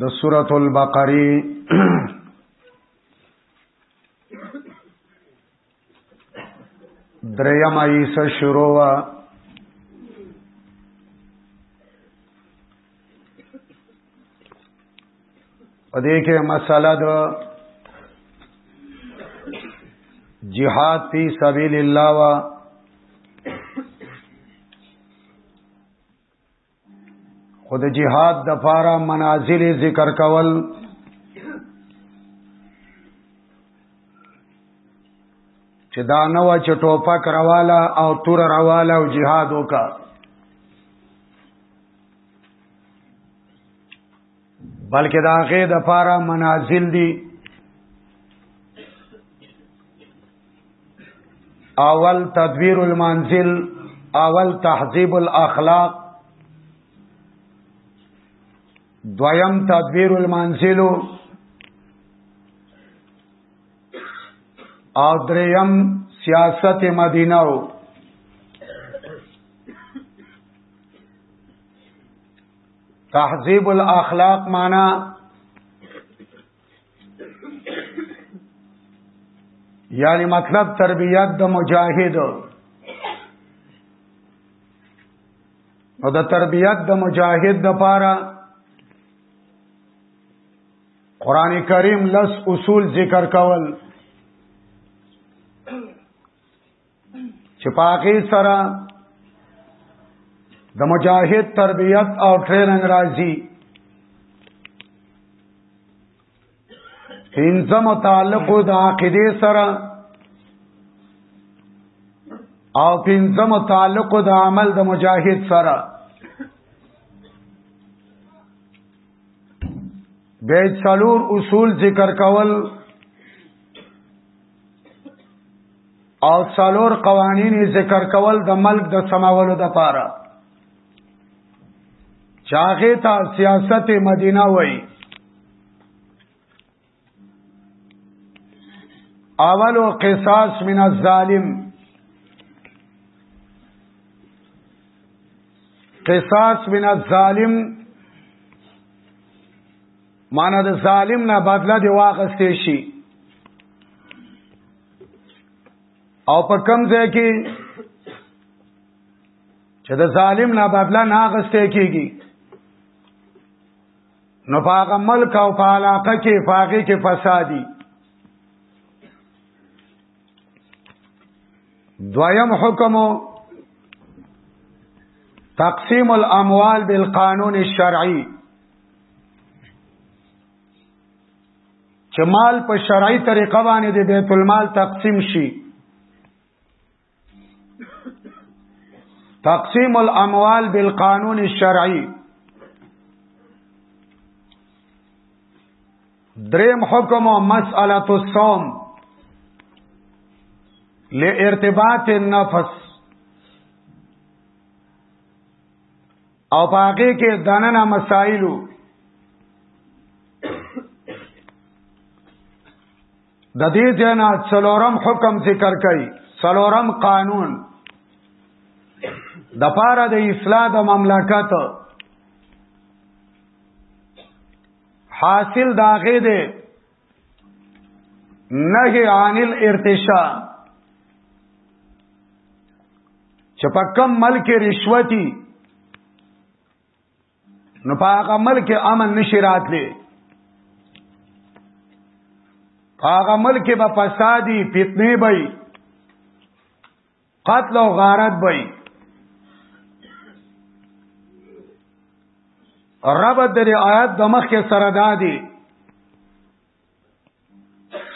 د سورۃ البقره دریم ایسه شروع وا پدې کې مساله د جهاد فی سبیل الله وا خود جهاد د پاره منازل ذکر کول چې دا نو چې ټوپک رواله او تور رواله او جهاد وکړه بلکې دا غې د پاره منازل دي اول تدبیر المنزل اول تحذیب الاخلاق دویم تدبیر المنزل او دریم سیاست مدینه تحذیب الاخلاق معنا یعنی مطلب تربیت د مجاهد او د تربیت د مجاهد د پاره قران کریم لس اصول ذکر کول چې پاکي سره د مجاهد تربیت او ټریننګ راځي پنځه متعلق د عقیده سره او پنځه متعلق د عمل د مجاهد سره به څلور اصول ذکر کول او څلور قوانین ذکر کول د ملک د سماولو د پاره چاغه تا سیاست مدینه وای اول قصاص من الظالم قصاص من الظالم معنا د ظالم نه بدله دی واغستې شي او په کم ځای کې چې د ظالم نه بدله نه غستې کیږي نو په هغه ملک او په علاقه کې فاغې کې فسادي دویم حکم تقسیم الاموال بالقانون الشرعي چې مال په شرعي طریقه باندې د بیت المال تقسیم شي تقسیم الاموال بالقانون الشرعي دریم حکم او مسأله الصوم لارتباط النفس او پاګه کې دننه مسائلو د دې جنا څلورم حکم ذکر کړي څلورم قانون د پاره د اصلاح د مملکت حاصل داغه دی نهي عن الارتشاء چې په کم ملک رشوتي نو په هغه ملک امن نشي راتلی هغه ملک به فسادي فتنه به قتل او غارت به رب د آیات د مخ کې سره دادي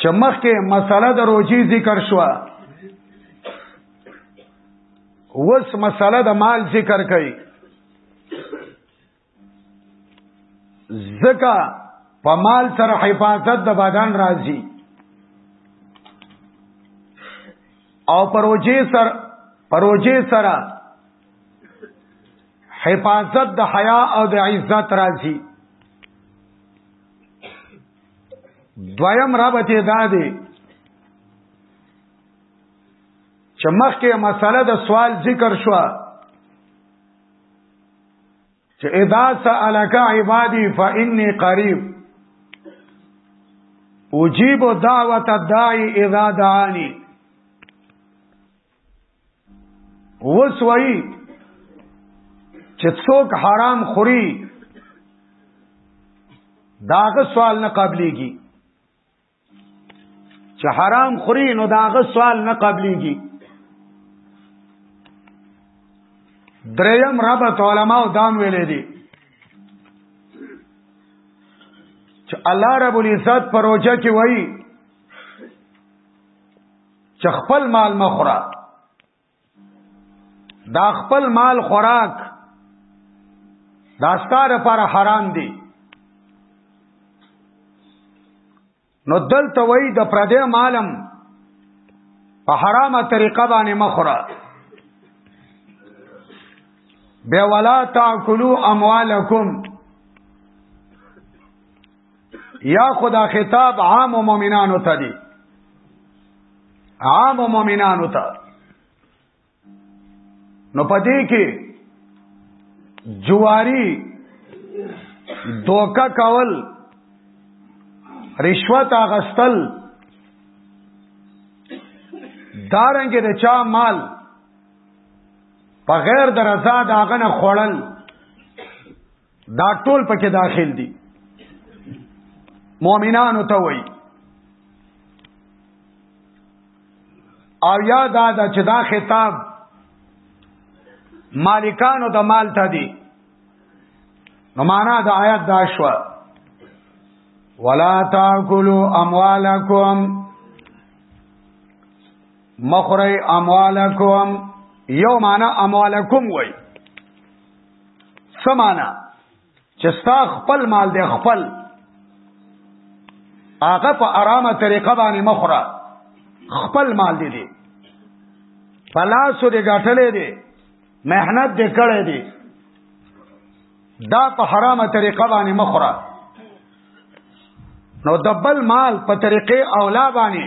چې مخ کې مسله د روزي ذکر شو وس مسله د مال ذکر کړي زکا په مال سره حفاظت د بدن راځي او پروژې سره پروژې سره حفاظت د حیا او د عزت راځي دویم رابط دا دی چې مخکې مسله د سوال ذکر شوه چې اذا سالک عبادي فاني قريب اجيب دعوت الداعي اذا دعاني وسوي چې څوک حرام خوري داغه سوال نه قبليږي چې حرام خوري نو داغه سوال نه قبليږي دریم ربط علماء دام ویلې دي چې الله رب العزت پروژه کې وایي چې خپل مال مخره دا خپل مال خوراک دا ستاره لپاره حرام دی نو دلته وای د پردې مالم په حرامه طریقه باندې مخوره بیا ولا تاکلوا اموالکم یا خدا خطاب عام مؤمنانو ته دی عام مؤمنانو ته نو پدې کې جواری دوکا کول رشوت اغستل دارنګ د چا مال په غیر د رضا داغه نه خوړل دا ټول پکې داخل دي مؤمنانو ته وایي او یا دا دا چې دا خطاب مالکانو د مال ته دی نو معنا د آیات دا شو ولا تاکلوا اموالکم مخری اموالکم یو معنا اموالکم وای سمانا چې ستا خپل مال دی خپل هغه په آرامه طریقه باندې مخره خپل مال دی دی پلاسو دې غټلې دي مهنت دې کړې دي دا په حرامه طریقه باندې مخره نو دبل مال په طریقې اولا باندې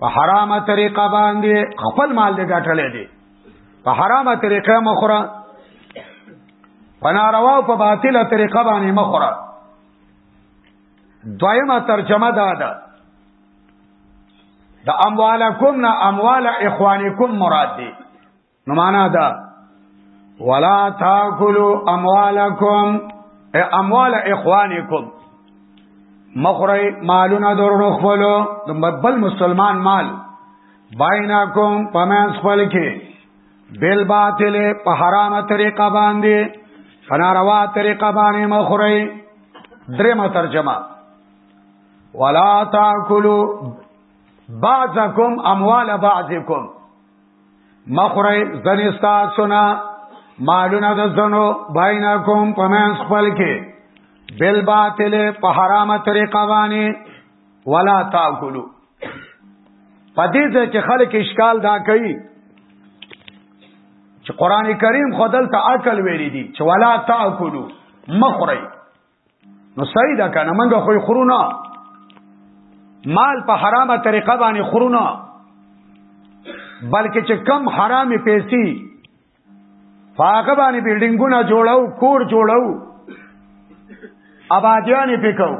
په حرامه طریقه باندې خپل مال دې ګټلې دي په حرامه طریقه مخره په ناروا او په باطله طریقه باندې مخره دویمه ترجمه دا ده د اموالکم نه اموال اخوانکم مراد دي نو معنا دا ولا تاکلوا اموالکم اموال اخوانکم مخری مالونه درنو خپلو د بل مسلمان مال بایناکم پمنس خپل کې بل باطل په حرامه طریقه باندې فناروا طریقه باندې مخری درېمه ترجمه ولا تاکلوا بعضکم اموال بعضکم مخره زنی ستا سنا مالونه د زنو باینا کوم پمنس خپل کې بل باطل په حرامه طریقه باندې ولا تاکلو پدې چې خلک اشکال دا کوي چې قران کریم خدل ته عقل ویلي دي چې ولا تاکلو مخره نو صحیح ده کنه منګه خو خورونه مال په حرامه طریقه باندې خورونه بلکې چې کم حرامې پیسې فاغه باندې بلډینګونه جوړاو کور جوړاو آبادیانې پکاو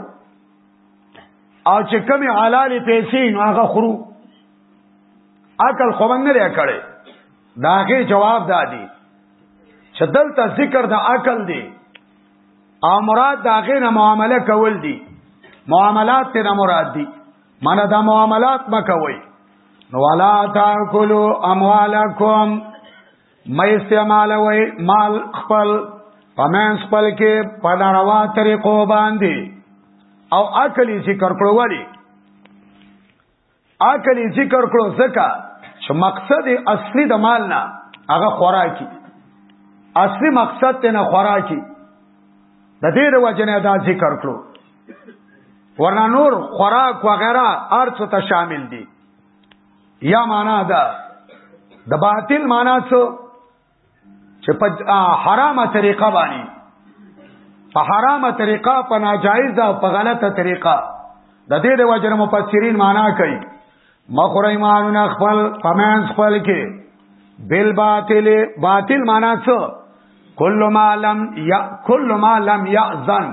او چې کم حلال پیسې نو هغه خورو عقل خو باندې لري کړي داغه جواب دادی چې دلته ذکر د عقل دی او مراد دا غینه معامله کول دي معاملات ته مراد دي معنی دا معاملات مکوي نو ولا تاکلوا اموالکم مې استعمال وای مال خپل پمن خپل کې په ناروا طریقو باندې او عقلی ذکر کړو ولی عقل ذکر کړو ځکه چې مقصد اصلي د مال نه هغه خوراکي اصلي مقصد ته نه خوراکي د دې د وجنه دا ذکر کړو ورنه نور خوراک وغیرہ ارڅ ته شامل دي یا معنا دا د باطل معنا څه چې په حرامه طریقه باندې په حرامه طریقه په ناجایز او په غلطه طریقه د دې د وجر مفسرین معنا کوي مخور ایمانونه خپل پمنس خپل کې بل باطل باطل معنا څه کل ما لم یا کل ما لم یاذن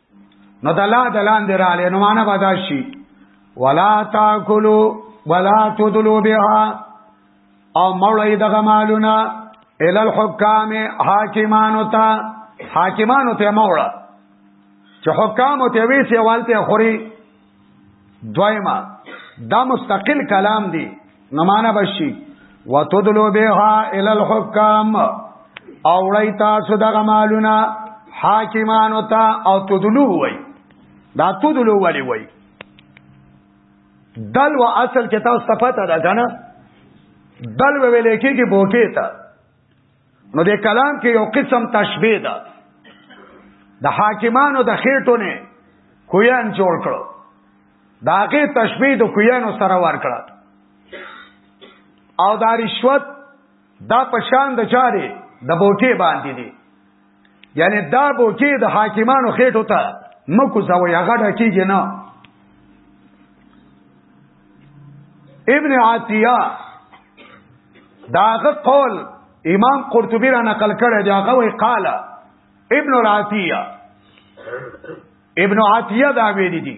نو دلا دلان دی رالی نو مانا بدا شي ولا تاکلو ولا تدلو بها او مولی دغه مالونه ال الحکام حاکمانو ته حاکمانو ته موړه چې حکام ته وی سیوالته خوري دویما دا مستقل کلام دی نو معنا بشي وتدلو بها ال الحکام اوړی تاسو دغه مالونه حاکمان او تا او تدلو وای دا تدلو ولی وای دل و اصل کې تاسو صفته ده کنه دل ویلې کېږي بوکې ته نو د کلام کې یو قسم تشبیه ده د حاکمانو د خېټو نه کویان جوړ کړو دا هغه تشبیه د کویانو سره ور کړه او دا رشوت دا پشان د چاره د بوټي باندې دي یعنی دا بوکی د حاکمانو خېټو ته مکو زوی هغه ډکیږي نه ابن عطیه داغه قول امام قرطبی را نقل کړی دی هغه وی قال ابن العطیه ابن عطیه دا ویلی دی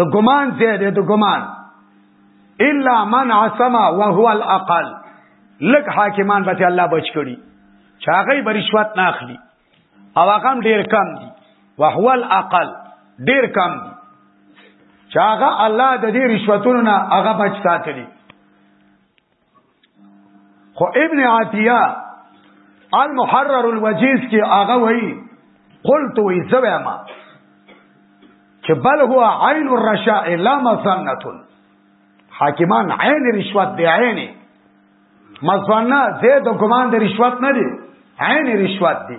د ګمان ځای دی د ګمان الا من عصم وهو الاقل لک حاکمان به الله بچ کړي چاغې برشوت نه اخلي او هغه ډیر کم دي وهو الاقل ډیر کم دي چاغه الله د دې رشوتونو نه هغه بچ ساتلی خو ابن عطیه المحرر الوجیز کې هغه وایي قلت وی زویما چې بل هو عین الرشاء لا مظنه حاکمان عین رشوت دی عین مظنه زید ګمان د رشوت نه دی عین رشوت دی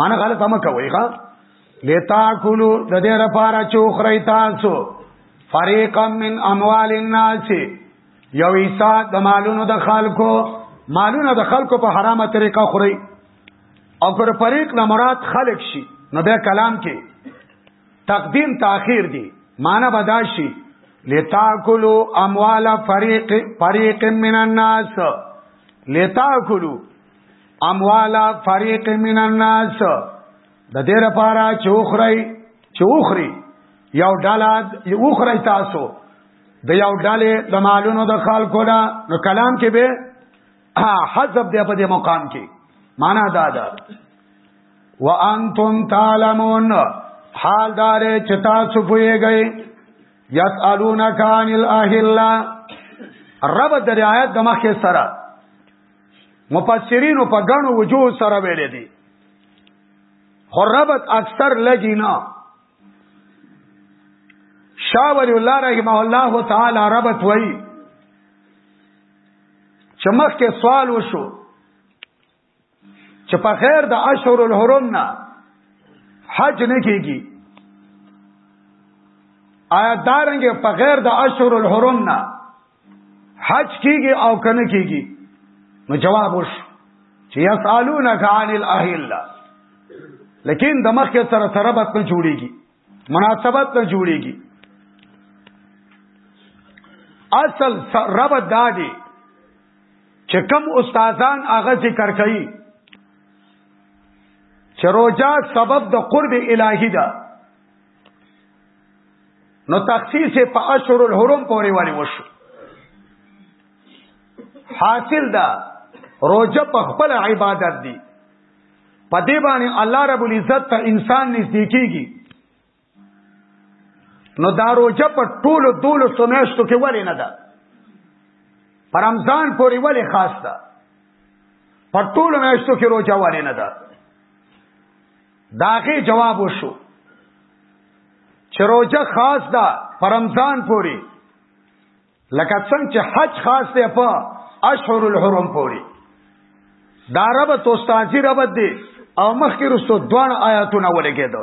معنی غلط هم کوي ښا لتاکلو د دې لپاره چې خوري تاسو فريقا من اموال الناس یو ایسا د مالونو د خلکو مالونه د خلکو په حرامه طریقه خوري او پر فريق نه مراد خلق شي نو بیا کلام کې تقدیم تاخير دي معنی بداشي لتاکلو اموال فريق فريق من الناس لتاکلو اموال فريق من الناس د دې لپاره چې اوخري چې اوخري یو ډاله اوخري تاسو د یو ډاله د مالونو د خلکو نه نو کلام کې به حذف دی په دې مقام کې معنا دا ده وانتم تعلمون حال دار چې تاسو پوهیږئ یسالونک عن الاهلا رب د رعایت د مخه سره مفسرین په غنو وجو سره ویل دي خو ربط اکثر لګی نه شاه ولی الله رحمه الله تعالی ربط وای چې مخکې سوال وشو چې په خیر د اشهر الحرم نه حج نه کیږي آیا دارنګ په غیر د اشهر الحرم نه حج کیږي او کنه کیږي نو جواب وش چې یسالونک عن الاهله لیکن د مخ کې سره تربت نه جوړیږي مناسبت نه جوړیږي اصل رب دادی چې کم استادان هغه ذکر کوي چې روزه سبب د قرب الهی ده نو تخصیص په اشهر الحرم پورې ولی وشو حاصل دا روزه په خپل عبادت دی په دې باندې الله رب العزت ته انسان نږدې کیږي نو دا روزه په ټولو دولو سمیشتو کې ولی نه ده پر رمضان پورې ولی خاص ده په ټولو میشتو کې روزه ولی نه ده داغه جواب وشو چې روزه خاص ده پر رمضان پوری لکه څنګه چې حج خاص دی په اشهر الحرم پوری دا رب توستانسی رب دی او مخکې رسو دوان آیاتونه ولګېدو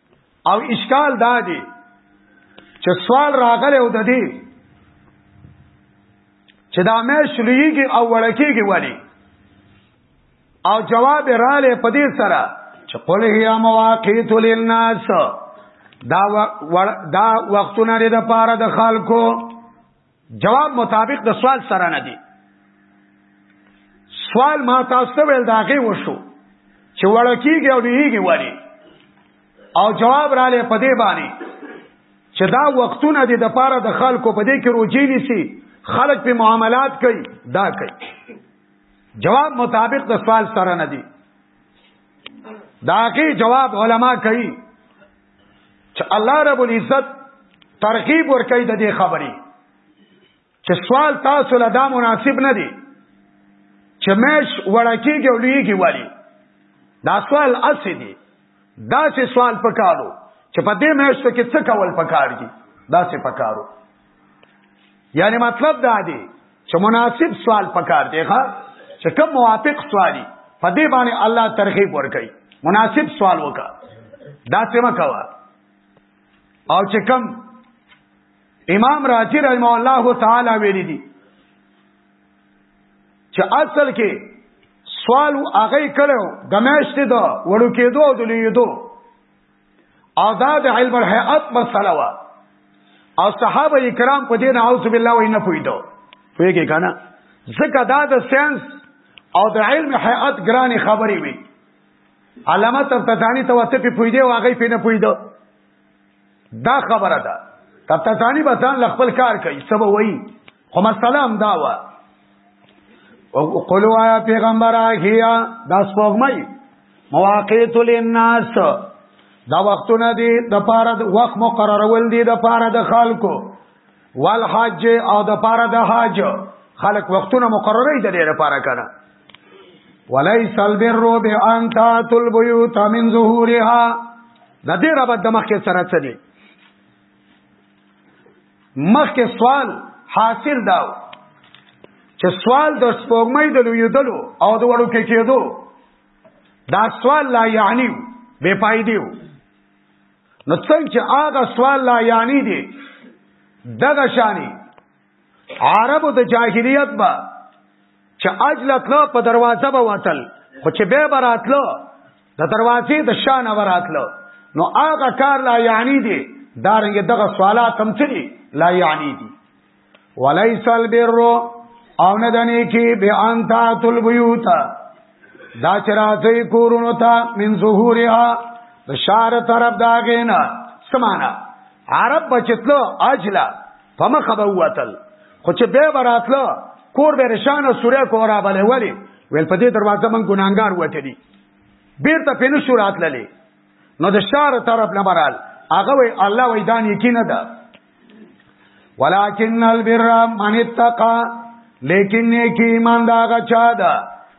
او اشکال دا دی چې سوال راغلی او د دې چې دا مې شلیږي او وړکیږي ولی او جواب رااله په دې سره چې قل هي مواقیت للناس دا و... دا وختونه لري د پاره د خلکو جواب مطابق د سوال سره نه دی سوال ما تاسو ته ویل دا غي وشو چې وړکیږي او دیږي وړي او جواب را لې په دې باندې چې دا وختونه دي د پاره د خلکو په دې کې روجي نيسي خلک په معاملات کوي دا کوي جواب مطابق د سوال سره نه دي داغه جواب علما کوي چې الله رب العزت ترغیب ورکړي د دې خبرې چې سوال تاسو له دا مناسب نه دی چې مېش وړکیږي او لویږي والی دا سوال اسې دی دا چې سوال پکارو چې په دې مېشتو کې څه کول پکار دي دا څه پکارو یعنی مطلب دا دی چې مناسب سوال پکار دی ښا چې کوم موافق سوالی په دې باندې الله ترغیب ورکړي مناسب سوال وکړه دا څه مکوا او چې کوم امام راضی رحم الله تعالی ویلي دي چې اصل کې سوال هغه کړو د میاشتې د وړو کېدو او د لیدو او دا د علم الحیات مسله وا او صحابه کرام په دې نعوذ بالله وینه پویدو پویږي کنه ځکه دا د ساينس او د علم حیات ګرانې خبرې وي علامه تفتانی ته وته په پویدې واغې په نه پویدو دا خبره ده تفتانی به ځان خپل کار کوي سبا وایي خو مسله هم دا وه قلو آیا پیغمبر آخیا دا سپوغمئی مواقیت للناس دا وختونه دی د پاره د وخت مقررول دی د پاره د خلکو والحج او د پاره د حج خلق وختونه مقرره دي د لپاره کړه وليس البر بان تاتوا البيوت من ظهورها د دې رب د مخ کې سره څه دي مخکې سوال حاصل داو چې سوال د سپوږمۍ د لویدلو او د وړو کې کېدو دا سوال لا یعنی بے فائدې وو نو څنګه چې هغه سوال لا یعنی دی دغه شانی عربو د جاهلیت با چې اجل تل په دروازه به وتل خو چې به براتلو د دروازې د شان براتلو نو هغه کار لا یعنی دی دا رنګ دغه سوالات هم چي لا یعنی دی وليس البر او نه دني کی به انت تل بیوت دا چرته کورونو ته من ظهورها د شار طرف داګینا سمانا عرب بچتلو اجلا په مخه به وتل خو چې به براتله کور به رشانه سوره کورا بلې وری ویل په دې دروازه من ګناګار وته دي بیرته په نو سورات للی نو د شار طرف نه برال هغه وی الله وی دان یقین ده ولکن البر من اتقى لیکن نیکی ایمان دا غچا ده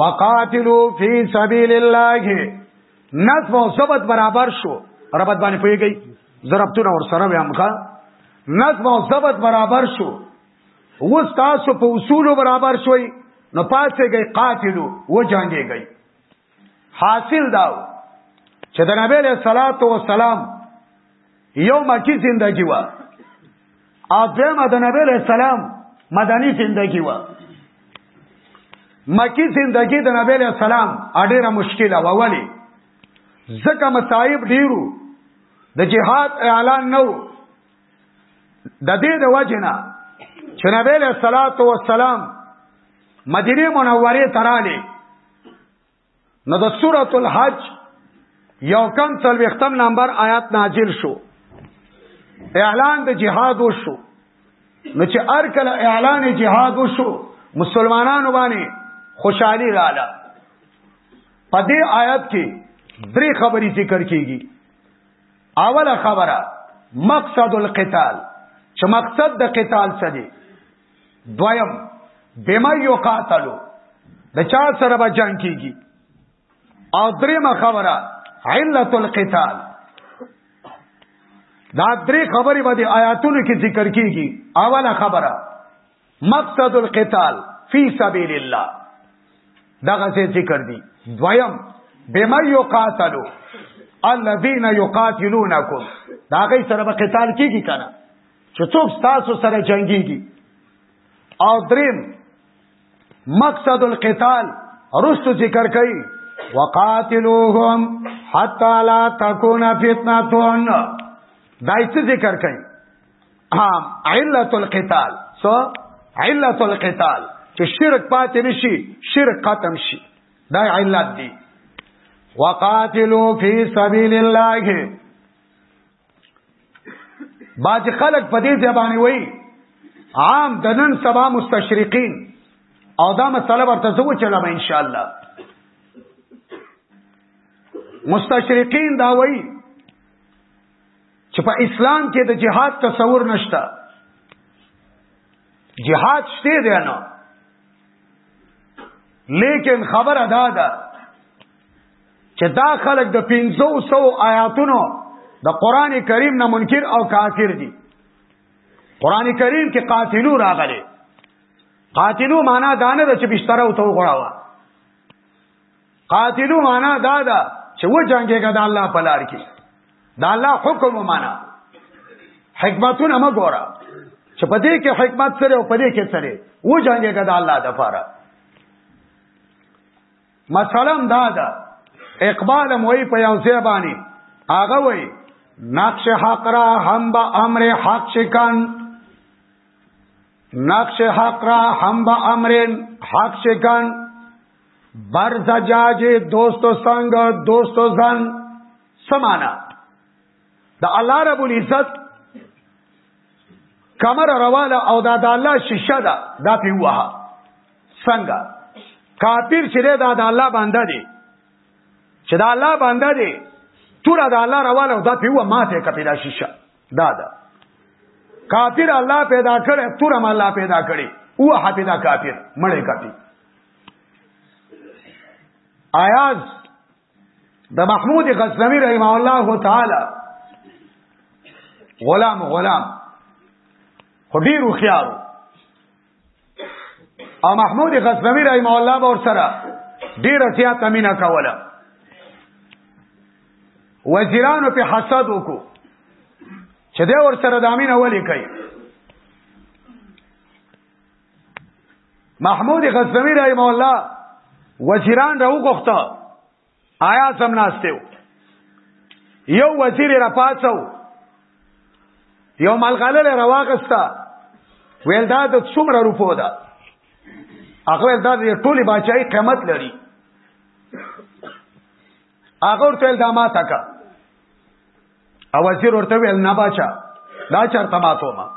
وقاتلو فی سبیل الله نصب او ثبت برابر شو ربط باندې پويږي ضربتونه ور سره وي امخه نصب او ثبت برابر شو اوس تاسو په اصول برابر شوي نو پاسه گئی قاتلو و جنگي گئی حاصل داو چې د نبی له صلوات و سلام یو مکی زندگی و او دویمه د نبی علیہ السلام مدنی زندگی و مکی زندگی د نبی علیہ السلام اډیره مشکله و ولی ځکه مصائب ډیرو د جهاد اعلان نو د دې د وجنه چې نبی له صلوات و سلام مدینه منوره تراله نو د سورۃ الحج یو کم څلوختم نمبر آیات نازل شو اعلان د جهاد وشو نو چې هر کله اعلان جهاد وشو مسلمانانو باندې خوشحالي رااله په دې آیات کې درې خبرې ذکر کیږي اوله خبره مقصد القتال چې مقصد د قتال څه دی دویم بما یقاتلو د چا سره به جنگ کیږي او دریمه خبره علت القتال دا درې خبرې به د آیاتونو کې ذکر کیږي اوله خبره مقصد القتال فی سبیل الله دغه څه ذکر دي دویم بما یقاتلو الذين يقاتلونكم دا غي سره به قتال کیږي کنه چې څوک تاسو سره جنگيږي او دریم مقصد القتال رستو ذکر کوي وقاتلوهم حتا لا تكون فتنه دایته ذکر کوي عام علت القتال سو علت القتال چې شرک پاتې نشي شرک ختم شي دا علت دی وقاتلو فی سبیل الله باج خلق په دې ځبانه وای عام د نن سبا مستشرقین او دا مسله ورته زو چلم ان شاء الله مستشرقین دا وای چې په اسلام کې د جهاد تصور نشته جهاد شته دی نه لیکن خبر ادا ده چې دا خلک د 500 آیاتونو د قران کریم نه منکر او کافر دي قران کریم کې قاتلو راغلي قاتلو معنا دا نه ده چې بشتره او تو غړاوه قاتلو معنا دا ده چې و جنگيګه د الله په لار کې د الله حکم معنا حکمتونه مګورا چې په دې کې حکمت سره او په دې کې سره و جنگيګه د الله د فاره مثلا دا ده اقبال موي په یو ځای باندې هغه وای نقش حق را هم با امر حق شکن نقش حق را هم با امر حق شکن بر زجاج دوست و سنگ دوست و زن سمانا د الله رب العزت کمر رواله او دا د الله شیشه ده دا پی وه څنګه کافر چې دا د الله بنده دی چې دا الله بنده دی تور دا الله رواله دا پی وه ماته کپیلا شیشه دا ده کافر الله پیدا کړي تور هم الله پیدا کړي او حافظه کافر مړې کافر آیاز د محمود غزنوی رحمه الله تعالی غلام غلام خو ډیر خيار او محمود غزنوی رحمه الله به ور سره ډیر زیات امینه کوله وزیرانو په حسد وکړو چې دا ور سره د امینه ولي کوي محمود غزنوی رحم الله وزیران راو غوښته آیا سم ناشته یو وزیر را پاتو یو ملغلره رواغستا ویل دا د څومره روپو ده هغه دا د ټولي بچای قیمت لري هغه ورته دا ما تکا او وزیر ورته ویل نه باچا دا چرته ماتو ما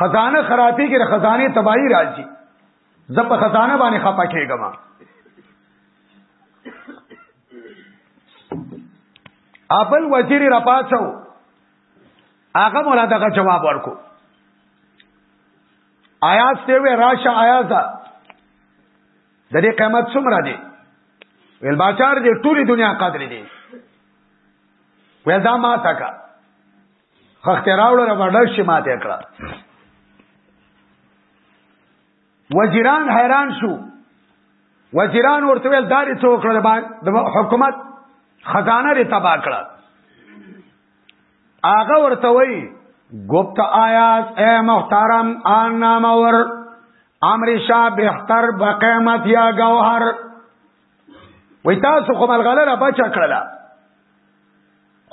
خزانه خرابې کې خزانه تباہی راځي زه په خزانه باندې خپه کېږم ابل وزیر را پاتو هغه مولا دغه جواب ورکو آیات ته وی راشه آیات د دې قیمت څومره دی ویل باچار دې ټولي دنیا قدر دي ویل دا ما تکا خخت راوړل را وړل شي ما ته کړه وزیران حیران شو وزیران ورته ویل داري څو کړل د حکومت خزانه ری تبا کړه هغه ورته وی گفت آیاز اے محترم آن نامور امر شاه بهتر بقیمت یا گوهر وی تاسو خو ملغلره بچ کړلا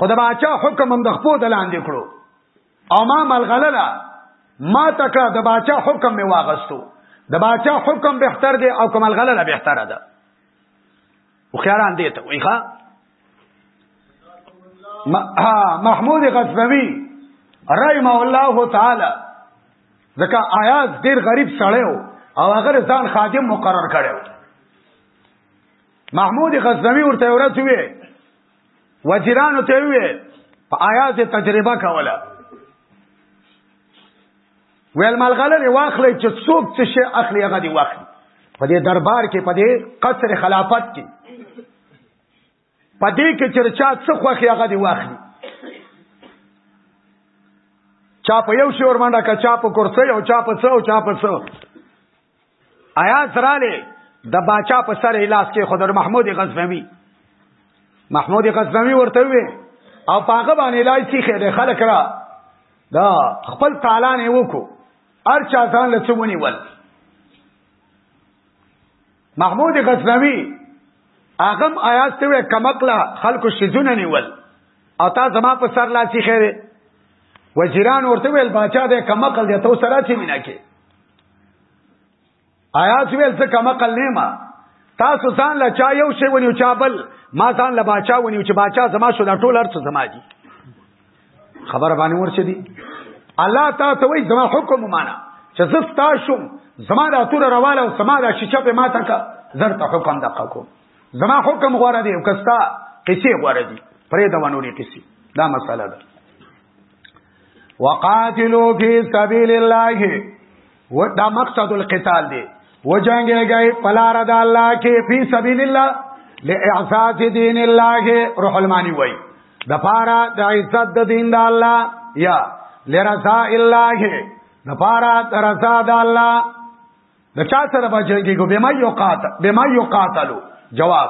خو د باچا حکم هم د خپو د لاندې کړو او ما ملغلره ما تکړه د باچا حکم می واغستو د باچا حکم بهتر دی او کومل غلره بهتره ده خو خیران دی ته وی ښا محمود غزنوی رحمه الله تعالی ځکه آیاز ډیر غریب سړی و او هغه ځان خادم مقرر کړو محمود غزنوی ورته ورته وی وزیرانو ته وی په آیاز تجربه کوله ویل ملغلر واخلې چې څوک څه شي اخلي هغه دی واخلي په دې دربار کې په دې قصر خلافت کې پدې کې چرچا څه خوخي هغه دی واخلي چا په یو شی ورمنډه کا چا په کرسي او چا په څو او چا په څو آیا سراله د باچا په سر الاس کې خضر محمود غزنوي محمود غزنوي ورته وي او پاغه باندې لای سي خیر خلک را دا خپل تعالی نه وکړو ارچا ځان له څومني ول محمود غزنوی اغم آیات ته کمکلا خلکو سيزونه نیول او تا زما په سر لا چی خیره وزیران ورته ویل باچا دې کمکل دې ته سره چی مینا کې آیات ویل څه کمکل نه ما تاسو ځان لا چا یو شی ونیو چا بل ما ځان لا باچا ونیو چې باچا زما شو دا ټول ارڅ زما دي خبر باندې ورچې دي الله تا ته وای زما حکم معنا چې زستا شوم زما د اتور رواله او سما د شیشه په ماته کا زرت حکم د قکو زما حکم غوړه دی او کستا قصې غوړه دي پرې د ونوري قصې دا مسله ده وقاتلو فی سبیل الله و دا مقصد القتال دی و جنگه گئی پلار دا اللہ کے فی سبیل اللہ لإعزاز دین اللہ روح المانی وئی دپارا دا عزت دا دین دا اللہ یا لرزا اللہ دپارا دا رزا دا اللہ دا چا سر با جنگی گو بما یقاتلو جواب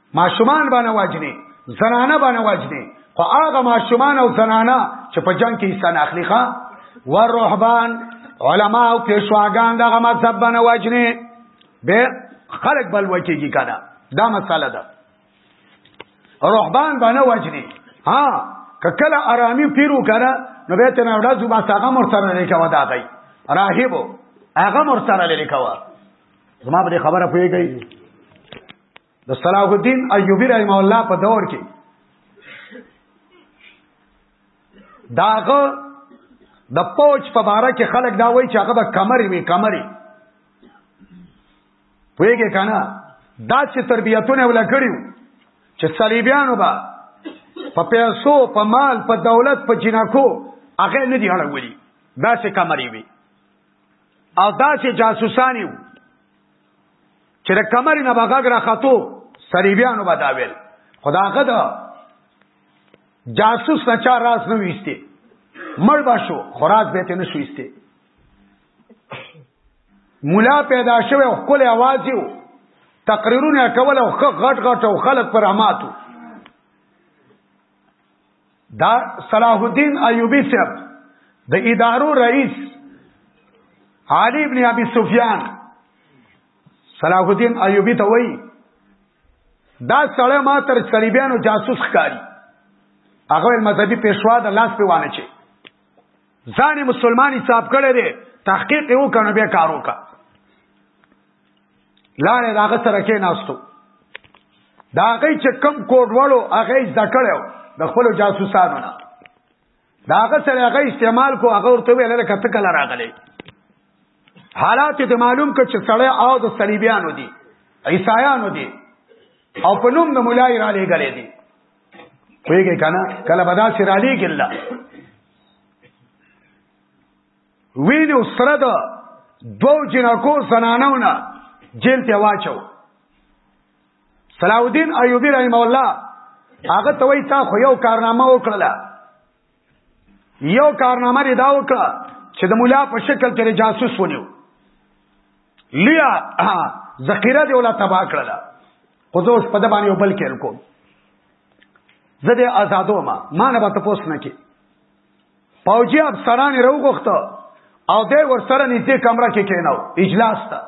ماشومان باندې واجنې زنانه باندې واجنې خو هغه ماشومان او زنانه چې په جنگ کې حصہ اخلي ښا ور رهبان علما او پیشواګان دغه مذهب باندې واجنې به خلق بل وکیږي کنه دا مساله ده رهبان باندې واجنې ها کله آرامي پیرو کنه نو به ته نه وړه زوبا هغه مر سره نه کاوه دا غي راهبو هغه مر سره نه کاوه زما په خبره پوي گئی د صلاح الدین ایوبی رحمه الله په دور کې داغه د پوج په باره کې خلک دا وایي چې هغه به کمرې وي کمرې پوهېږې که نه دا چې تربیتونه ولا کړیو چې صلیبیانو به په پیسو په مال په دولت په جنکو هغه نه دی اړولي دا څه کمرې وي او دا چې جاسوسانی وو چې د کمر نه بغاګ را خاتو صلیبیانو به دا ویل خدا هغه دا جاسوس نه چا راز نه ویسته مړ بشو خراج به ته نه شويسته مولا پیدا شوه او خپل आवाज یو تقریرونه کول او غټ غټ او خلک پر اماتو دا صلاح الدین ایوبی صاحب د ادارو رئیس علی ابن ابي سفیان صلاح الدین ایوبی ته وایي دا سړی ما تر صلیبیانو جاسوس ښکاری هغه مذهبي پېښوا د لاس په وانه چي ځان مسلمانۍ صاحب کړي دي تحقیق یو کنه به کارو کا لارې داغه سره کې ناستو دا غي چې کم کوډ وړو هغه زده کړو د خپل جاسوسانو نه داغه سره هغه استعمال کو هغه ورته ویل لکه ته کله راغلی حالات ته معلوم ک چې سړی او د صلیبیانو دي عیسایانو دي او په نوم د مولای را لېګلې دي ویګه کنه کله بدا سرالی ګلا وینو سره د دو جنکو زنانو نه جیل ته واچو صلاح الدین ایوبی رحم الله هغه ته وای تا خو یو کارنامه وکړه یو کارنامه لري دا وکړه چې د مولا په شکل کې جاسوس ونیو لیا ذخیره دی ولا تبا کړل خو زه اوس په د باندې بل کې کوم زه دې آزادو ما ما نه به تاسو نه کې پوجي افسران یې راوغوښته او دی ورسره نږدې کمره کې کېناو اجلاس ته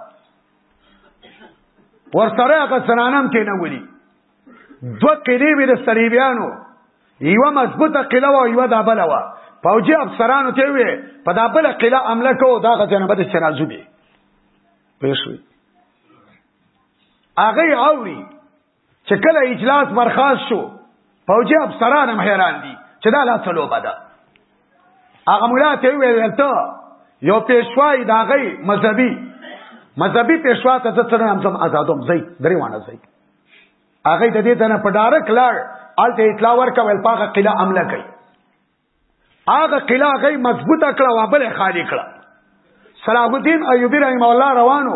ورسره هغه زنانم کېنولي دو قلې وې د صلیبیانو یوه مضبوطه قله وه یوه دا بله وه پوجي افسرانو ته وې په دا بله قله عمله کوو دا غځې نه به د چنازو دي پوه شوي هغه اوري چې کله اجلاس برخاست شو پوجي افسران هم حیران دي چې دا لا څلو بده هغه مولا ته ویل ته یو پېښوای دا غي مذهبي مذهبي پېښوا ته څه نه هم آزادوم زئی درې وانه زئی هغه د دې ته نه پډارک لاړ آلته اطلاع ورکول پاغه قله عمله کوي هغه قلا غي مضبوطه کړه او بل خالی کړه صلاح الدین ایوبی رحم الله روانو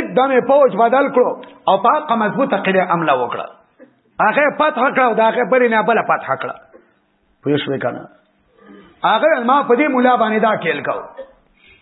एकदम فوج بدل کړو او پاکه مضبوطه قلا عمله وکړه هغه فتح کړه او دا هغه بل نه بل فتح کړه پوه شو کنه هغه ما په دې مولا باندې دا کېل کاو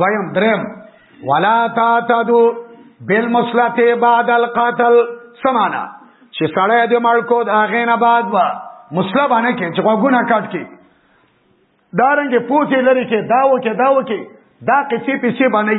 دویم درم ولا تعتدو بالمصلحه بعد القتل سمانا چې سړی دې مړ کو دا غینه بعد وا مصلحه باندې کې چې غوونه کټ کې دارنګ پوتې لري کې داو کې داو کې دا قصې پیسې باندې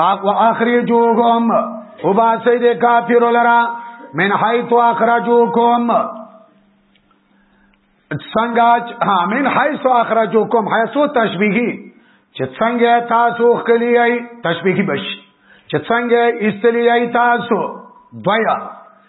او اخرجوهم وباسي د کافر لرا من حيث اخرجوكم څنګه ها من حيث اخرجوكم حيث تشبيهي چې څنګه تاسو خلی ای تشبيهي بش چې څنګه استلی ای تاسو دویا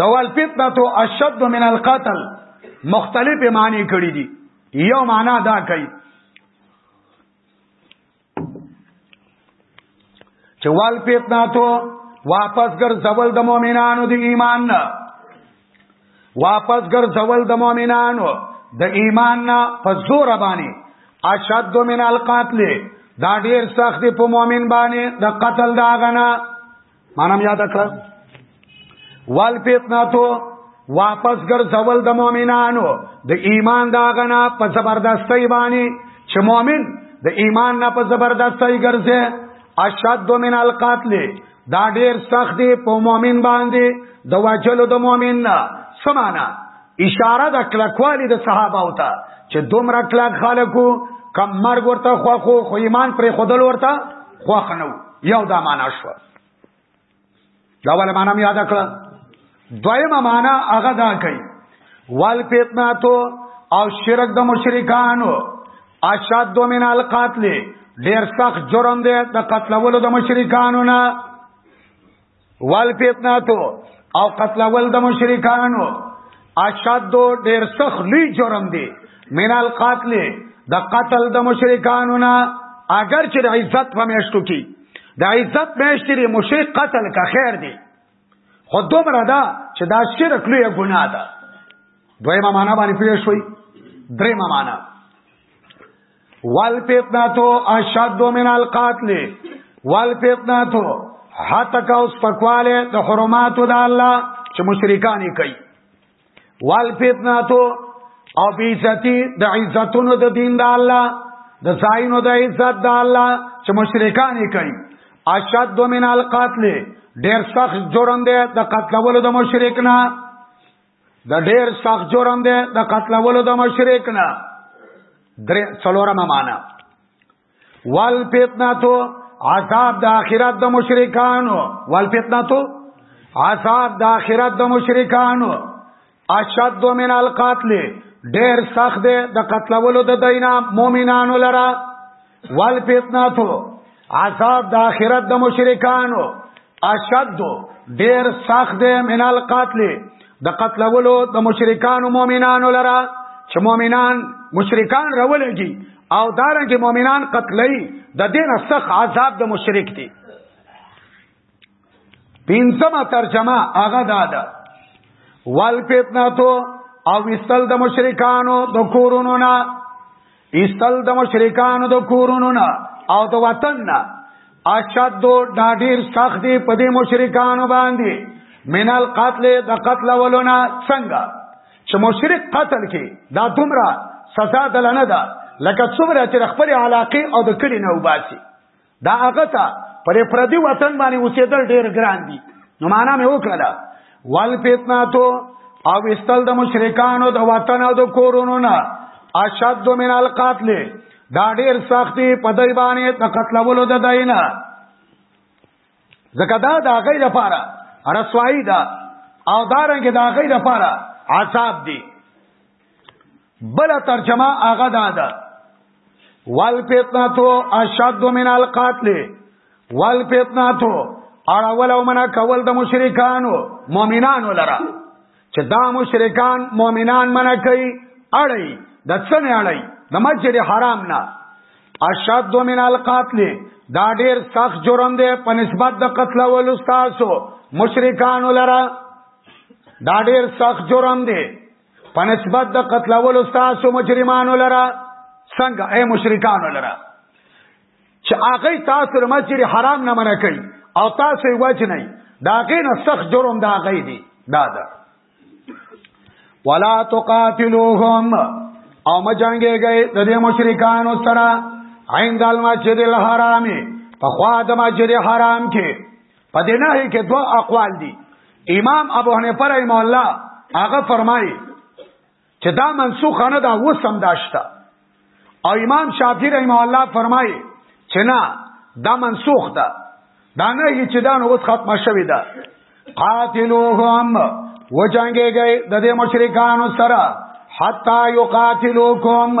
د والفتنه تو اشد من القتل مختلف معنی کړی دي یو معنا دا کوي چې والفتنه تو واپس ګر زول د مؤمنانو د ایمان نه واپس ګر زول د مؤمنانو د ایمان نه په زور باندې اشد من القتل دا ډیر سخت په مؤمن باندې د قتل دا غنا مانم یاد کړه وال پیتنا تو واپس ګرځول د مؤمنانو د ایمان دا غنا په زبردستۍ باندې چې مؤمن د ایمان نه په زبردستۍ ګرځي اشد من القتل دا ډیر سخت دی په مؤمن باندې د واجلو د مؤمن نه سمانا اشاره د کلکوالی د صحابه او ته چې دومره کلک خلکو کم مرګ ورته خوخو خو ایمان پر خودل ورته خوخ نو یو دا معنا شو دا ول معنا یاد کړه دویمه معنا هغه دا کوي وال پیتنا تو او شرک د مشرکانو اشد من القتل ډیر سخت جرم دی د قتلولو د مشرکانو نه وال پیتناتو او قتل ول د مشرکانو اشد ډیر سخت لوی جرم دی مینال قاتل د قتل د مشرکانو نه اگر چې د عزت په میشتو کې د عزت میشتې مشرک قتل کا خیر دی خو دومره ده چې دا شرک لوی ګناه ده دویمه معنا باندې پیښ شوی دریمه معنا والفتنه تو اشد من القتل والفتنه تو حتی کا اوس پکواله د حرماتو د الله چې مشرکان یې کوي والفتنه تو او بیزتی د عزتونو د دین د الله د زاینو د عزت د الله چې مشرکان یې کوي اشد من القتل ډیر سخت جرم دی د قتلولو د مشرک نه د ډیر سخت جرم دی د قتلولو د مشرک نه درې څلورم معنا وال فتنه تو عذاب د اخرت د مشرکانو وال فتنه تو عذاب د اخرت د مشرکانو اشد من القتل ډیر سخت دی د قتلولو د دینه مؤمنانو لره وال پیتناتو عذاب د آخرت د مشرکانو اشد ډیر سخت دی من القتل د قتل ولو د مشرکانو مؤمنانو لرا چې مؤمنان مشرکان راولږي او دارنګ مؤمنان قتلای د دین سخت عذاب د مشرک دی پینځمه ترجمه هغه دا ده وال پیتنا تو او استل د مشرکانو د کورونو نه استل د مشرکانو د کورونو نه او د وطن نه اشد دو ډاډیر سخت دی په دې مشرکانو باندې مینال قتل د قتل ولونه څنګه چې مشرک قتل کې دا دومره سزا دلنه ده لکه څومره چې خپل علاقه او د کړي نه وباسي دا هغه ته پر پردي وطن باندې اوسېدل ډېر ګران دي نو معنا مې وکړه وال پیتنا تو او استل د مشرکانو د وطن او د کورونو نه اشد من القتل دا ډېر سختي په دای باندې د قتلولو د دینه زکه دا د هغه لپاره رسوایی ده او دارنګ د هغه لپاره عذاب دی بل ترجمه هغه دا ده والفتنه اشد من القتل والفتنه اړول او منا کول د مشرکانو مؤمنانو لره چې دا مشرکان مؤمنان منا کوي اړي د څنې اړي د مسجد حرام نه اشد من القتل دا ډیر سخت جرم دی په نسبت د قتل ول استادو مشرکان لرا دا ډیر سخت جرم دی په نسبت د قتلولو تاسو مجرمانو لره څنګه اے مشرکانو لره چې هغه تاسو د مسجد حرام نه منع کوي او تاسو یې وجنئ دا غي نه سخت جرم دا غي دي دا دا ولا تقاتلوهم او مجنګي گئے د دې مشرکانو سره عند المسجد الحرام په خوا د مسجد حرام کې په دې نه کې دوه اقوال دي امام ابو حنیفه رحم الله هغه فرمایي چې دا منسوخ نه دا وسم داشته او امام شافعی رحم الله فرمایي چې نه دا منسوخ ده دا نه هی چې دا نو اوس ختمه شوې ده قاتلوهم وجنګي گئے د دې مشرکانو سره حتا یقاتلوکم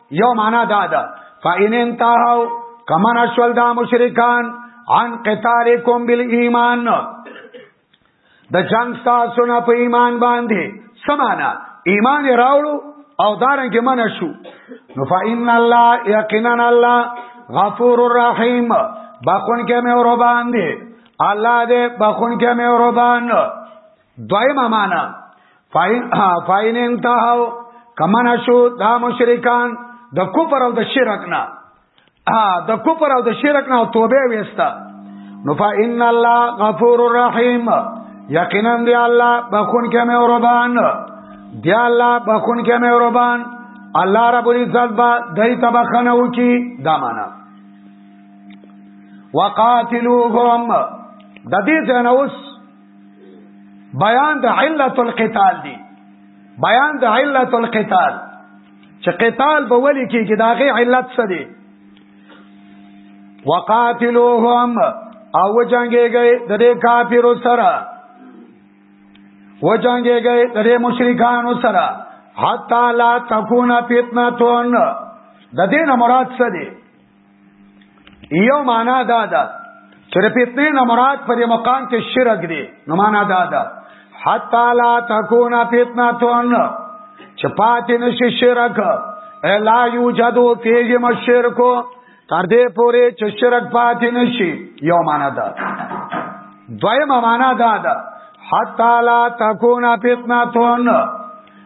یو معنا دا ده فإن انتهوا کمن اشول دا مشرکان عن قتالکم بالایمان د جنگ تاسو نه په ایمان باندې سمانا ایمان راوړو او دارنګ من شو نو فإن الله یقینا الله غفور الرحیم باخون کې مې ور باندې الله دې باخون کې مې ور باندې دویمه معنا فاین فاین انتهاو کمن شو دا مشرکان د کفر او د شرک نه د کفر او د شرک نه توبه وستا نو فإن الله غفور رحیم یقینا دی الله بخون کې مې اوربان دی الله بخون کې مې اوربان الله رب العزت با دای تبخنه وکي دا معنا وقاتلوهم د دې څنګه اوس بیان د علت القتال دی بیان د علت القتال چې قتال به ولي کېږي دا غي علت څه دی وقاتلوهم او جنگيږي د دې کافرو سره و جنگيږي د دې مشرکانو سره حتا لا تكون فتنه د دې نه مراد څه دی یو معنا دا ده چې د فتنې نه مراد په دې مقام کې شرک دی نو معنا دا ده حتا لا تکون فتنه تون چې پاتې نشي شرک لا یوجدو فیه مشرکو تر دې پورې چې شرک پاتې نشي یو معنا ده دویمه معنا دا ده حتا لا تکون فتنه تون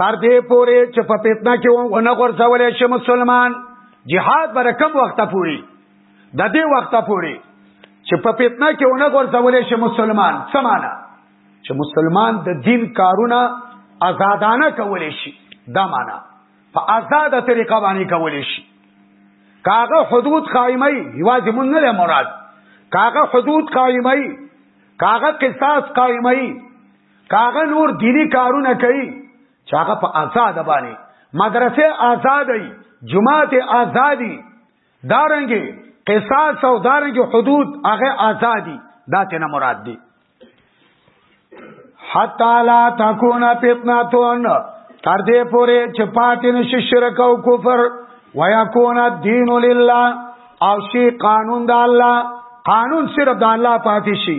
تر دې پوري چې په فتنه کې ونه غورځول شي مسلمان جهاد بر کم وخت پوري د دې وخت پوري چې په فتنه کې ونه غورځول شي مسلمان سمانه چې مسلمان د دین کارونه آزادانه کول شي دا معنا په آزاده طریقه باندې کول شي کاغه حدود قائمه یوازې مونږ نه مراد کاغه حدود قائمه کاغه قصاص قائمه کاغه نور دینی کارونه کوي چې هغه په آزاد باندې مدرسې آزادې جماعت آزادي دارنګي قصاص او دارنګي حدود هغه آزادي دا تینا مراد دي حتا لا تکون فتنتون تر دې پورې چې پاتې نشي شرک او کفر ويكون الدين لله او شي قانون د الله قانون صرف د الله پاتې شي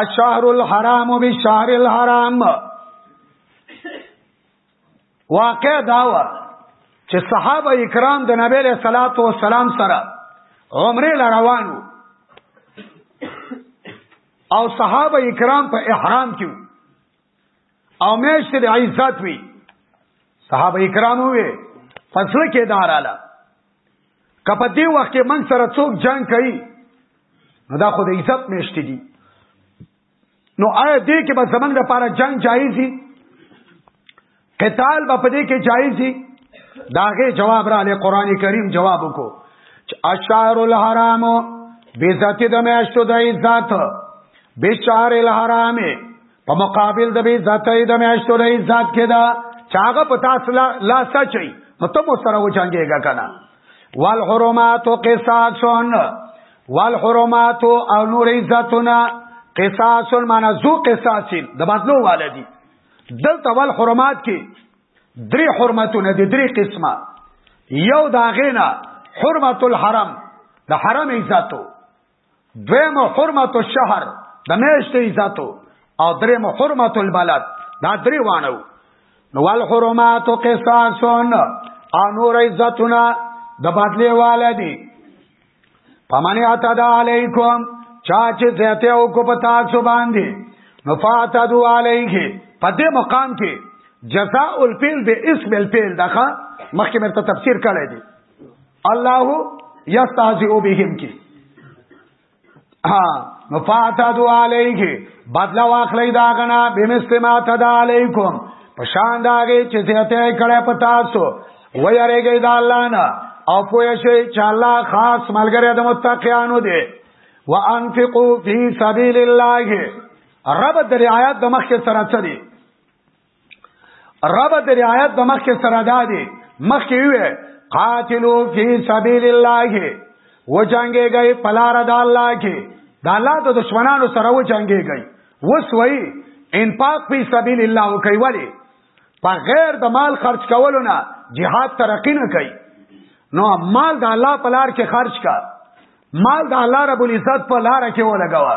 الشهر الحرام بالشهر الحرام واقع داوا چې صحابه کرام د نبی له صلوات و سلام سره عمره ل روانو او صحابه کرام په احرام کې او میشت د عزت وی صحابه کرام وی فصل کې داراله که په دې وخت کې موږ سره څوک جنگ کوي نو دا خو د عزت میشتې دي نو آیا دې کې به زمنګ د پاره جنگ جایز دي قتال به په دې کې جایز دي داغه جواب را لې قران کریم جواب وکړو اشعار الحرام بیزتی د میاشتو د عزت بشار الحرام په مقابل د به ذات د میاشتو د عزت کې دا چاغه په تاسو لا سچي نو ته مو سره وجنګيږي کنه والحرمات قصاص والحرمات او نور عزتنا قصاص معنا ذو قصاص د بدلو والدي دلته ول حرمات کې درې حرمتونه دي درې قسمه یو دا غینا حرمت الحرم د حرم عزتو دویم حرمت الشهر د میشت عزت او دریم حرمت البلد دا درې وانه نو ول حرمات قصاص او نور عزتنا د بدلی والدی پمنه اتا دا علیکم چا چې زیاته او کو پتا سو باندې نو فاتدو علیه په دې مقام کې جزاء الفعل به اسم الفعل دغه مخکې مرته تفسیر کړی دی الله یستهزئ بهم کی ها نفاتدو علیه بدلا واخلی دا غنا بمستما تد علیکم پشان داګه چې زیاته کړه پتا سو و یریږي دا الله نه او پوه شي چې الله خاص ملګری د متقینانو دی وانفقوا فی سبیل الله رب د رعایت د مخ سره چلی رب د رعایت د مخ کې سره دا دی مخ کې وی قاتلو فی سبیل الله و جنگې گئی پلار د الله کې د الله د دشمنانو سره و جنگې گئی وسوي انفاق فی سبیل الله کوي ولی په غیر د مال خرج کولو نه jihad ترقی نه کوي نو مال د الله په لار کې خرج کا مال د الله رب العزت په لار کې ولګوا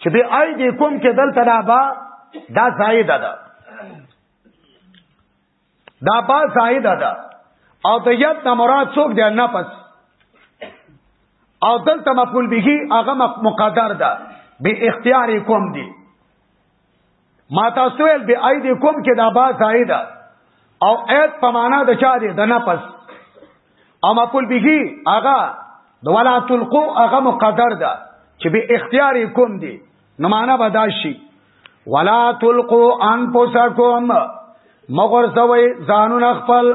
چې به آی دې کوم کې دلته دا با دا زائده ده دا با زائده ده او د یت نه مراد څوک دی نه پس او دلته مفعول به هغه مقدر ده به اختیار کوم دی ما تاسو ول به اې دې کوم کې دا با زائده او ایت په معنا د چا دی د نفس او مقول به هغه د ولا تلقو هغه مقدر ده چې به اختیار کوم دی نو معنا به دا شي ولا تلقو انفسکم مغور زوی ځانون خپل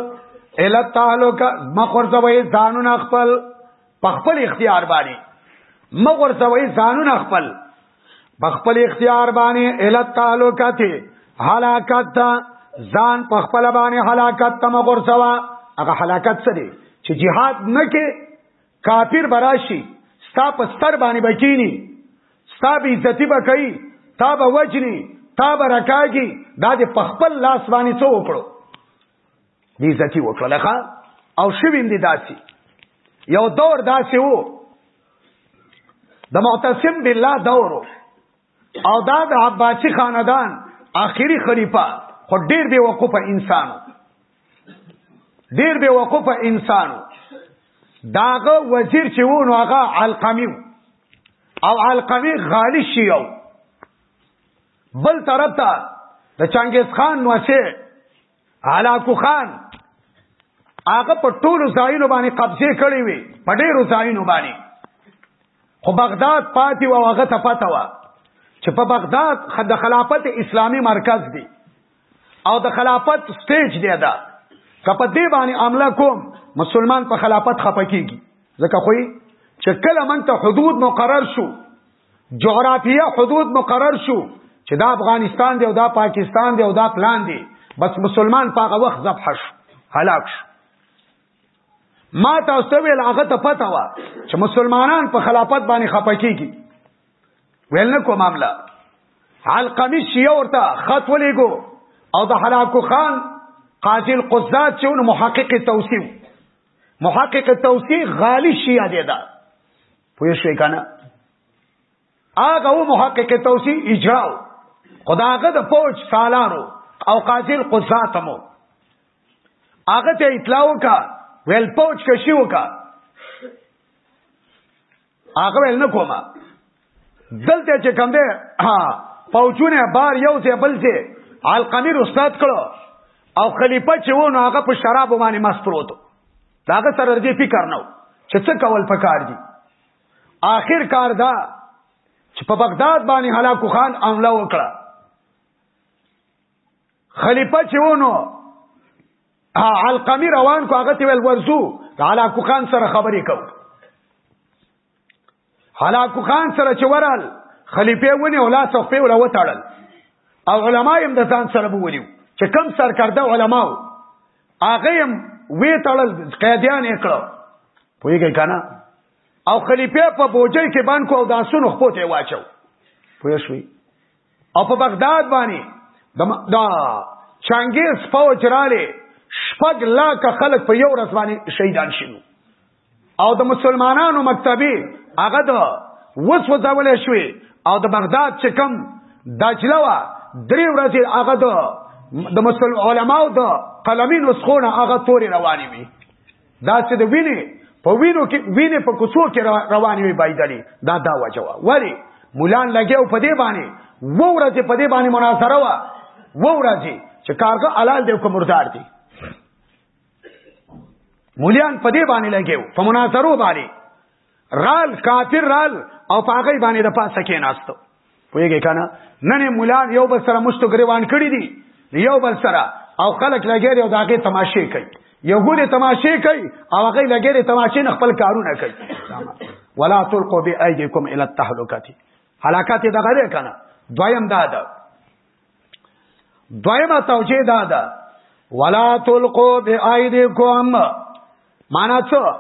اله تعلق مغور زوی ځانون خپل په خپل اختیار باندې مغور سوي ځانونه خپل په خپل اختیار باندې ال تعلقات هلاکت ځان په خپل باندې هلاکت ته مغور سوا هغه هلاکت څه دی چې jihad نه کې کافر براشي ستا په ستر باندې بکینی ستا به عزتی به کوي تا به وجنی تا به رکاږي دا د پخپل لاس باندې څه وکړو دی عزتي وکړه ښا او شویم دی داسي یو دور داسي وو د معتصم بالله دور او دا د عباسی خاندان آخري خلیفہ خو ډیر بے وقوفه انسان ډیر بے وقوفه انسان داغه وزیر چې وو نو هغه علقمی او علقمی غالی شیو بل طرف ته د چنګیز خان نوشه علاکو خان هغه په ټولو ځایونو باندې قبضه کړې وي په ډېرو ځایونو باندې خو بغداد پاتې و هغه ته پته و چې په بغداد د خلافت اسلامی مرکز دی او د خلافت سټیج دی دا که په دې باندې عمله کوم مسلمان په خلافت خپکیږي ځکه خو چې کله من ته حدود مقرر شو جغرافیه حدود مقرر شو چې دا افغانستان دی او دا پاکستان دی او دا پلان دی بس مسلمان په هغه وخت ذبح شو هلاک شو ما تاسو ته ویل هغه ته پته و چې مسلمانان په خلافت باندې خپه کیږي ویل نه کوم معاملہ علقمی شیعه ورته خط ولېګو او د هلاکو خان قاضی القضات چې نو محقق توصیف محقق توصیف غالی شیعه دی دا پوه شوي کنه هغه و محقق توسیع اجرا خداغه د فوج سالارو او قاضی القضات مو هغه ته اطلاع وکا ویل فوج کشي وکا هغه ویل نه کومه دلته چې کوم دی فوجونه بار یو ځای بل ځای القمیر استاد کړو او خلیفہ چې و نو هغه په شراب باندې مست پروتو داغه سره دې فکر نو چې څه کول پکار دي آخر کار دا چې په بغداد باندې هلاکو خان عمله وکړه خلیفہ چې ونه علقمی روان کو هغه ته ویل ورزو هلاکو خان سره خبرې کوو هلاکو خان سره چې ورال خلیفه ونی او لاس خپل ولا وتاړل او علما هم د ځان سره بولیو چې کم سرکرده علما هغه هم وی تړل قیدیان یې کړو پوهیږئ کنه او خلیفه په بوجي کې باندې کو داسونو خپل ته واچو پوه شوي او په بغداد باندې دا چنګیز فوج رااله شپږ لاکه خلک په یو ورځ باندې شهیدان شول او د مسلمانانو مکتبه هغه د وس وځول شوې او د بغداد چې کم دجله وا درې ورځې هغه د د مسلم علماو د قلمي نسخونه هغه توري رواني وي دا چې د ویني په وینو کې ویني په کوڅو کې رواني وي بایدلې دا دا وجوه ولی مولان لګیو په دې باندې و ورځې په دې باندې مناظره وا و ورځې چې کارګه حلال دی کوم مردار دی مولیان په دې باندې لګیو په مناظرو باندې رال کافر رال او په هغه باندې د پاسه کې ناستو پوهیږي کنه نن مولا یو بل سره مشتو غریوان کړی دي یو بل سره او خلک لګیږي او داګه تماشې کوي یو ګوره تماشې کوي او هغه لګیږي تماشې نه خپل کارونه کوي ولا تلقوا بأيديكم الى التهلكه هلاکت دغه ده کنه دویم دا ده دویمه توجیه دا ده ولا تلقو بأيديكم معنا څه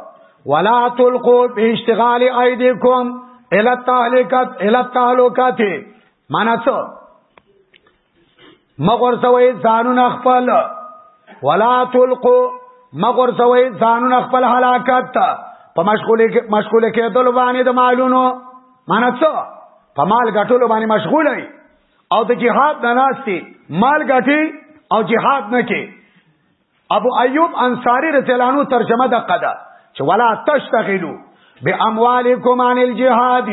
ولا تلقو باشتغال ايديكم الى التهلكات الى التهلكات معنا څه مغور سوي ځانون خپل ولا تلقو مغور سوي ځانون خپل هلاکت ته په مشغوله کې مشغوله کې دل باندې د مالونو معنا څه په مال غټولو باندې مشغوله او د جهاد نه ناشتي مال ګټي او جهاد نه کې ابو ایوب انصاری رضی الله عنه ترجمه د قدا چې ولا تشتغلوا باموالکم عن الجهاد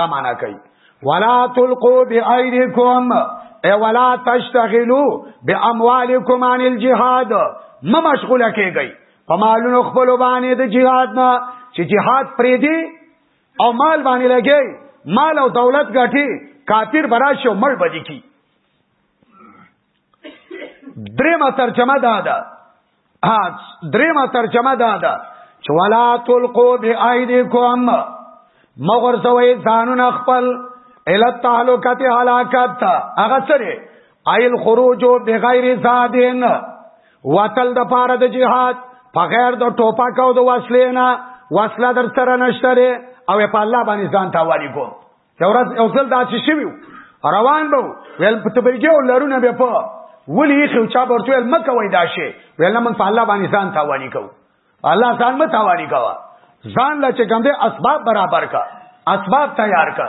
دا معنا کوي ولا تلقوا بايديكم اي ولا تشتغلوا باموالکم عن الجهاد ما مشغوله کېږئ په مالونو خپل باندې د جهاد نه چې جهاد پرې دی او مال باندې لګي مال او دولت غټي کافر براش او مړ بدی کی درېما ترجمه دا ده ها درېما ترجمه دا ده چې ولا تلقو بأيديكم مغرزوي ځانونه خپل اله تعلقات هلاکت هغه سره ایل خروجو بغیر زادین وتل د پاره د جهاد په غیر د ټوپک او د وسلې نه وسله در سره نشته او په الله باندې ځان تاوالي کو یو ورځ یو ځل داسې شوی روان به ویل په تبلګي او لرونه به په ولی خو چا ورته ویل مکه وای داشه ویل نه من په الله باندې ځان تاوالي کو الله ځان مت تاوالي کوا ځان لا چې کوم دې اسباب برابر کا اسباب تیار کا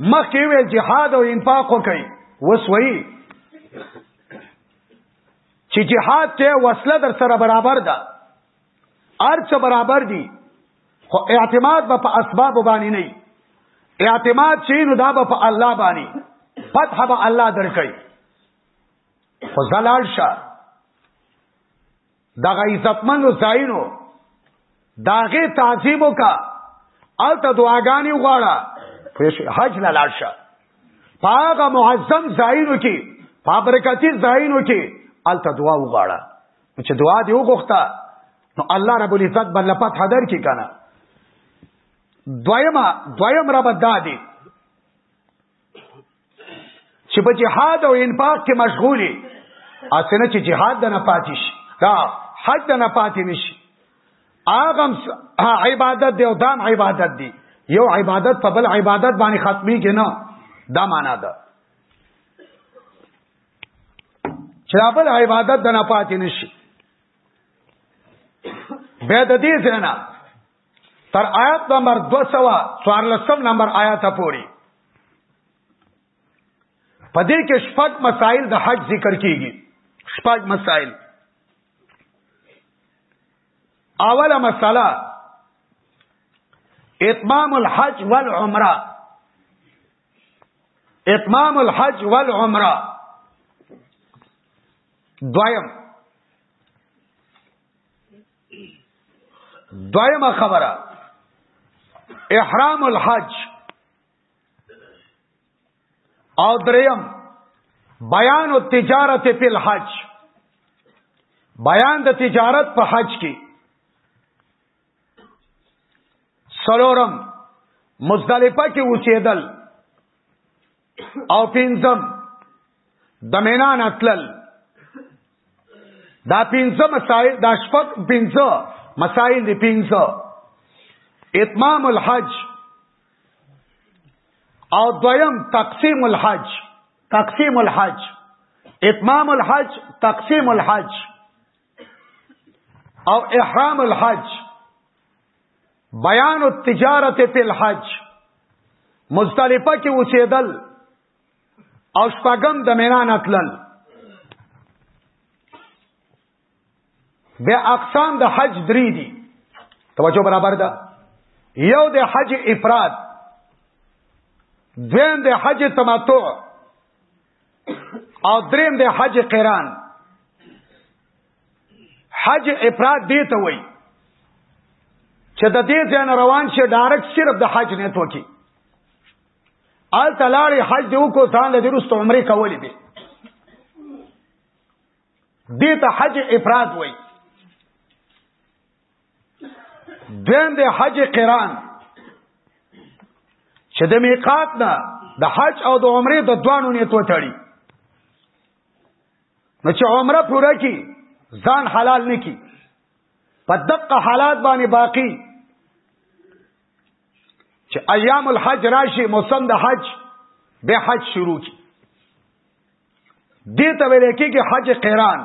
مخکې ویل جهاد او انفاق وکړي وسوي چې جهاد ته وسله در سره برابر ده ارڅ برابر دي خو اعتماد به په اسباب باندې نه اعتماد چې نو دا به په الله باندې فتح به الله درکړي خو زلال شه دغه عزتمن زاینو داغه تعظیم وکا الته دعاګانی وغواړه پېښ حج لاله شه پاغه معظم زاینو کې پابرکتی زاینو کې الته دعا وغواړه چې دعا دی وغوښته نو الله رب العزت بل فتح در کې کنه دویمه دویم رب دادی چې په جهاد او انفاق کې مشغولي اسنه چې جهاد د نه پاتې شي دا حج د نه پاتې نشي اغم عبادت دی او دام عبادت دی یو عبادت په بل عبادت باندې ختمي کې نه دا معنا ده چې بل عبادت د نه پاتې نشي به د دې څنګه تر آیات نمبر 214 نمبر آیات پوری پدې کې شپږ مسائل د حج ذکر کیږي شپږ مسائل اوله مسله اتمام الحج والعمره اتمام الحج والعمره دویم دویمه خبره احرام الحج او دریم بیان التجارت فی الحج بیان د تجارت په حج کې سلورم مزدلفه کې اوسېدل او پنځم د مینا نتلل دا پنځه مسائل دا شپږ پنځه مسائل دي پنځه اتمام الحج او دویم تقسیم الحج تقسیم الحج اتمام الحج تقسیم الحج او احرام الحج بیان التجارت فی الحج مزدلفه کې اوسېدل او شپږم د مینا نتلل به اقسام د حج درې دي توجه برابر ده یو د حج افراد دویم د حج تمتع او دریم د حج قران حج افراد دی ته وای چې د دې ځان روان شي ډایرکټ صرف د حج نیت وکي آل تلاړي حج دی وکړو ځان له درست عمره کولې دي دې ته حج افراد وای دویم دی حج قران چې د میقات نه د حج او د عمره د دوانو نیت وتړي نو چې عمره پوره کی ځان حلال نه کی په دقه حالات باندې باقی چې ایام الحج راشي موسم د حج به حج شروع کی دې ته ویل کېږي حج قران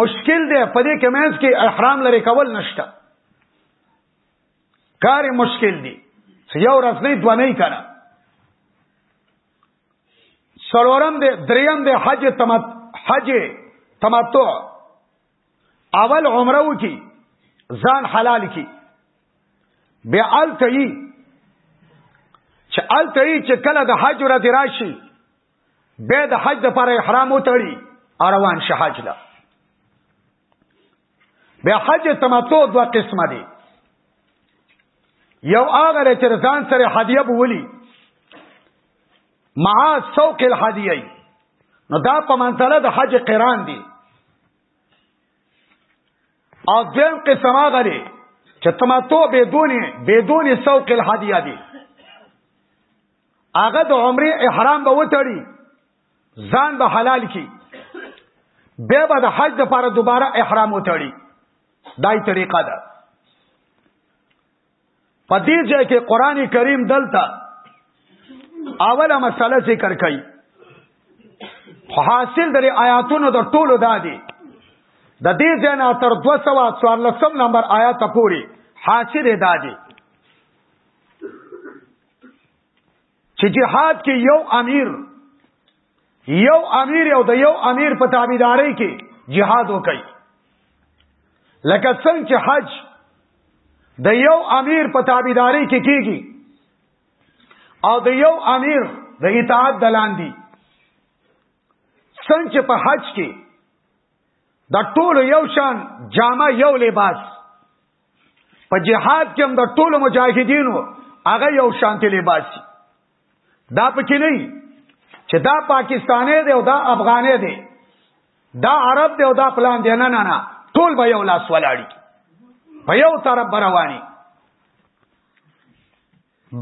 مشکل دی په دې کې مېز کې احرام لري کول نشته کار مشکل دی یو ورځ نه دوه نه کړه سلورم دی دریم دی حج تمت حج تمتع اول عمره وکي ځان حلال کی بیا التئی چې التئی چې کله د حج ورځ راشي به د حج د پر احرام وتړي روان شه حج لا به حج تمتع دوه قسمه دي یو هغه چې ځان سره هدیه بولی مع سوق الهدیه نو دا په منځله د حج قران دي او دیم قسم هغه دی چې تمتع بدون بدون سوق الهدیه دي هغه د عمره احرام به وتړي ځان به حلال کی به به د حج لپاره دوباره احرام وتړي دای طریقه ده په دې ځای کې قران کریم دلته اوله مسله ذکر کړي حاصل درې آیاتونو د ټولو دادي د دې ځای نه تر 214 نمبر آیات پورې حاصل دادي چې جهاد کې یو امیر یو امیر او د یو امیر په تابعداري کې جهاد وکړي لکه څنګه چې حج د یو امیر په تابعداري کې کیږي او د یو امیر د اطاعت دلاندې څنګه چې په حج کې د ټولو یو شان جامه یو لباس په جهاد کې هم د ټولو مجاهدینو هغه یو شانتی لباس دا پکې نه چې دا پاکستاني دی او دا افغاني دی دا عرب دی او دا پلان دی نه نه نه ټول به یو لاس ولاړی په یو طرف برواني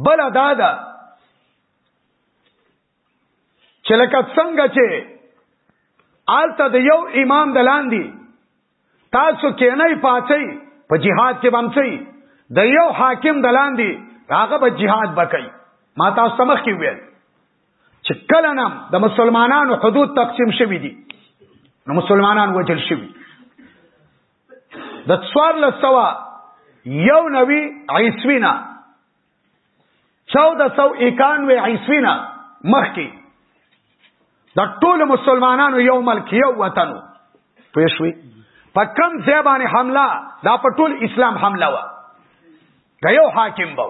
بل دا ده چې لکه څنګه چې آلته د یو امام د لاندې تاسو کینای پاتې په جهاد کې بمڅي د یو حاکم د لاندې هغه به جهاد وکړي ما تاسو مخ کې ویل چې کله نم د مسلمانانو حدود تقسیم شوي دي نو مسلمانان وجل شوي د څوار لسوا یو نوی عیسوینا 1491 عیسوی نه مخکې د ټولو مسلمانانو یو ملک یو وطن پوه شوي په کم ځای باندې حمله دا په ټول اسلام حمله و دا یو حاکم بو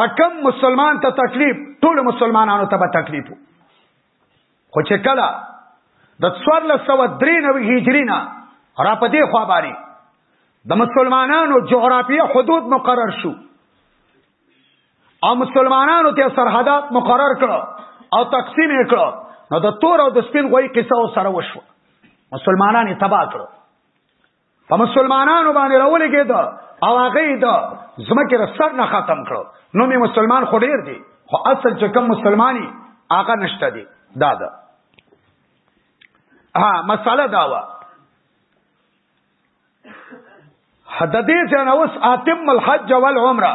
په کم مسلمان ته تکلیف ټول مسلمانانو ته به تکلیف خو چې کله د 1493 هجری نه را پدې خوا باندې د مسلمانانو جغرافیه حدود مقرر شو او مسلمانانو ته سرحدات مقرر کړو او تقسیم یې کړو نو د تور او د سپین غوي قصه سره وشو مسلمانان یې تباہ کړو په مسلمانانو باندې راولېږي دا او هغه دا زمکه را سر نه ختم کړو نو می مسلمان خو ډیر دی خو اصل چې کوم مسلمانی هغه نشته دی دا دا ها مساله دا و حد دې ځنه اوس اتم الحج والعمره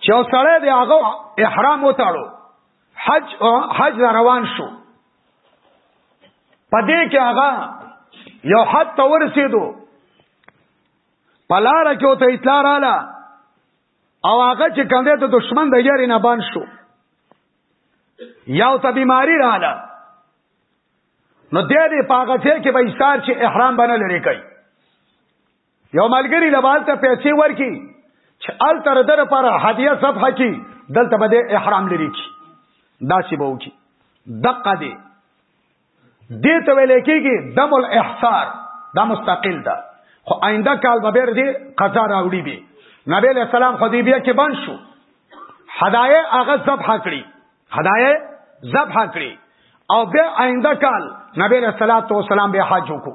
چې او سړی دی هغه احرام وتاړو حج حج روان شو پدې کې هغه یو حد ته ورسېدو پلار کې وته اطلاع رااله او هغه چې کوم دی ته دشمن د یاري نه بان شو یو ته بیماری رااله نو دې دې پاګه کې به ایثار چې احرام باندې لري کوي یو ملګری لبال ته پیسې ورکی چې ال تر در پر هدیه صفحه کی دلته به احرام لري کی دا سی به وکی دقه دی دې ته ویل کېږي دم الاحصار دا مستقل ده خو آینده کال به بیر دی قضا راوړي به نبی علیہ السلام حدیبیه کې بند شو هدايه هغه ذبح کړی هدايه ذبح کړی او بیا آینده کال نبی علیہ الصلوۃ والسلام به حج وکړو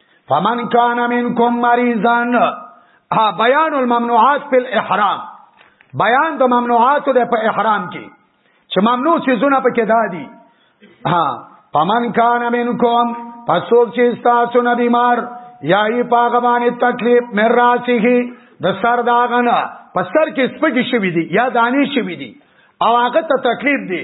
فمن کان منکم مریضان ها بیان الممنوعات فی الاحرام بیان د ممنوعات د په احرام کې چې ممنوع څه زونه پکې دادي ها فمن کان منکم پسوک چې تاسو نه بیمار یا یې پاغه باندې تکلیف مې راسیږي د سر داغنه په سر کې سپږی شوی دی یا دانی شوی دی او هغه ته تکلیف دی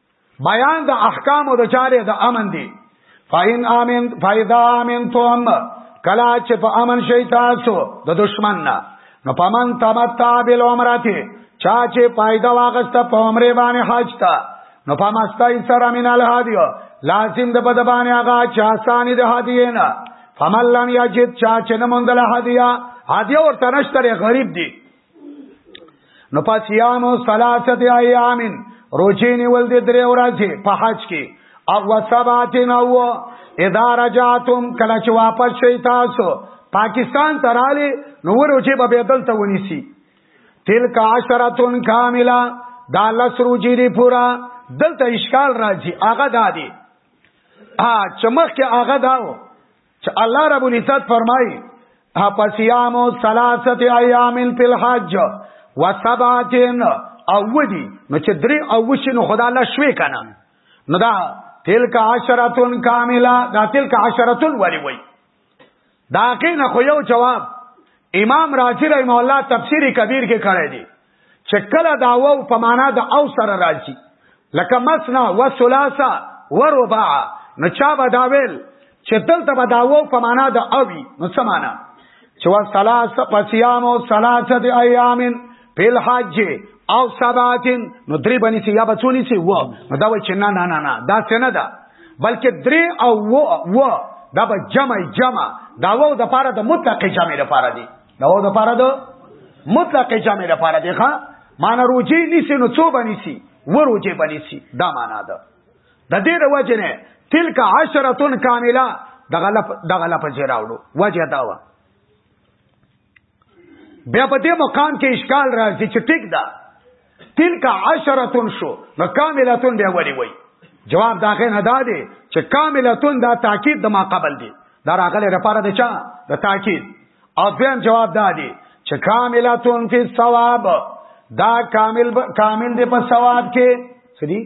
بیان د احکام او د چارې د امن دی فاین امن فایدا امن تو ام کلا چې په امن شي تاسو د دشمن نه نو پمن تمتا بل عمرته چا چې پایدا واغست په عمره باندې حج تا نو پمستای سره من الهادیو لازم د بد باندې هغه چا سانی د هدیه نه فمن لم یجد چا چې نه مونږ له هدیه هدیه ورته نشته غریب دی نو پس یامو سلاست ایامین روچی نیول دی دری ورازی پا حج کی او سباتین او اذا رجاتم کله چې واپس شي تاسو پاکستان ته رالی نو وروجه به بدل ته ونیسی تلک عشرتون کاملا دا لس روجی دی پورا دلته اشکال راځي هغه دادی ا چمخ کې هغه داو چې الله رب العزت فرمایي اپسیام ثلاثه ایام فی الحج وسبعتن او ودی نو چې درې او وشي نو خدا الله شوي کنه نو دا تلک عشرتون کامله دا تلک عشرتون ولی وی دا کین خو یو جواب امام راضی رحم الله تفسیر کبیر کې کړی دی چې کله دا وو په معنا د او سره راځي لکه مسنا و ثلاثه و رباع نو چا به دا ویل چې دلته به دا وو په معنا د اوی نو څه معنا چې و ثلاثه پسیام او ثلاثه ایام په الحج او سباتن نو درې باندې چې یا بچونی چې و نو دا وای چې نه نه نه نه دا څه نه ده بلکې درې او و و دا به جمع جمع دا و د پاره د مطلق جمع لپاره دی دا و د پاره د مطلق جامع د پاره دی ښا معنی روجی نیسی نو څو بنیسی و روجی بنیسی دا معنا ده د دې د وجه نه تلک عشرتون کامله دغه لپ دغه لپ جراوړو وجه دا و بیا په دې مقام کې اشکال راځي چې ټیک ده تلک عشرتون شو نو کاملتون بیا ولی وای جواب دا غې نه دا دی چې کاملتون دا تاکید د ما قبل دی دا راغله لپاره د چا د تاکید او دویم جواب دا دی چې کاملتون فی ثواب دا کامل ب... کامل دی په ثواب کې سدي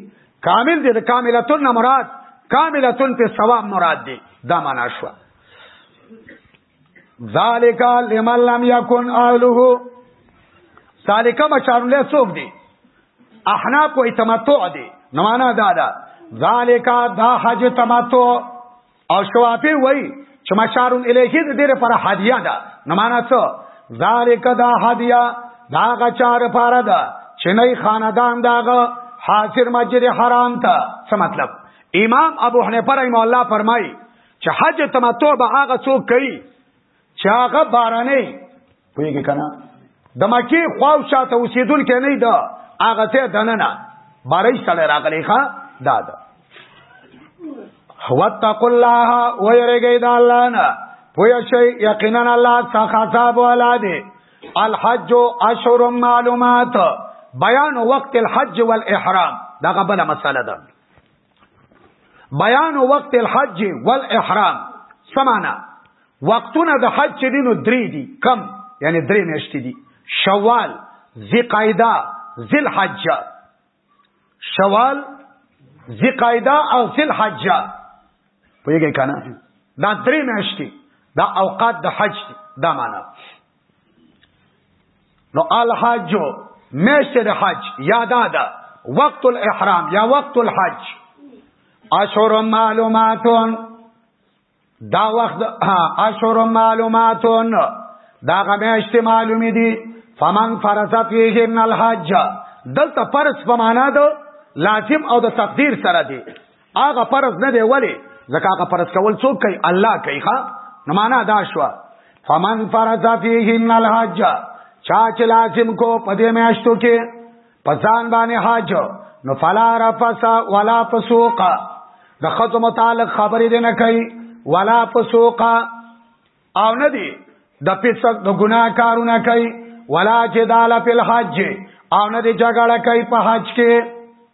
کامل دی د کاملتون نه مراد کاملتون په ثواب مراد دی دا معنا شوه ذالک لمن لم یکن اهله سالکه مشار له څوک دی احناف و تمتع دی نو معنا دا ده ذالک دا حج تمتع او شوافی وای چې مشار الیه دې ډیره پر هدیه ده نو معنا څه ذالک دا هدیه دا غچار پر ده چې نه خاندان داغه حاضر مسجد حرام ته څه مطلب امام ابو حنیفه رحم الله فرمایي چې حج تمتع به هغه څوک کوي چې هغه بارانه پوهیږي کنه د مکی خواو شاته اوسیدون کې نه دا هغه ته دننه بارای سره راغلی ښا دا دا واتقوا الله ويرګي د الله نه پوه شي یقینا الله څخه حساب ولا دي الحج اشهر معلومات بیان وقت الحج والاحرام دا غبل مساله ده بیان وقت الحج والاحرام سمانا وقتونه د حج چې دینو درې دي کم یعنی درې میاشتې دي شوال ذی قاعده ذل حج شوال ذی قاعده او ذل حج پوهیږئ کنه دا درې میاشتې دا اوقات د حج دي دا معنا نو الحج میشت د حج یادا ده وقت الاحرام یا وقت الحج اشهر معلوماتون دا وخت اشهر معلوماتون دا غمیشت معلومی دی فمن فرض فیهن الحج دلته فرض په معنا ده لازم او د تقدیر سره دی هغه فرض نه دی ولی ځکه هغه فرض کول څوک کوي الله کوي ښا نو معنا دا شو فمن فرض فیهن الحج چا چې لازم کو پدې میاشتو کې پسان باندې حج نو فلا رفس ولا فسوق د خط متعلق خبرې دې نه کوي ولا فسوق او نه دی د فسق د ګناه کارونه کوي ولا جدال فی الحج او نه دی جګړه کوي په حج کې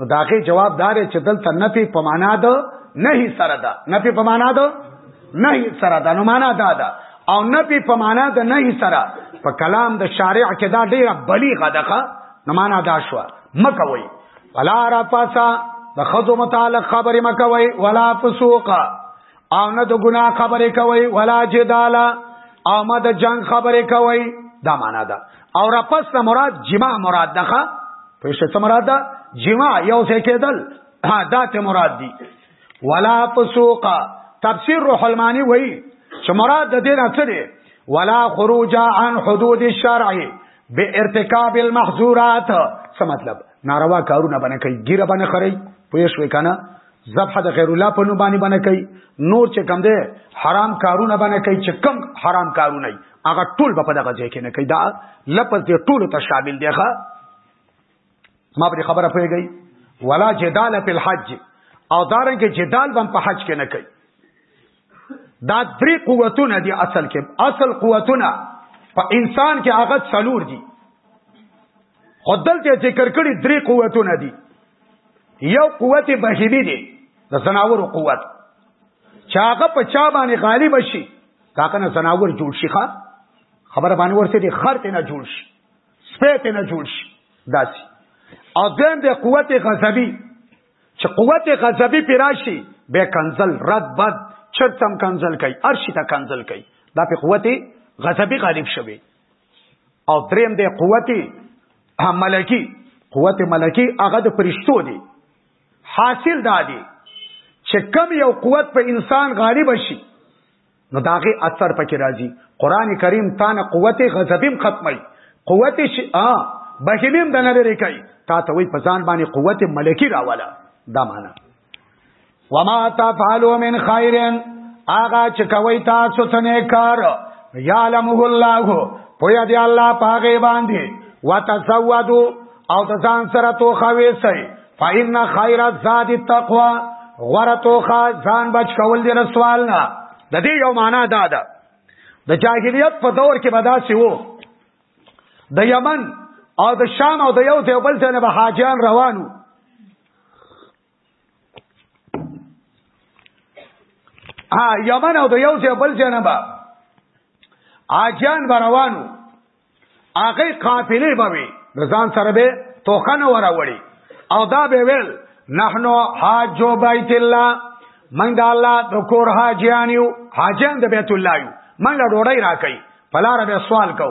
نو داغه جواب دار چې دلته نفي په معنا ده نهي سره ده نفي په معنا ده نهي سره ده نو معنا ده ده او نفي په معنا ده نهي سره په کلام د شارع کې دا ډیره بلیغه ده نو معنا دا شو مکوي ولا رفاسا د خزو متعلق خبرې مکوي ولا فسوقا او نه د ګنا خبرې کوي ولا جدال او ما د جنگ خبرې کوي دا معنا ده او را پس مراد جما مراد ده په څه څه مراد ده جما یو څه کېدل ها دا ته مراد دي ولا فسوق تفسیر روح المانی وایي چې مراد د دې نه څه دی ولا خروج عن حدود الشرع بارتكاب المحظورات څه مطلب ناروا کارونه باندې کوي ګیره باندې خړی پوه شو کنه ذبح د غیر الله په نوم باندې باندې کوي نور چې کم دی حرام کارونه باندې کوي چې کم حرام کارونه وي هغه ټول به په دغه ځای کې نه کوي دا لپس دې ټول ته شامل دی ښا ما پر خبره پوهیږي ولا جدال فی الحج او دارنګ جدال هم په حج کې نه کوي دا درې قوتونه دي اصل کې اصل قوتونه په انسان کې هغه څلور دي خدل ته ذکر کړي درې قوتونه دي یو قوت بهیمی دی د زناورو قوت چې هغه په چا باندې غالب شي کاکه نه زناور جوړ شي ښا خبره باندې ورته دي خر ته نه جوړ شي سپه ته نه جوړ شي داسي او دیم د قوت غضبي چې قوت غضبی پی راشي به کنزل رد بد چرتم کنزل کوي ارشي ته کنزل کوي دا په قوت غضبی غالب شوی او دریم دی قوت ملکی قوت ملکی هغه د فرشتو دی حاصل دا دی چې کم یو قوت په انسان غالب شي نو داغه اثر پکې راځي قران کریم تانه قوت غضبم ختمي قوت شي ا بهینم د نړۍ کوي تا ته وي په ځان باندې قوت ملکی راواله دا معنا وما تفعلوا من خير اغا چې کوي تاسو څنګه کار یعلمه الله پویا دی الله پاګې باندې وتزودوا او د ځان سره توخه وېسئ فإن خير الزاد التقوى غره توخه ځان بچ کول دی رسوال نه د دې یو معنا دا ده د جاهلیت په دور کې به داسې وو د یمن او د شام او د یو دیوبل ته نه به حاجیان روانو ها یمن او د یو ځای بل ځای نه با اجان بروانو هغه قافلې به وي د ځان سره به توخن وراوړي او دا به ویل نحنو حاجو بیت الله من د الله د کور حاجیان یو حاجیان د بیت الله یو من له ډوړی راکې پلار به سوال کو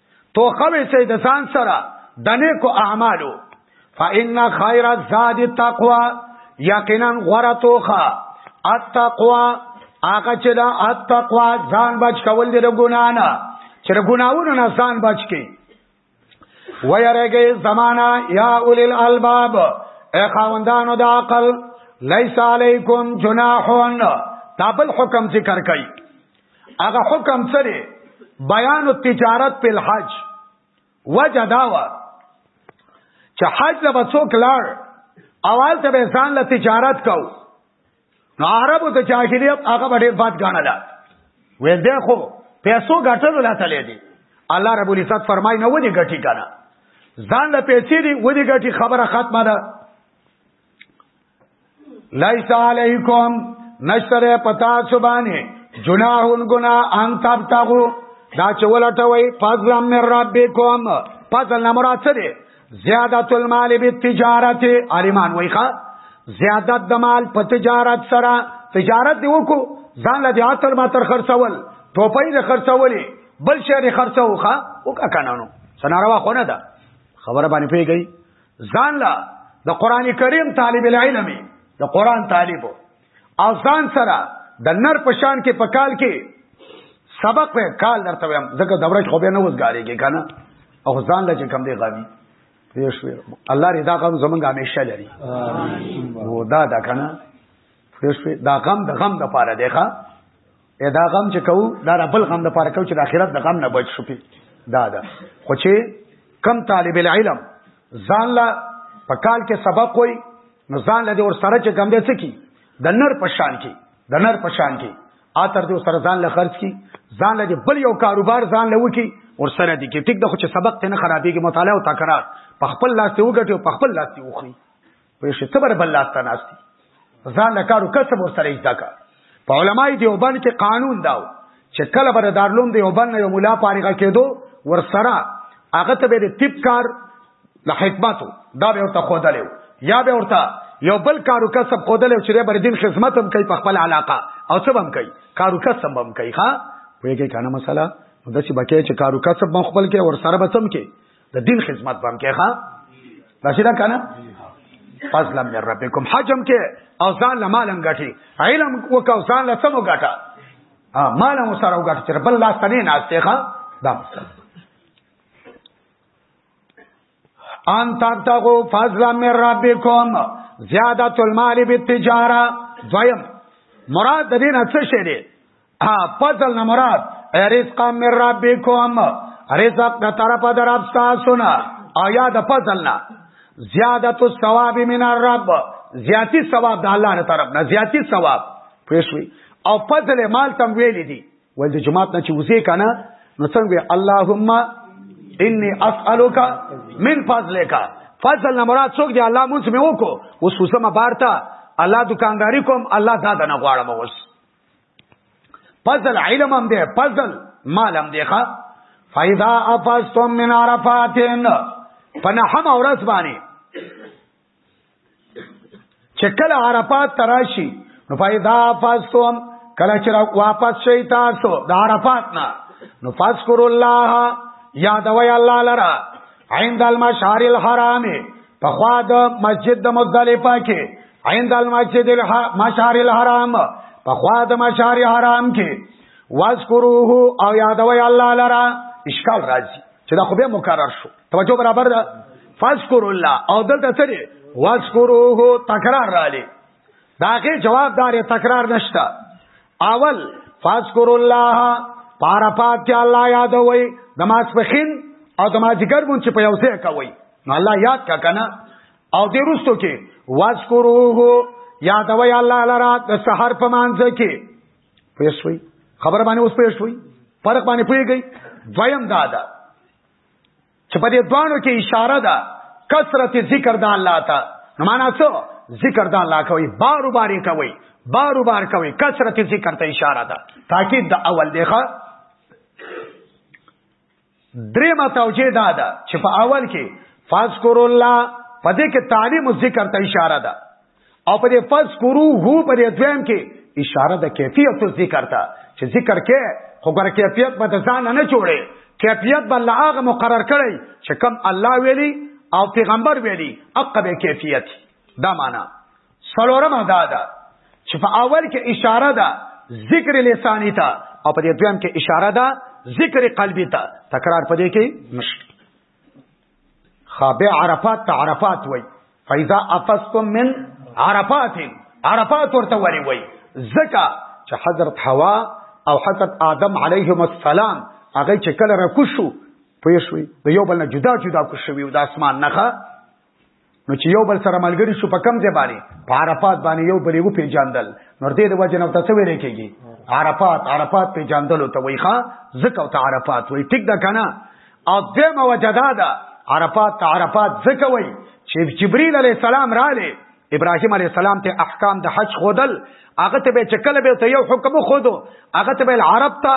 توخوي سي د ځان سره د نیکو اعمالو فإن خیر الزاد التقوا یقینا غره توخه التقوا هغه چې دا التقوا ځان بچ کول دي د ګنا نه چې د ګناونو نه ځان بچ کی ويرګي زمانہ یا اول الالباب اے خاوندانو د عقل لیس علیکم جناحون دا بل حکم ذکر کړي هغه حکم سره بیان التجارت په الحج وجه داوا چې حج له بچو کلار اول ته به ځان له تجارت کو نو عربو ته جاهلیت هغه ډېر بد غاڼه وې ده خو پیسو ګټلو لا تلې دي الله رب العزت فرمای نه ودی ګټی کنه ځان له پیسې دی ودی ګټی خبره ختمه ده لیس علیکم نشتر پتا سبانه جناحون گنا ان تبتغو دا چولټوي فضل من ربکم فضل نمرا څه دی زیادت المال بالتجارت عالمان وایخه زیادت د مال په تجارت سره تجارت دی وکړو ځان له دې اتر ما تر خرڅول ټوپۍ د خرڅولې بل شهري خرڅوخه وکا کنانو سناروا خو نه ده خبره باندې پیږي ځان لا د قران کریم طالب العلم د قران طالب او ځان سره د نر پشان کې په کال کې سبق په کال درته ویم ځکه دورش خو به نه وزګاریږي کنه او ځان لا چې کم دی غوي پوه شو الله رضا غم زمونږ همیشه لري او دا دا کنه پوه شو دا غم د غم د پاره دی ښا اې دا غم چې کوو دا را بل غم د پاره کوو چې د آخرت د غم نه بچ شو پی دا دا خو چې کم طالب العلم ځان لا په کال کې سبق وای نو ځان له دې ور سره چې کم دې څه کی د نر په شان کې د نر په شان کې اتر دې سره ځان له خرج کی ځان له بل یو کاروبار ځان له وکی ور سره دې کې ټیک د خو چې سبق ته نه خرابېږي مطالعه او تکرار په خپل لاس ته وګټي او په خپل لاس ته وخی وې شي تبر بل لاس ته ناشتي ځان له کارو کسب ور سره ځکا په علماي دیوبند کې قانون داو چې کله بر دارلوم دیوبند یو مولا فارغه کېدو ور سره هغه ته به طب کار له حکمتو دا به ورته خودلې یا به ورته یو بل کارو کسب خودلې چې بر دین خدمت هم کوي په خپل علاقه او څه هم کوي کارو کسب هم کوي ها وېږي کنه مسله نو دسی بکې چې کارو کسب مخبل کې ور سره بسم کې د دین خدمت بم کې ښا راشي دا کنه فضلا من ربکم حجم کې او ځان له مالم غټي علم وکاو ځان له سمو غټه ها مالم سره وغټ چې بل لاس ته نه ناشته ښا دا مسله ان تبتغوا فضلا من ربکم زیادت المال بالتجاره دویم مراد د دې نه څه شی دی ها فضل نه مراد رزق من ربکم رزق د طرفه در رب تاسو نه آیا د فضل نه زیادت الثواب من الرب زیاتی ثواب د الله نه طرف نه زیاتی ثواب پېښوي او فضل مال تم ویل دي ول د جماعت نه چې وزې کنه نو څنګه اللهم انی اسالک من فضلک فضل نه مراد څوک دی الله مونږ مې وکړو اوس وسمه بارته الله دکانداری کوم الله دا نه غواړم اوس پزل علم هم دی پزل مال هم دی ښا فاذا افستم من عرفاتن پنحم اورس باندې چې کله عرفات تراشي نو فاذا افستم کله چې واپس شي تاسو د عرفات نه نو فذكر الله یادوي الله لرا عند المشعر الحرام پخوا د مسجد د مزدلفه کې عند المسجد المشعر الحرام پخوا د مشعر حرام کې واذکروه او یادوي الله لرا اشکال راځي چې دا خو به مکرر شو توجه برابر ده فاذکر الله او دلته څه دی واذکروه تکرار راځي داغه جواب دار تکرار نشتا اول فاذکر الله پارا پات الله یاد وای نماز پخین او نماز ګر مون چې په یو ځای کوي نو الله یاد کا کنه او دې رستو کې واذکروه یاد وای الله لرا د سحر په مانځ کې پېښوي خبر باندې اوس پېښوي فرق باندې پويږي دویم دا ده چې په دې دوانو کې اشاره ده کثرت ذکر د الله ته نو معنا څه ذکر د الله کوي بار بار کوي بار بار کوي کثرت ذکر ته اشاره ده تاکید د اول دیخه درېما توجیه دا ده چې په اول کې فذكر الله په دې کې تعلیم ذکر ته اشاره ده او په دې فز کورو هو په دې دویم کې اشاره د کیفیت ذکر ته چې ذکر کې خو ګر کیفیت به د ځان نه جوړي کیفیت به الله هغه مقرر کړي چې کم الله ویلي او پیغمبر ویلي عقب کیفیت دا معنا سلورم دا ده چې په اول کې اشاره ده ذکر لسانی ته او په دې دویم کې اشاره ده ذکر قلبی ته تکرار پدې کې نشته خابه عرفات ته عرفات وای فاذا افستم من عرفات عرفات ورته وری وای زکه چې حضرت حوا او حضرت آدم علیهم السلام هغه چې کله را کوشو پوه شوي د یو بل نه جدا جدا کوشوي د اسمان نخه نو چې یو بل سره ملګری شو په کم ځای باندې په عرفات باندې یو بل یو پیژاندل نور دې د وجه نه تاسو ویل کېږي عرفات عرفات پیژاندل ته وای ښا زکه ته عرفات وای ټیک ده کنه او دې ما وجدا ده عرفات ته عرفات زکه وای چې جبرئیل علی السلام رااله ابراهیم علی السلام ته احکام د حج خودل هغه ته به چکل به ته یو حکم خو دو هغه ته به عرب ته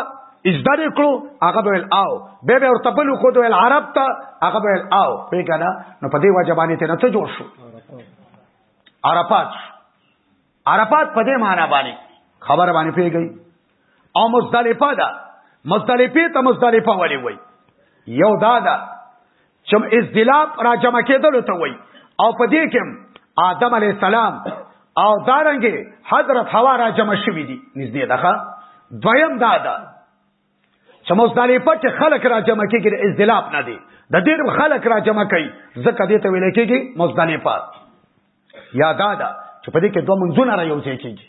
اجدار کړو هغه به او به به ورته بل خو دو عرب ته هغه به او پیګنا نو په دې واجبانی ته نه ته جوړ شو عرفات عرفات په دې معنا باندې خبر باندې پیګی او مزدلفه ده مزدلفه ته مزدلفه ولې وای یو دا ده چم ازدلاب را جمع کېدلو ته وای او په دې کې آدم علی السلام او دارنګې حضرت حوا را جمع شوې دي نږدې ده دویم دا ده چې مزدلفه کې خلک را جمع کېږي د ازدلاب نه دي د ډېر خلک را جمع کوي ځکه دې ته ویل کېږي مزدلفه یادا ده چې په دې کې دوه منځونه را یو ځای کېږي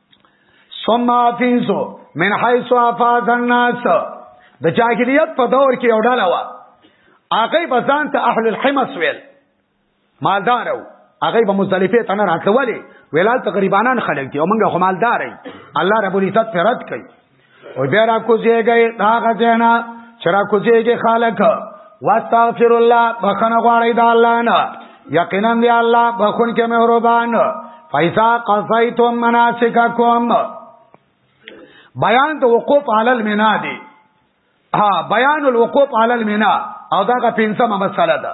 ثم افیزو من حیث افاز الناس د جاهلیت په دور کې یو ډله وا هغه به ځان ته اهل الحمص ویل مالدارو هغه به مزدلفه ته نه راتلولې ویلال تقریبانان خلک دي او موږ خو مالدارې الله رب العزت فرات کوي او بیا را کوزیږي دا غزینا چې را کوزیږي خالق واستغفر الله بخنه غواړی د الله نه یقینا دی الله بخون کې مهربان فایسا قصیتم مناسککم بیان د وقوف علی المنا دی ها بیان الوقوف علی المنا او دا غ پنځمه مسله ده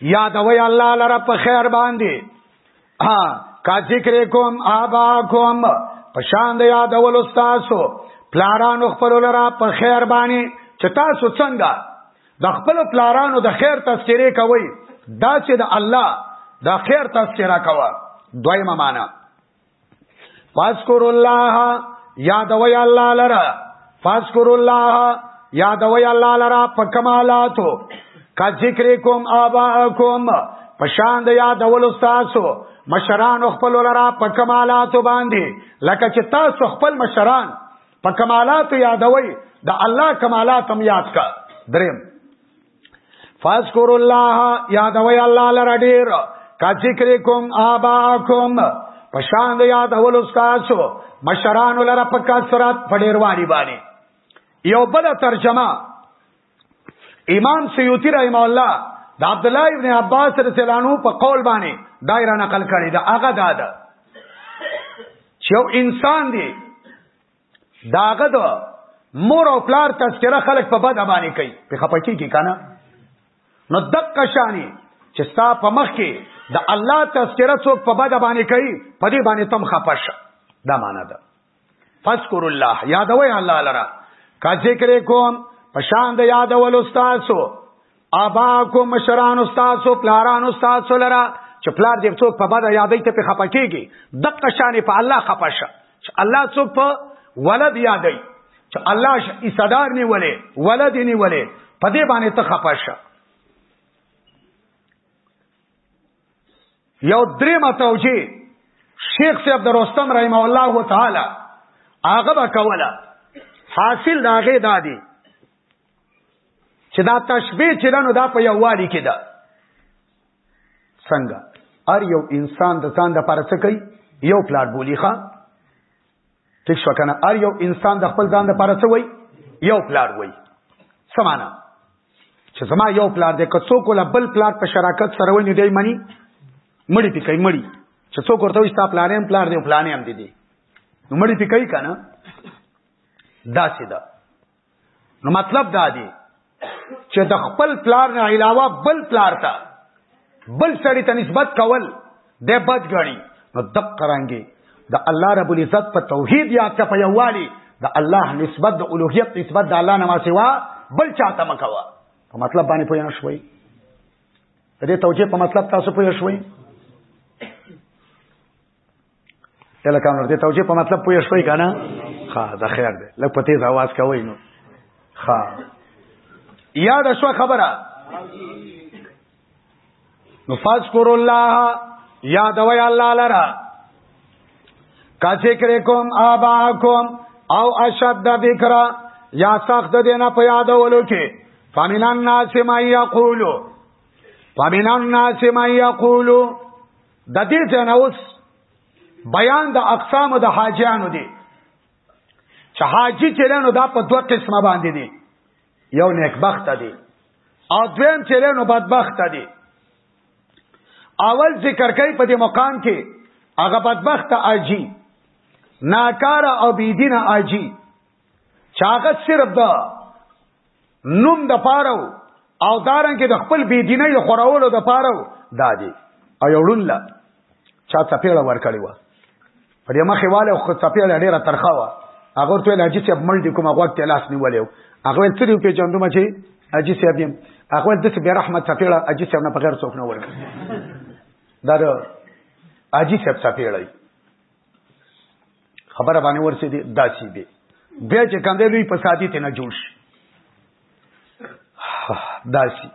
یادوي الله لره په خیر باندې ها کا ذکر کوم آبا کوم پشان د یادول استادو پلارانو خپل لرا په خیر باندې چې تاسو څنګه د خپل پلارانو د خیر تذکره کوي دا چې د الله د خیر تذکره کوي دویمه معنا فاذكر الله یادوي الله لرا فاذكر الله یادوي الله لرا په کمالاتو کا ذکر کوم آباءکم پشان د یادول تاسو مشران خپل لرا په کمالاتو باندې لکه چې تاسو خپل مشران په کمالاتو یادوي د الله کمالات هم یاد کا دریم فاذکر الله یادوي الله لره ډیر کا ذکر کوم آباکم پشان د یاد اول استادو مشران لره په کثرت په ډیر وانی باندې یو بل ترجمه امام سیوطی رحم الله د عبد الله ابن عباس رضی الله عنه په قول باندې دایره نقل کړی دا هغه داده چې انسان دی داغه د مور او پلار تذکره خلک په بد باندې کوي په خپکی کې کنه نو دک شانی چې ستا په مخ کې د الله تذکره څوک په بد باندې کوي په دې باندې تم خپش دا معنا ده فذكر الله یادوي الله لرا کا ذکر کوم پشان د یادول استادو اباکم مشران استاد او پلاران استاد سره چې پلار دې څوک په بده یادې ته په خپه کېږي دغه شان په الله خپه شه چې الله څوک په ولد یادې چې الله ایصدار نه ولې ولد نه ولې په دې باندې ته خپه شه یو درې متوجي شیخ صاحب دروستم رحم الله تعالی هغه به کوله حاصل داغه دادی دا چې دا تشبیه چې دنو دا په یووالي کې ده څنګه هر یو انسان د ځان د پاره څه کوي یو پلاټ بولی ښا ټیک شو کنه هر یو انسان د خپل ځان د پاره څه وای یو پلاټ وای سمانا چې زما یو پلاټ دی که څوک ول بل پلاټ په شراکت سره ونی دی منی مړی پی کوي مړی چې څوک ورته وي تاسو پلان هم پلان دی پلان هم دی دی نو مړی پی کوي کنه دا سیده نو مطلب دا دی چې د خپل پلار نه علاوه بل پلار ته بل سړی ته نسبت کول د بد غړي نو دق کرانګي د الله رب العزت په توحید یا ته په یوالي د الله نسبت د اولوهیت نسبت د الله نه ما سوا بل چاته مکوا په مطلب باندې پوه نه شوي دې توجیه په مطلب تاسو پوه شوي یلا کوم ورته توجیه په مطلب پوه شوي کنه ها دا خیر دی لکه په تیز आवाज کوي نو ها یاد شو خبره نو فذكر الله یاد وای الله لرا کاچې کرے کوم آباکم او اشد ذکر یا سخت دینا په یادولو کې فمن الناس ما یقولو فمن الناس ما یقولو د دې جنوس بیان د اقسام د حاجیانو دی چې حاجی چرنو دا په دوه قسمه باندې دی یو نیکبخت دی او دویم چرنو بدبخت دی اول ذکر کوي په دې مقام کې هغه بدبخت اجی ناکار او بيدینه اجی چاغه صرف دا نوم د پاره او دارن کې د خپل بی دیني د خورولو د پاره دادی او یوړون لا چا تپیړه ور کړی و پر یما خواله خو تپیړه ډیره ترخه و هغه ته لاجی چې مل دي کوم هغه ته لاس نیولیو هغه ته دې په جندو مچي اجي سی ابیم هغه د څه برحمت تپیړه اجي سی نه په غیر څوک نه ورک دا اجي سی تپیړه خبره باندې ورسې دي داسي به بیا چې کاندې لوی په ساتي ته نه جوړ شي داسي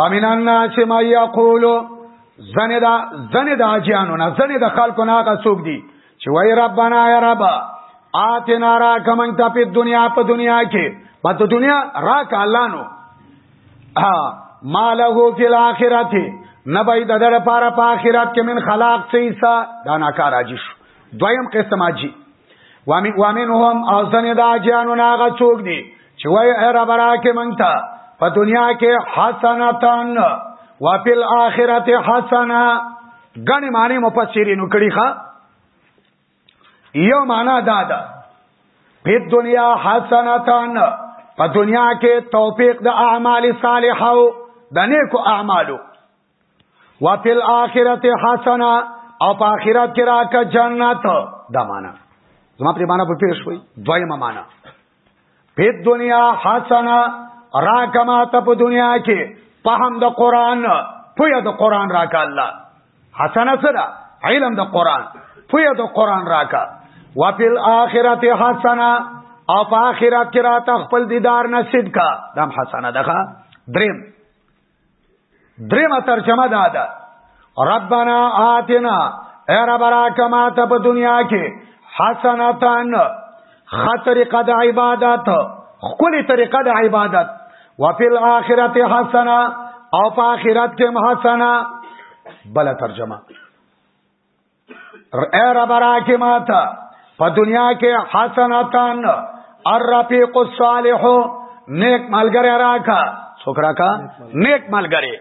فمن الناس ما یقول زنه دا زنه دا جانو نه زنه د خلکو نه کا سوق دي چې وای ربانا یا رب آتنا را کمن ته په دنیا په دنیا کې په دنیا را کالانو ما له فی الاخرته نبی د در پاره په اخرت کې من خلاق سیسا دا ناکار راځي شو دویم قسم اجي وامن وامنهم او سن دا جانو ناغه څوک دي چې وای اره برا کې منتا په دنیا کې حسنتان و فی الاخرته حسنا غنی معنی مفسرین کړي ښا یو معنا دا ده په دنیا حسنتان په دنیا کې توفیق د اعمال صالحه او د نیکو اعمالو وفي الاخرته حسنه او په اخرت کې راکه جنت دا معنا زما پر معنا په پیښ وي دویمه معنا په دنیا حسنه راکه ما ته په دنیا کې په هم د قران پویا د قران راکه الله حسنه سره علم د قران پویا د قران راکه وفل اخرت حسنه او په اخرت کې راته خپل دیدار نصیب کا دم حسنه دغه دریم درېمه ترجمه دا ده ربنا آتنا اے رب راکما ته په دنیا کې حسنتان خطرقه د عبادت خپل طریقه د عبادت وفي الاخرته حسنه او په اخرت کې حسنه بل ترجمه اے رب راکی ماتا په دنیا کې حسنتان الرفیق الصالح نیک ملګری راکا څوک راکا نیک ملګری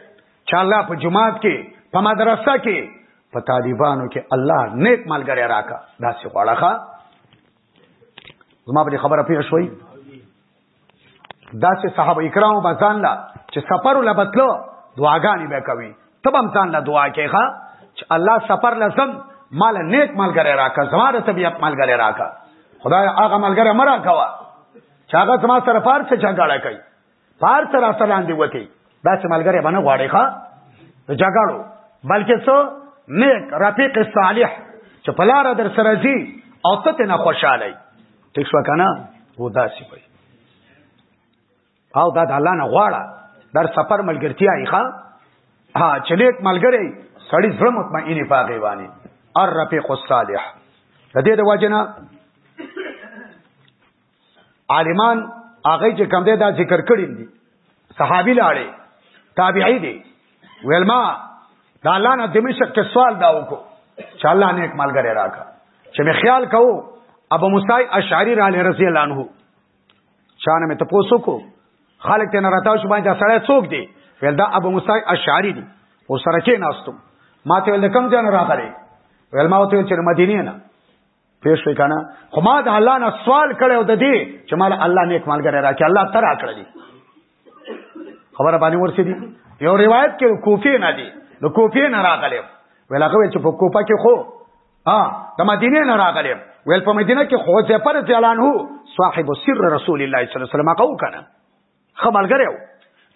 چې الله په جماعت کې په مدرسه کې په طالبانو کې الله نیک ملګری راکا دا څه غواړه زما په خبره پیښ شوي دا چې صحابه کرامو به ځان لا چې سفر له بتلو دعاګانې به کوي ته به ځان له دعا کې ښا چې الله سفر لزم مال نیک ملګری راکا زما د طبیعت ملګری راکا خدای هغه ملګری مرا کوا چې هغه زما سره پار څه جګړه کوي پار سره سره اندې وتی دا چې ملګری باندې غواړي ښا د جګړو بلکې څو نیک رفیق صالح چې پلار در سره زی او ته نه خوشاله ټیک شو کنه و داسې وي او دا د الله نه غواړه در سفر ملګرتیا یې ښا ها چلیک ملګری سړی زړه مطمئنې پاغې وانی ار رفیق الصالح د دې د وجنه عالمان هغه چې کم دی دا ذکر کړی دی صحابي لاړې تابعي دي ویل ما دا الله نه دمشق کې سوال دا وکړو چې الله نیک ملګری راکا چې مې خیال کوو ابو موسی اشعری را لې رضی الله عنه چانه مې تاسو کو خالق ته نه راتاو شو باندې دا سړی څوک دی ویل دا ابو موسی اشعری دی او سره کې ناستم ما ته ویل کوم ځای نه راغلی ویل ما ته چې مدینه نه پیش وی کنه خو ما د الله نه سوال کړی او د دې چې مال الله نیک مالګر راکړي الله تر راکړي خبره باندې ورسې دي یو روایت کې کوفی نه دی نو کوفی نه راغلی ویل هغه چې په کوپا کې خو ها د مدینه نه راغلی ویل په مدینه کې خو ظفر رضی الله عنه صاحب سر رسول الله صلی الله علیه وسلم کو کنه خملګر یو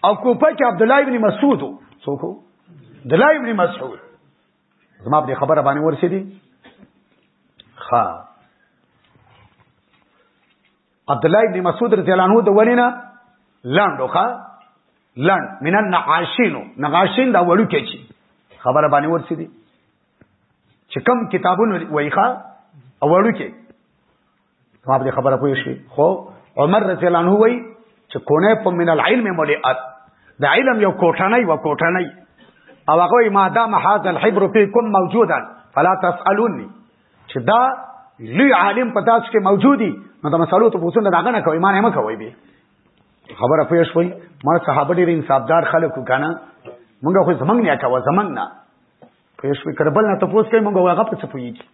او کوپه کې عبد الله ابن مسعود څوک عبد الله ابن مسعود زما په خبره باندې ورسې دي ها عبد الله ابن مسعود رضی الله عنه د ولینا لاندو ښا لاند من النعاشین نعاشین دا وړو کې چی خبره باندې ورسې دي چې کم کتابونه وایخه او وړو کې ما په خبره پوه شي خو عمر رضی الله عنه وای چې کونه په من العلم ملئات د علم یو کوټنۍ و کوټنۍ او هغه ما دام هاذ الحبر فيكم موجودا فلا تسالوني چې دا لوی عالم په تاسو کې موجودي نو د مسالو ته پوښتنه داغه نه کوي ما نه کوي به خبره پوه شوي ما صحابه ډېر انصافدار خلک وکنه مونږ خو زمنګ نه کاوه زمنګ نه پوه شوي کربل نه تاسو کوي مونږ هغه په څه پوهیږي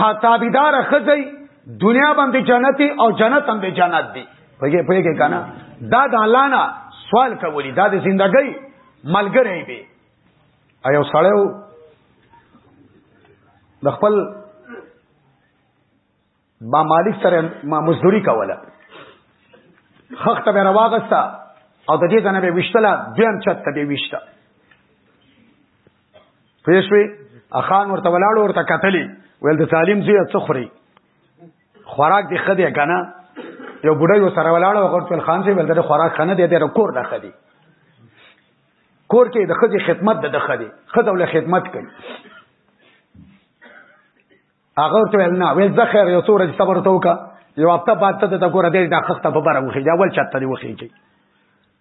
ها تابیدار خزی دنیا باندې جنتی او جنت هم به جنت دی پوهیږي پوهیږي کنه دا د الله نه سوال کولی دا د زندګۍ ملګری دی ایو سړیو د خپل با مالک سره ما مزدوری کوله خخ ته به راوغستا او د دې ځنه به وشتله دویم چت ته به وشتله پېښوي اخان ورته ولاړ ورته کتلی ویل د تعلیم زی څخري خوراک دی خدای کنه یو بډای و سره ولاړ او خپل خان سي ولته خوراک خنه دی د کور د خدي کور کې د خدي خدمت د خدي خدوله خدمت کوي هغه ورته ویل نه ویل زه خیر یو څو ورځې صبر ته وکړه یو هفته بعد ته د ګوره دې د خخته په بره وخی یا ول چاته دی وخی کی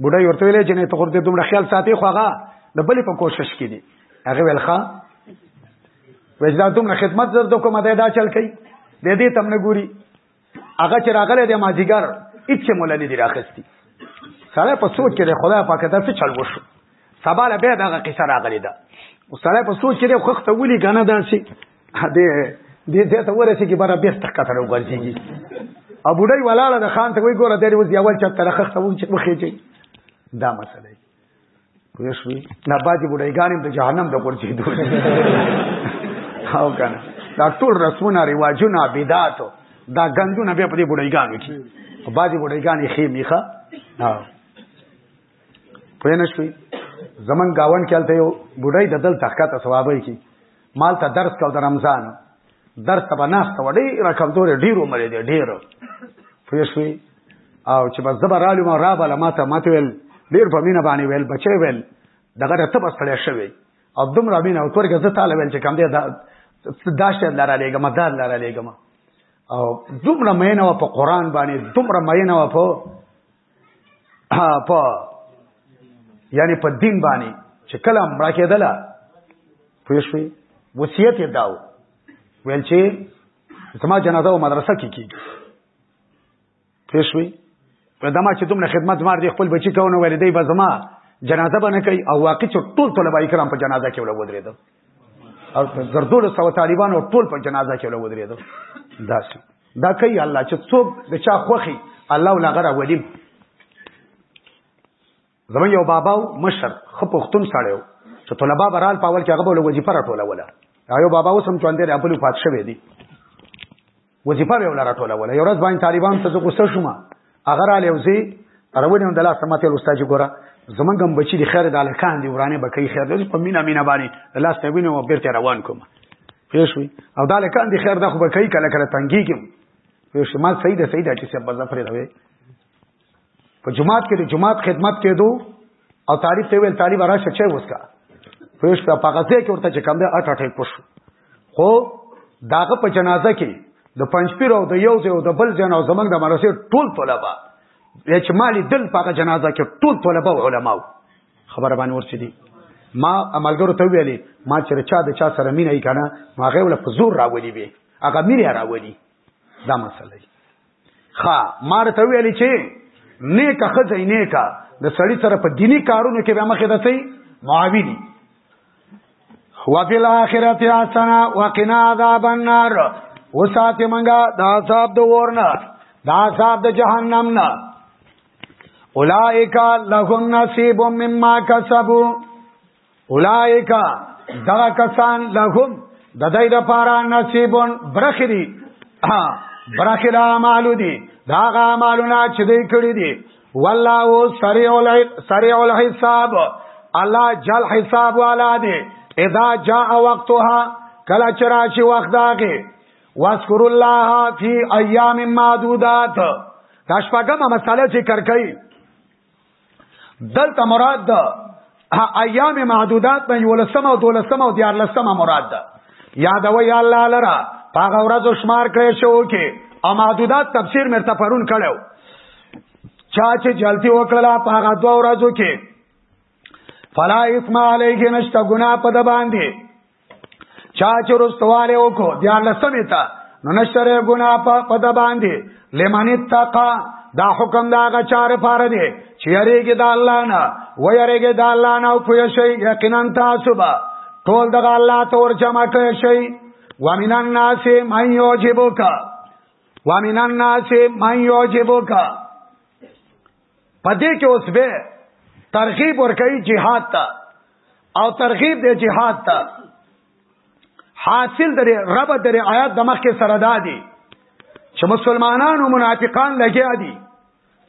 بډای ورته ویلې چې نه ته خورته دومره خیال ساتي خو هغه د بلې په کوشش کې دي هغه ویلخه وجدا دومره خدمت زر د کومه ده دا چل کوي د دې تم نه ګوري هغه چې راغله د ماجیګر هیڅ مولا نه دی راخستی سره په سوچ کې خدا پاک ته څه چل وشو سبا له به دا قصه راغلی ده وسره په سوچ کې خخته ولي غنه داسي هدي دې دې ته ورسې کې بار بیا تک کتل وګرځيږي او بډای ولاله د خان ته وی ګوره دې وځي اول چا ترخه خو چې مخې چي دا مسله کوی شو نه باجی بډای ګانم د جهنم د ورځي دوه او کنه دا ټول رسمونه رواجونه بدعت دا غندونه بیا په دې بډای ګانو کې باجی بډای ګانې خې میخه پوه نه شوي زمون گاون کې هلته یو بوډۍ د دل تخکته ثوابۍ کې مال ته درس کو د رمضان درس ته بناست و ډېر کمزورې ډېر عمر دی ډېر پوه شوي او چې بس زبر رالو ما را بل ما ته ما ته ویل ډېر په مینه باندې ویل بچي ویل دغه ته بس تړې شوی او دومره مینه او تورګه زه تعالی ویل چې کم دی دا دا شی لاره لګم دا لاره لګم او دومره مینه په قران باندې دومره مینه په ها په یعنی په دین باندې چې کله مړه کېدله پوه شوې وصیت یې داو ویل چې زما جنازه او مدرسه کې کېږي پوه شوې په دما چې دومره خدمت مار دی خپل بچی کونه ویل دی به زما جنازه باندې کوي او واقع چې ټول طلبه کرام په جنازه کې ولا ودرېدل او زردول سو طالبان او ټول په جنازه کې ولا ودرېدل داسې دا کوي الله چې څوک د چا خوخي الله ولا غره ولي زمون یو بابا مشر خپختون سړیو چې طلبه برال پاول کې هغه بوله وظیفه راټوله ولا یو بابا اوس هم چوندې را خپل پات شوی دی وظیفه به ولا راټوله ولا یو ورځ باندې طالبان ته غوسه شوم هغه را لوزي راوړم د لاس ماته استاد ګوره زمونږ هم بچی د خیر د الکان دی ورانه بکې خیر د په مینا مینا باندې لاس ته وینم او بیرته روان کوم پېښوي او د الکان دی خیر د خو بکې کله کله تنګي کوم پېښ ما سید سید چې سب بزفر دی په جماعت کې د جماعت خدمت کېدو او طالب ته ویل طالب راشه چای وسکا پوښ په پاکستان کې ورته چې کم دی اټ اټ پوښ خو داغه په جنازه کې د پنځپیر او د یو ځای او د بل ځای او زمنګ د مرسي ټول طلبه چې مالی دل پاکه جنازه کې ټول طلبه او علما خبر باندې ورسې دي ما عملګرو ته ویلي ما چې چا د چا سره مینه یې کنه ما غوړ په زور راولي به هغه مینه راولي دا مسله ښا ما ته ویلي چې نیکه خځه نیکه د سړی سره په دینی کارونو کې به مخې دسي معاوني وفي الاخرت حسنا وقنا عذاب النار وسات منګه د عذاب د ورنه د عذاب د جهنم نه اولائک لهم نصیب مما کسبوا اولائک دغه کسان لهم د دای د پارا نصیبون برخری برخری اعمالو دي دا غ اعمالونه چې دوی کړی دي والله سریع الحساب سریع الحساب الله جل حساب والا دي اذا جاء وقتها کلا چراشی وقت داغه واذکر الله فی ایام معدودات دا شپږمه مسله ذکر کړي دلته مراد ده ایام معدودات نه یو لسمه او دولسمه او دیار لسمه مراد ده یادو یا الله لرا پاغه ورځو شمار کړی شو کې او معدودات تفسیر مرته پرون کړو چا چې جلتی وکړه پاغه دوه ورځو کې فلا اسم علیه نشتا گناہ په د باندې چا چې رستواله وکړو بیا لسمه تا نو نشره ګنا په پد باندې لمن اتقا دا حکم دا غا چار پار دی چې یریږي د الله نه و یریږي د الله نه او پوه شي یقینا تاسو به ټول دغه الله تور جمع کړئ شي ومن الناس من يعجبك ومن الناس من يعجبك پدې کې اوس به ترغیب ورکړي جهاد ته او ترغیب دی جهاد ته حاصل درې رب درې آیات د مخ کې سره دادي چې مسلمانانو منافقان لګیا دي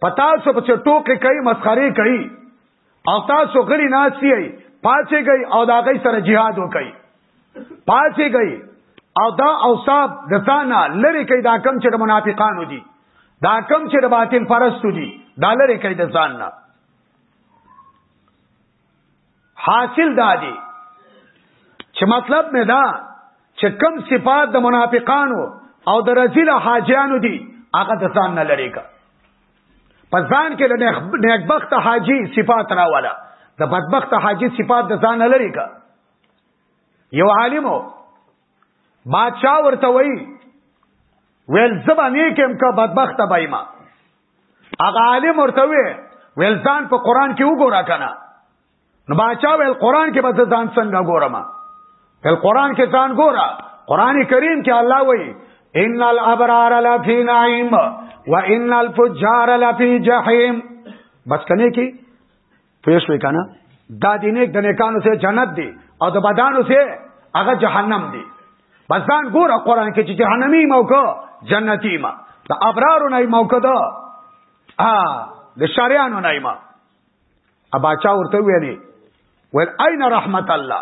پتا سو په ټوکې کوي مسخري کوي او تاسو غړي ناشتي پاتې گئی او دا غي سره jihad وکړي پاسې گئی او دا اوصاف د ثانا لری کوي دا کم چې د منافقانو دي دا کم چې د باطل پرستو دي دا لری کوي د ځان نه حاصل دا دی چې مطلب نه دا چې کم صفات د منافقانو او د رزیل حاجیانو دي هغه د ځان نه لری کا په ځان کې د نیکبخت حاجی صفات راواله د بدبخت حاجی صفات د ځان نه لری کا یو عالم بادشاہ ورته وی ویل زبا نیکم که بدبخت بایما هغه عالم ورته وی ویل ځان په قران کې وګورا کنه نو بادشاہ ویل قران کې بس ځان څنګه ګورم ویل قران کې ځان ګورا قران کریم کې الله وی ان الابرار لفی نعیم وان الفجار لفی جهنم بس کنه کې پوه شوې که نه دا د نیک د نیکانو سره جنت دی او د بدانو سره هغه جهنم دی بس ځان ګوره قرآن کې چې جهنمی موقع جنتی ما د ابرارو نه موقع ده د شریانو نه ما ابا چا ورته ویلي ول اين رحمت الله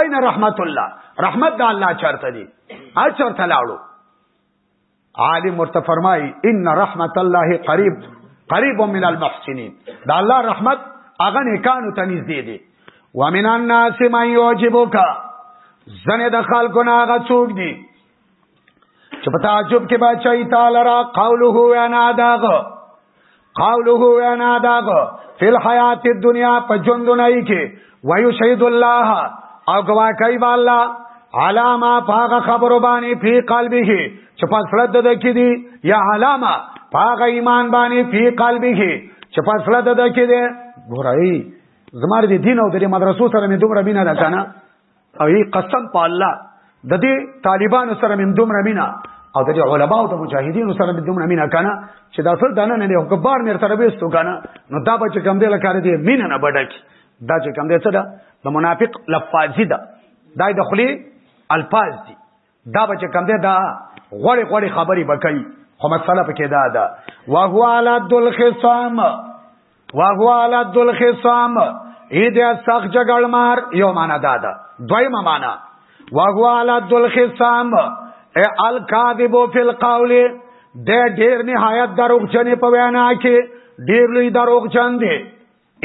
اين رحمت الله رحمت د الله چرته دي ا چرته لاړو عالم ورته فرمای ان رحمت الله قریب قریب من المحسنین دا الله رحمت هغه نیکانو ته نږدې دی ومن الناس من يعجبك زنه د خلکو نه هغه څوک دي چې په تعجب کې بچای تعالی را قوله انا داغه قوله وینا داغ فی الحیات الدنیا په ژوند نه کې ویشهد الله او گوا کوي با الله علامه پاغه خبرو باندې فی قلبه چې په سړه د کې دي یا علامه پاغه ایمان باندې فی قلبه چې په سړه د کې دي ګورای زمار دي دین او د مدرسو سره مې دومره مینه ده کنه او یی قسم په الله د دې طالبانو سره مم دومره مینا او د علماء او د مجاهدینو سره مم دومره مینا کنه چې دا څل دانه نه یو کبار مې سره وېستو کنه نو دا به چې کم دی لکاره دې مینا نه بډک دا چې کم دی څه ده د منافق لفاظی ده دا د خلی الفاظ دي دا به چې کم دی دا غوړې غوړې خبرې به کوي خو مسله پکې دا ده وهو علی دل خصام وهو علی دل خصام ای دې سخت جګړ مار یو معنا دا ده دویمه معنا وهو علی دل خصام ای الکاذب فی القول د ډیر نهایت دروغ جنې په وینا کې ډیر لوی دروغ جن دی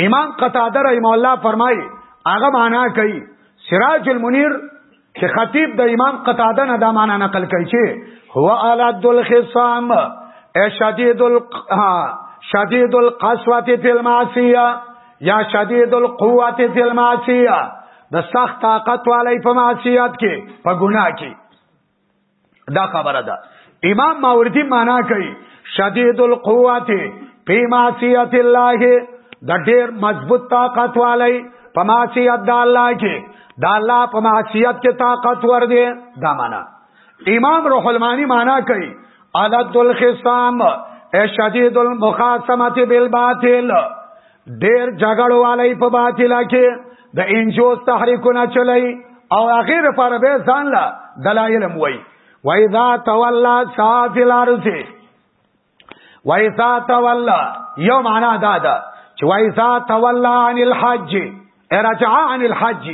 امام قتاده رحم الله فرمایي هغه معنا کوي سراج المنیر چې خطیب د امام قتاده نه دا معنا نقل کوي چې هو الاد الخصام شدید ال شدید القسوه فی المعصیه یا شدید القوه فی المعصیه د سخت طاقت والی په معصیت کې په ګناه کې دا خبره ده امام ماوردی معنا کوي شدید القوت فی معصیت الله د ډیر مضبوط طاقت والی په معصیت د الله کې د الله په معصیت کې طاقت ور دی دا معنا امام روح المانی معنا کوي علد الخصام شدید المخاصمت بالباطل ډیر جګړو والی په باطلا کې د انجوز تحریکونه چلی او هغه لپاره به ځان لا دلایل موي وایذا تولا سافل ارض وایذا تولا یو معنا دا ده چې وایذا تولا عن الحج ارجع عن الحج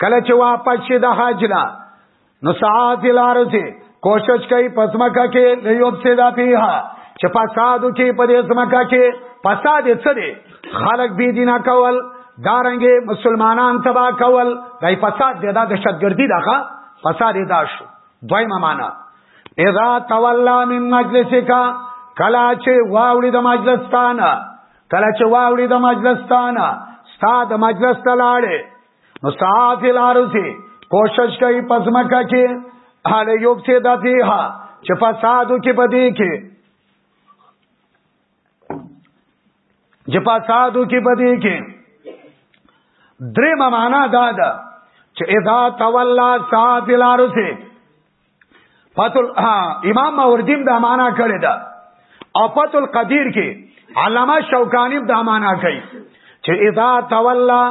کله چې واپس شي د حج نه نو ساعت لارځي کوشش کوي پسمکه کې لیوب سي دا پیه چې فسادو کې په دې سمکه کې فساد څه دي خلق بي دینه کول دارنګي مسلمانان تبا کول دای فساد دی دا دهشتګردي دغه فساد دی دا شو دویمه معنا اذا تولى من مجلسك کلا چې واوړي د مجلس تانه کلا چې واوړي د مجلس تانه ستا د مجلس ته لاړې نو صافی الارضی کوشش کوي پزمکه کې حال یوب سي د فیها چې فسادو کې بدی کې چې فسادو کې بدی کې درې معنا دا ده چې اذا تولى صافی الارضی فتل امام ماوردیم دا معنا کړی دا او فتل قدیر کې علامه شوکانی دا معنا کوي چې اذا تولا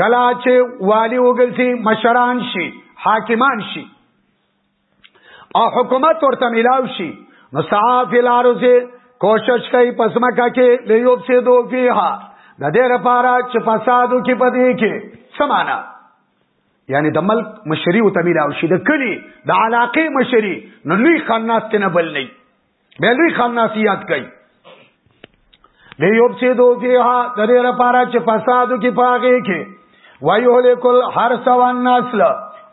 کلا چې والی وګرځي مشران شي حاکمان شي او حکومت ورته ملاو شي نو صاحب الارض کوشش کوي پسمکه کې لیوب سي دو فیها د دې لپاره چې فسادو کې پدې کې سمانا یعنی د ملک مشری او تمیل او شي د کلی د علاقې مشری نو لوی خناس کې نه بل نه به لوی خناس یاد کوي دی یوب چې دو فیها د دې لپاره چې فسادو کې پاګه کې وایهلکل حرس وان نسل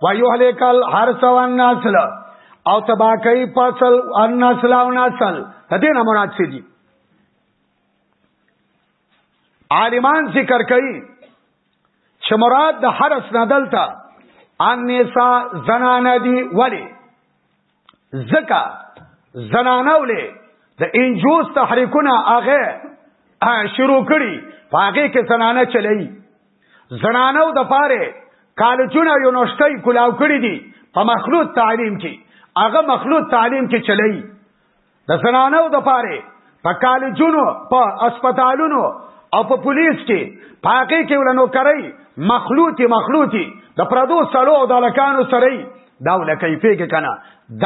وایهلکل حرس وان نسل او تبا کوي فصل ان نسل او نسل د دې نه مراد څه دي عالمان ذکر کوي چې مراد د حرس نه دلته ان نساء زنانه دي ولی زکا زنانه ولې د انجوز تحریکونه هغه شروع کړي پاګه کې زنانه چلی زنانه د پاره کالجونه یو نوشتای کلاو کړی دي په مخلوط تعلیم کې هغه مخلوط تعلیم کې چلی د زنانو د پاره په کالجونو په اسپیتالونو او په پولیس کې پاکي کې ولنو کوي مخلوطي مخلوطي د پردو سړو او د لکانو سره دا ولکې پیګه کنه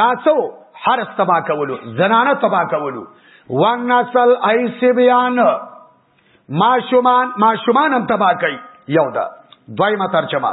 دا څو حرس تبا کولو زنانه تبا کولو وان نسل ایسی بیان ماشومان ماشومان هم تبا کوي یو دا دویمه ترجمه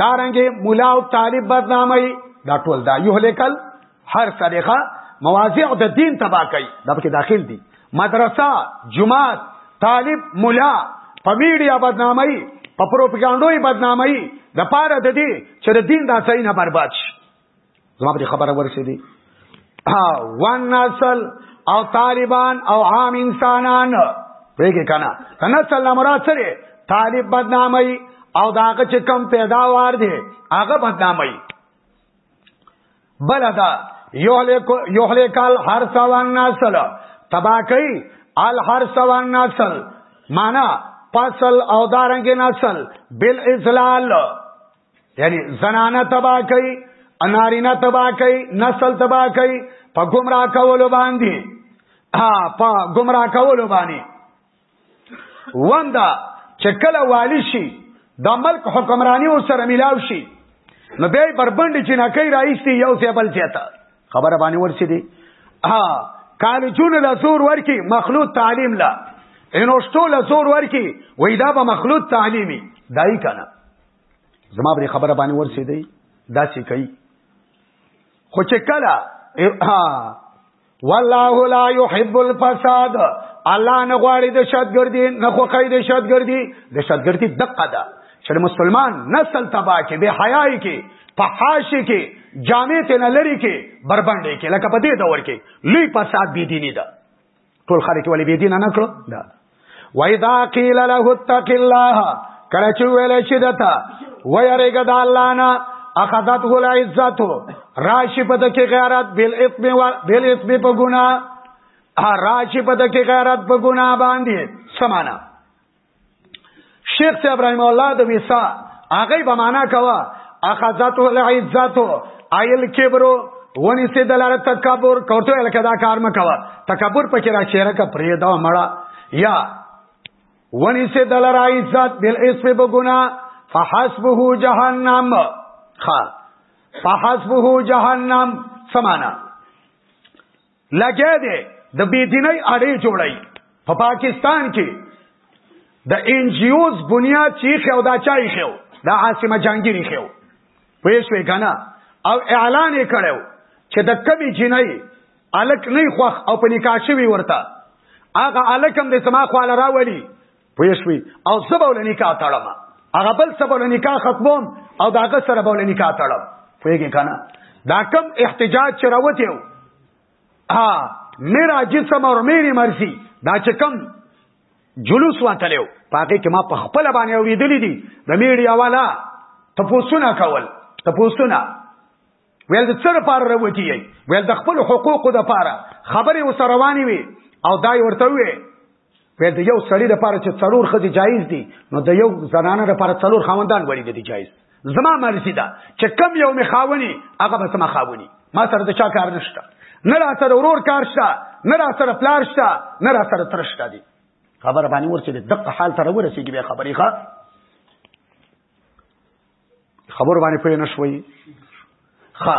دارنګه مولا او طالب بدنامي دا ټول دا یو لیکل هر طریقه مواضع د دین تبا کوي دا پکې داخل دي مدرسه جماعت طالب مولا په میډیا بدنامي په پروپاګاندا بدنامي د پاره د دې چې د دین د ځای نه برباد شي زما په خبره ورسې دي وان نسل او طالبان او عام انسانان ویګه کنه کنه سلام مراد سره طالب بدنامي او داغه چې کم پیداوار دي هغه بدنامي بل دا یهلکال هر سوان نسل تبا کوي ال هر سوان نسل معنا فصل او دارنګ نسل بل ازلال یعنی زنانه تبا کوي انارینا تبا کوي نسل تبا کوي په گمراه کولو باندې ها په گمراه کولو باندې وندا چې کله والی شي د ملک حکمرانی ور سره ملاو شي نو به بربند چې نه کوي راځي یو څه بل چاته خبره باندې ورسې دي ها کالجون له زور ورکی مخلوط تعلیم لا انوشتو له زور ورکی وای دا به مخلوط تعلیمی دای کنه زما بری خبره باندې ورسې دی دا چې کوي خو چې کله والله لا يحب الفساد الله نه غواړي د شتګردي نه خو کوي د شتګردي د شتګردي دقه ده چې مسلمان نسل تبا کې به حیاي کې فحاش کې جامع ته نه لري کې بربندې کې لکه په دې دور کې لوی فساد بي دیني ده ټول خلک ولې بی دین نه کړو دا وایدا قیل له اتق الله کله چې ویل شي دتا ويرګه د الله نه اخذت هل عزت راشي په دکې غیرت بل اثم بل اثم په ګنا راشي په دکې غیرت په ګنا باندې سمانا شیخ صاحب رحم الله د ویسا هغه به معنا کوا اخذته العزت ایل کبرو ونی سي دلاره تکبر کوته الکه دا کار مکوا تکبر پکې را شهره کا پرې دا مړه یا ونی سي دلاره عزت بل اسم بغنا فحسبه جهنم خا فحسبه جهنم سمانا لګیا دی د بيدینۍ اړې جوړي په پا پاکستان کې د ان جی اوز بنیاد چې خو دا چای خو دا عاصمه جهانگیری خو پوه شوې کنه او اعلان یې کړو چې د کمی جنۍ الک نه خوخ او په نکاح شوی ورته هغه الکم د سما خواله راولي پوه شوي او زه به ول نکاح تړم هغه بل څه به نکاح ختموم او دا هغه سره به ول نکاح تړم پوهېږي که نه دا کم احتجاج چې راوتی و ها میرا جسم اور میری مرضی دا چې کم جلوس واتلیو پاګه کې ما په خپل باندې اوریدلې دي د میډیا والا تپوسونه کول تپوسونه ویل د څه لپاره راوتی یي ویل د خپل حقوقو لپاره خبرې وسره روانې وي او دای ورته وي وې د یو سړی لپاره چې څلور خدي جایز دي نو د یو زنانه لپاره څلور خاوندان وړي دي جایز زما مرزي ده چې کم یو می خاوني هغه به سم خاوني ما سره د چا کار نشته نه را سره ورور کار شته نه را سره پلار شته نه را سره تر شته دي خبر باندې ورته د دقه حال تر ورسېږي به خبرې ښه خبر باندې پوه نه شوي ښه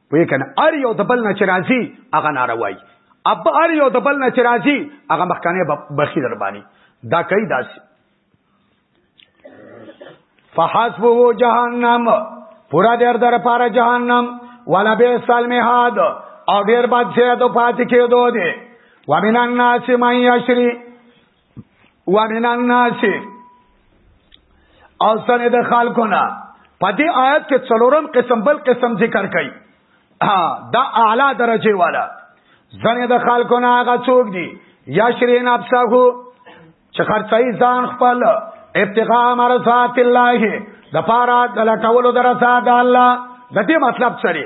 پوه کنه ار یو د بل نه چې راځي هغه ناروای اب ار یو د بل نه چې راځي هغه مخکنه بخی در باندې دا کوي داسې فحسبه جهنم پورا دیر در پاره جهنم ولا به سلم هاد او ډیر بد شه د پات کېدو دي ومن الناس من یشری ومن الناس او سره د خلقنا په دې آیت کې څلورم قسم بل قسم ذکر کړي دا اعلی درجه والا ځنه د خلقنا هغه څوک دي یا شرین ابساغو چې خرڅای ځان خپل ابتغاء مرضات الله د پاره د لټولو درسه د الله د دې مطلب سره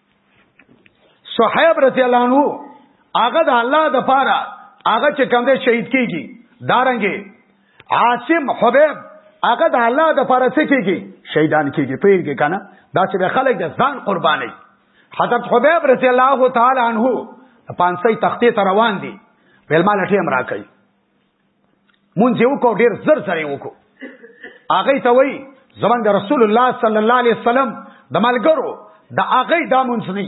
صحیب رضی الله عنه هغه د الله د پاره هغه چې کوم دی شهید کیږي دارنګي عاصم حبیب هغه د الله د پاره څه کیږي شهیدان کیږي پیږي کنه دا چې خلک د ځان قرباني حضرت حبیب رضی الله تعالی عنہ پانسي تختې ته روان دي بل مال ټیم راکړي مونږ یو کو ډیر زر سره یو کو هغه ته وای زمنګ رسول الله صلی الله علیه وسلم د ملګرو د هغه د مونږ نه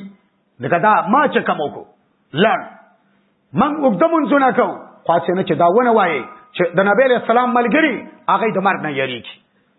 لکه دا ما چې کوم کو لړ من وګد مونږ نه کو خاصه نه چې دا ونه وای چې د نبی له سلام ملګری هغه د مرګ نه یریږي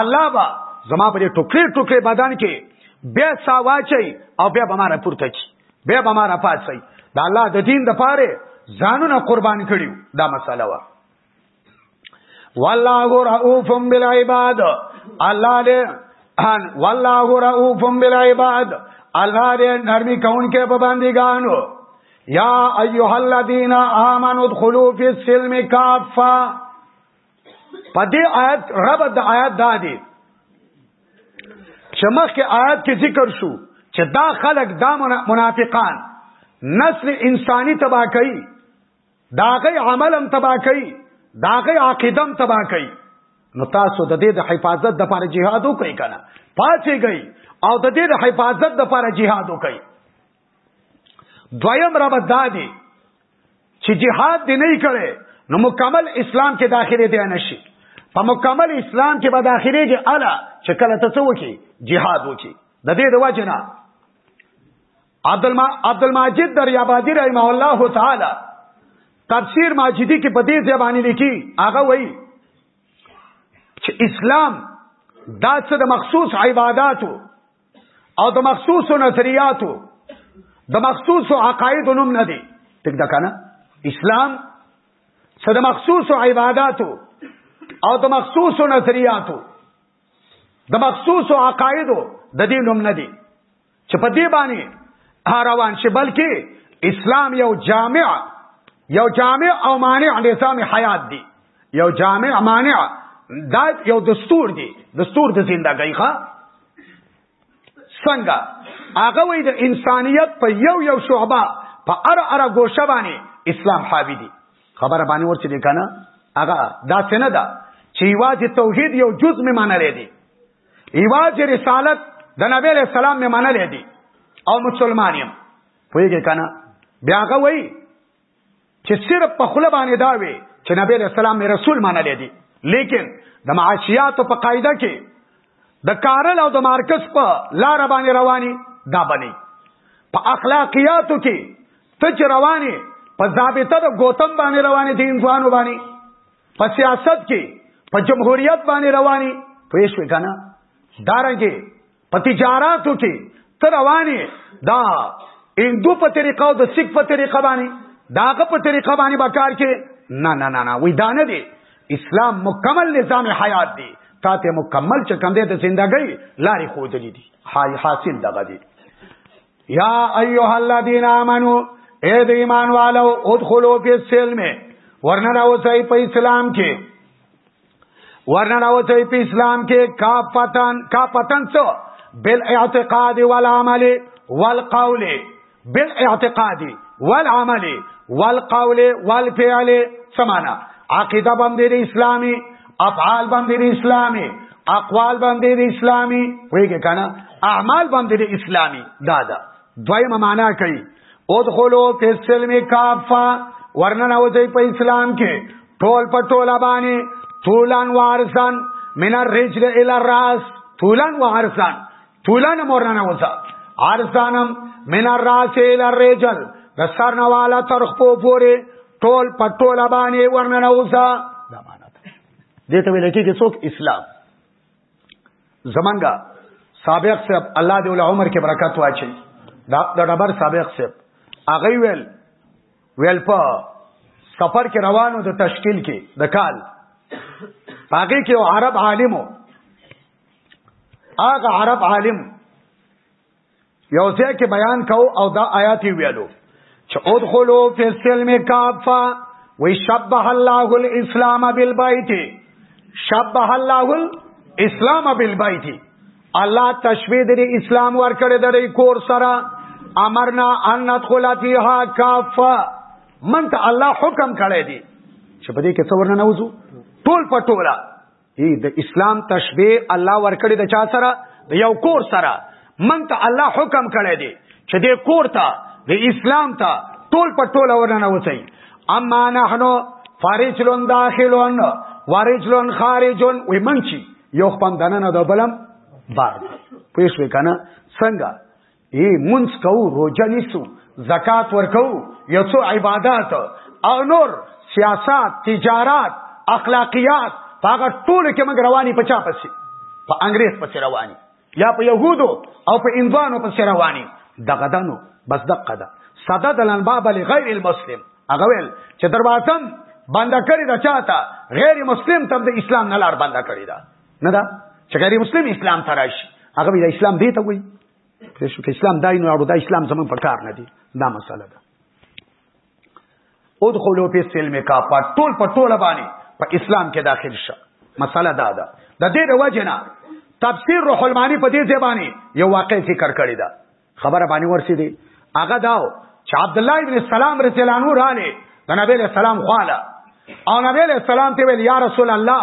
الله با زما په دې ټوکري ټوکري بدن کې بیا ساواچي او بیا به ما راپورته کی بیا به ما راپاسي د الله د دین د پاره ځانونه قربان کړیو دا مسله وا والله رؤوف بالعباد الله دې ان والله رؤوف بالعباد الله دې نرمي کون کې په باندې ګانو یا ایها الذین آمنوا ادخلوا فی السلم کافه په دې آیات رب د آیات دا دی چې مخکې آیات کې ذکر شو چې دا خلک دا منافقان نسل انساني تباہ کوي داغه عملم تباہ کوي داغه عقیدم تباہ کوي نو تاسو د دې د حفاظت د لپاره جهاد وکړئ کنه پاتې گئی او د دې د حفاظت د لپاره جهاد وکړئ دویم را بد دادی چې جهاد دی نه کړي نو مکمل اسلام کې داخله دی نه شي په مکمل اسلام کې به داخله کې الا چې کله ته څه وکي جهاد وکي د دې د واجنه عبد الماجد در یابادی رحمه الله تعالی تفسیر ماجدی کې په دې زبانی لیکي هغه وایي چې اسلام دا څه د مخصوص عبادتو او د مخصوص نظریاتو د مخصوص عقاید نوم نه دی ټیک دا کنه اسلام څه د مخصوص عبادتو او د مخصوص نظریاتو د مخصوص عقایدو د دې نوم نه دی چې په دې باندې روان شي بلکې اسلام یو جامع یو جامع او مانع نظام حیات دی یو جامع مانع دا یو دستور دی دستور د زندګۍ ښه څنګه هغه وای د انسانیت په یو یو شعبه په ار ار ګوشه باندې اسلام حاوی دي خبره باندې ورته دي کنه هغه دا څنګه ده چې واځي توحید یو جز می معنی لري دي ایواز رسالت د نبی له سلام می معنی لري دي او مسلمان یم پوهیږي کنه بیا هغه وای چې صرف په خله باندې دا وي چې نبی علیہ السلام می رسول منل دي لیکن د معاشیات په قاعده کې د کارل او د مارکس په لار باندې رواني دا بني په اخلاقیاتو کې ته چې رواني په ضابطه د گوتم باندې رواني دي انسانو باندې په سیاست کې په جمهوریت باندې رواني پوه شو کنه دارنګي په تجاراتو کې ته رواني دا هندو په طریقه او د سیک په طریقه باندې داغه په طریقه باندې به کار کې نه نه نه نه وې دا نه دی اسلام مکمل نظام حیات دی تا ته مکمل چې کم دی ته زندګۍ لارې خو دلی دي حال حاصل دغه دی یا ایها الذین آمنو اے د ایمان والو ادخلوا فی السلم ورنه راوځي په اسلام کې ورننوته په اسلام کې کا پتن کا پتن څه بل اعتقاد والعمل والقول بل اعتقاد والعمل والقول والفعل سمانا عقیده باندې د اسلامي افعال باندې د اسلامي اقوال باندې د اسلامي ویګه کنه اعمال باندې د اسلامي دادا دویمه معنا کوي ادخلوا فی السلم کافا ورننه وځي په اسلام کې ټول په ټوله باندې طولن وارسن من الرجل الى الراس طولن وارسن طولن مورنه وځه ارسانم من الراس الى الرجل د سر نه والا تر خپو پورې ټول په ټوله باندې ورننه وځه دا معنا ده دې ته ویل کېږي څوک اسلام زمنګا سابق صاحب الله دې ول عمر کې برکت واچي دا د ډبر سابق صاحب هغه ویل ویل په سفر کې روانو د تشکیل کې د کال هغه کې عرب عالمو هغه عرب عالم یو ځای کې بیان کو او دا آیات ویلو چې ادخلوا فی السلم کافا وی شبه الله الاسلام بالبیت شبه الله الاسلام بالبیت الله تشبیه د اسلام ورکړی د کور سره امرنا ان ندخل فیها کافا من ته الله حکم کړی دی چې په دې کې څور نه وځو ټول په ټوله ای د اسلام تشبیه الله ورکړي د چا سره د یو کور سره من ته الله حکم کړی دی چې د کور ته د اسلام ته ټول په ټول ورننه وسی اما نحنو فارجلون داخلون وارجلون خارجون وی منچی یو خپم دننه د بلم بار پوه شو کنه څنګه ای منځ کوو روژه نیسو زکات ورکوو یو څو عبادات او نور سیاست تجارت اخلاقیات هغه ټول کې موږ رواني په چا پسې په انګريز پسې رواني یا په يهودو او په انوانو پسې رواني دغه دنو بس دقه ده صدد الانباب لغیر المسلم هغه ویل چې دروازم بنده کړی دا چاته غیر مسلم تم د اسلام نه لار بنده کړی دا نه دا چې غیر مسلم اسلام تراشي هغه د اسلام دی ته وایي پېښو کې اسلام دای نو اړو دا اسلام زمون په کار نه دی دا مسله ده ادخلوا فی السلم کافا ټول په ټول باندې په اسلام کې داخل شه مسله دا ده د دې د وجنه تفسیر روح المانی په دې ځبانی یو واقع ذکر کړی دا خبره باندې ورسی دی هغه داو چې عبد الله ابن سلام رضی الله عنه رااله د نبی له سلام خواله او نبی له سلام ته ویل یا رسول الله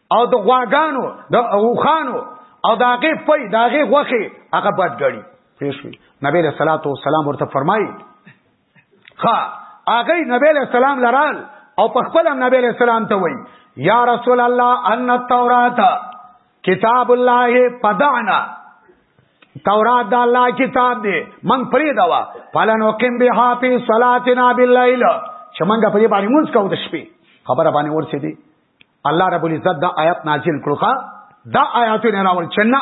او د غواګانو د اوخانو او د هغه پي د هغه غوخي هغه بد غړي پېښوي نبی له صلوات و سلام ورته فرمایي ها هغه نبی له سلام لرال او په خپل هم نبی له سلام ته وایي یا رسول الله ان التوراۃ کتاب الله پدعنا تورات د الله کتاب دی من پرې دا وا فلن وقم بها فی صلاتنا باللیل چې منګه په دې باندې مونږ کوو د شپې خبره باندې ورسې دي الله رب العزت دا آیات نازل کړو ښا دا آیات نه راول چنه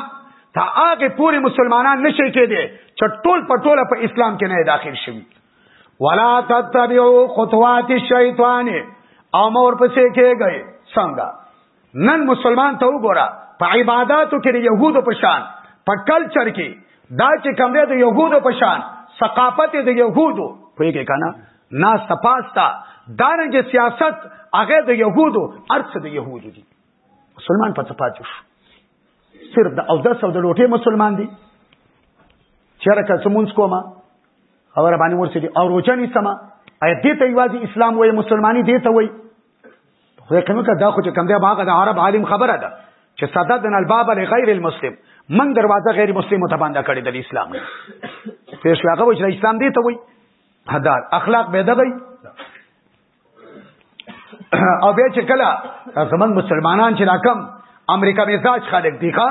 تا هغه پوری مسلمانان نشي کېدي چې ټول په ټوله په اسلام کې نه داخل شي ولا تتبعوا خطوات الشیطان او مور پسې کېږي څنګه نن مسلمان ته وګوره په عبادتو کې د يهودو په شان په کلچر کې دا چې کوم دی د يهودو په شان ثقافت د يهودو پوهیږي کنه نا سپاستا دارنګ سیاست هغه د يهودو ارڅ د يهودو دي مسلمان په صفات شو صرف د او د سو د لوټه مسلمان دي چیرې که څمونس کومه خبره باندې ورسېږي او روزه نه سما اې دې ته یوازې اسلام وای مسلمانۍ دې ته وای خو کومه کدا خو چې کوم دی باغ د عرب عالم خبره ده چې صددنا الباب لغیر المسلم من دروازه غیر مسلم ته باندې کړې د اسلام نه پیش هغه وجه اسلام دې ته وای حدار اخلاق به دغی او به چې کله زمنګ مسلمانان چې راکم امریکا مزاج خلک دی ښا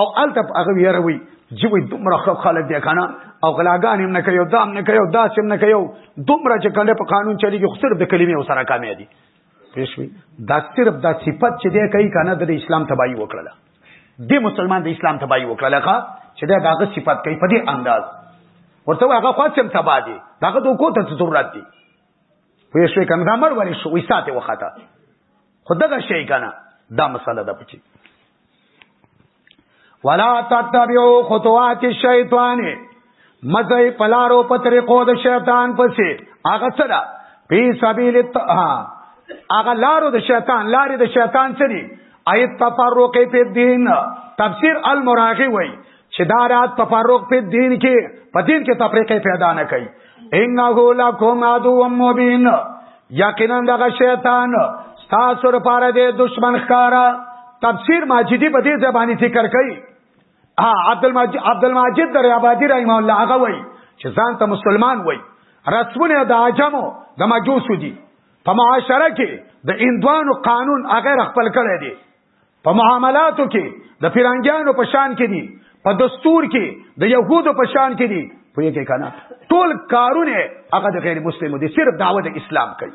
او الته هغه ویروي چې وي دومره خلک دی کنه او غلاګان هم نه کوي دام نه کوي داس هم نه کوي دومره چې کله په قانون چلیږي خو صرف د کلمې وسره کامیابی پیښوي دا صرف دا صفت چې دی کوي کنه د اسلام تباہي وکړه دې مسلمان د اسلام تباہي وکړه لکه چې دا داغه صفات کوي په دې انداز ورته هغه خاص هم تباہ دي داغه د کو ته ضرورت دي وې شوې کنه دا مړ ورې شو وې ساته وخته خدغه شي کنه دا مسله ده پچی ولا تتبعوا خطوات الشیطان مزه پلارو په طریقو د شیطان پسې هغه سره په سبیل هغه لارو د شیطان لارې د شیطان سری ایت تفرق په دین تفسیر المراغی وای چې دا رات تفرق په دین کې په دین کې تفریقه پیدا نه کوي انه لکم عدو مبین یقینا دغه شیطان تاسو لپاره د دشمن ښکارا تفسیر ماجدی په دې ځبانی ذکر کوي ها عبد المجید عبد المجید در آبادی رحم الله هغه وای چې ځان ته مسلمان وای رسمونه د عجمو د مجوسو دي په معاشره کې د اندوانو قانون هغه خپل کړی دی په معاملاتو کې د پیرانګیانو په شان کې دي په دستور کې د يهودو په شان کې دي پوهیږئ کنه ټول کارونه هغه د غیر مسلمو دي صرف دعوت اسلام کوي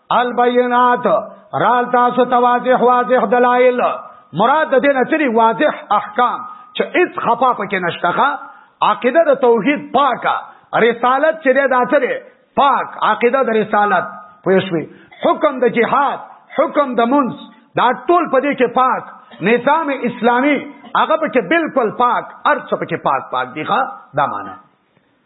البینات رال تاسو تواضح واضح دلائل مراد د دې نتری واضح احکام چې هیڅ خفا پکې نشته عقیده د توحید پاکه رسالت چې د اتره پاک عقیده د رسالت پوښوي حکم د جهاد حکم د منځ دا ټول په دې کې پاک نظام اسلامی هغه په کې بالکل پاک ارڅ په کې پاک پاک دی ښا دا معنی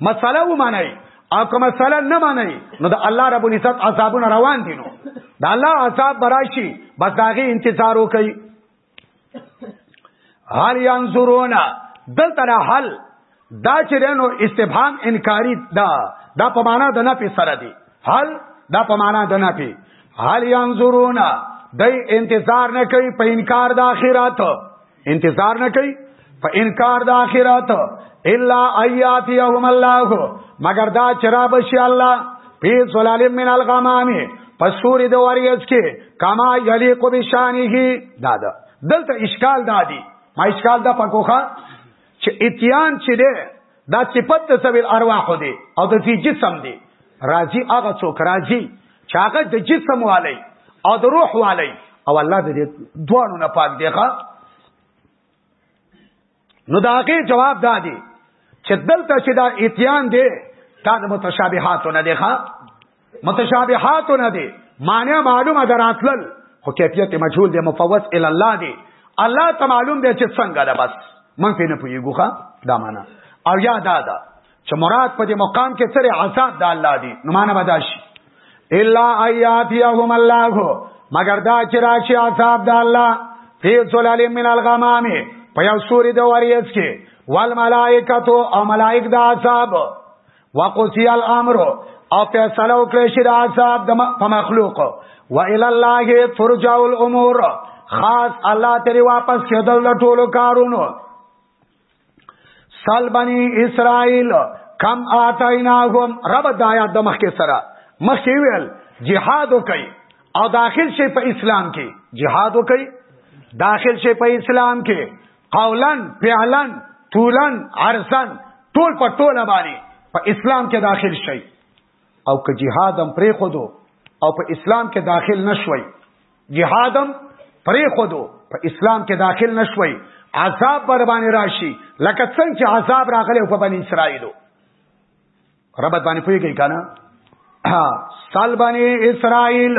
مسله و معنی او که مسله نه معنی نو د الله رب العزت عذابونه روان دي نو د الله عذاب براشي بس داغه انتظار وکي هل ينظرون دلته حل دا چې نو استفهام انکاری دا دا په معنا د نه په سره دی حل دا په معنا د نه په حل ينظرون دای انتظار نه کوي په انکار د اخرت انتظار نه کوي په انکار د آخرت الا ایات یوم الله مگر دا چرا بشي الله فی ظلال من الغمام پسور د وریز کې کما یلیق بشانه دادا دلته اشکال دادی ما اشکال دا پکوخه چې اتیان چې ده دا صفت د سویل ارواح دی او د فی جسم دی راضی هغه څوک راضی چې هغه د جسم والی او د روح والی او الله دې دوانو نه پاک دی ښا نو دا هغه جواب دا دی چې دلته چې دا اتیان دی دا د متشابهاتو نه دی ښا متشابهات نه دي معنی معلومه دراتلل خو کیفیت مجهول دی مفوض ال الله دی الله ته معلوم دی چې څنګه ده بس من په نه پویګوخه دا معنا او یا دا دا چې مراد په دې مقام کې سره عذاب د الله دی نو معنا بداشي الا ایاتیهم الله مگر دا چې راشي عذاب د الله فی ظلال من الغمام په یو سوري د وریس کې والملائکه او ملائک د عذاب وقضی الامر او فیصله وکړي شي د عذاب د په مخلوق و الی الله ترجع الامور خاص الله تری واپس کېدل له ټولو کارونو سال بنی اسرائیل کم آتایناهم رب د آیات د مخکې سره مخکې ویل جهاد وکړي او داخل شي په اسلام کې جهاد وکړي داخل شي په اسلام کې قولا فعلا طولا عرضا ټول په ټوله باندې په اسلام کې داخل شي او که جهاد هم پرې خودو او په اسلام کې داخل نشوي جهاد هم پرې خودو په اسلام کې داخل نشوي عذاب بر باندې راشي لکه څنګه چې عذاب راغلی په بنی اسرائیلو ربط باندې پوهیږئ کنه سال باندې اسرائیل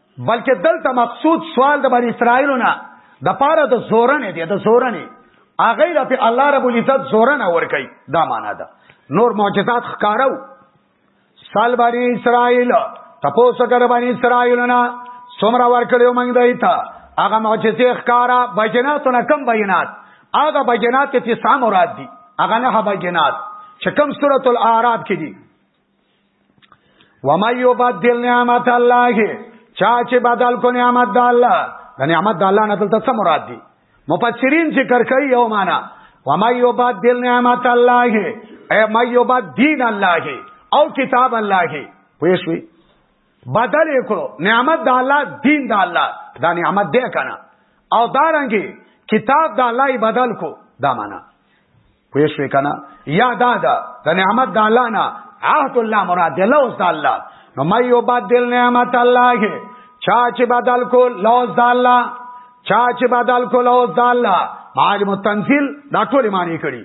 بلکې دلته مقصود سوال د بنی اسرائیلو نه د پاره د زورنې دی د زورنې هغه را په الله رب العزت زورنه ور کوي دا معنا ده نور معجزات ښکارو سال بنی اسرائیل تاسو کړه بنی اسرائیل نه څومره ور کړو موږ دایته هغه معجزې ښکارا بجناتونه کم بینات هغه بجنات چې سام مراد دي هغه نه بجنات چې کم سورۃ الاعراف کې دي وما یبدل نعمت الله چا چې بدل کو نعمت د الله د نعمت د الله نه دلته څه مراد دي مفسرین ذکر کوي یو معنا وما یبدل نعمت الله ای ما یبدین الله او کتاب الله پوښوي بدل کړو نعمت د الله دین د الله دا نعمت دی کنه او دارنګي کتاب د الله بدل کو دا معنا پوه شوې کنه یا دا دا د نعمت د الله نه عهد الله مراد دی لوز د الله نو مې یو بدل نعمت الله چا چې بدل کو لوز د الله چا چې بدل کو لوز د الله معلم التنزيل دا ټول معنی کړي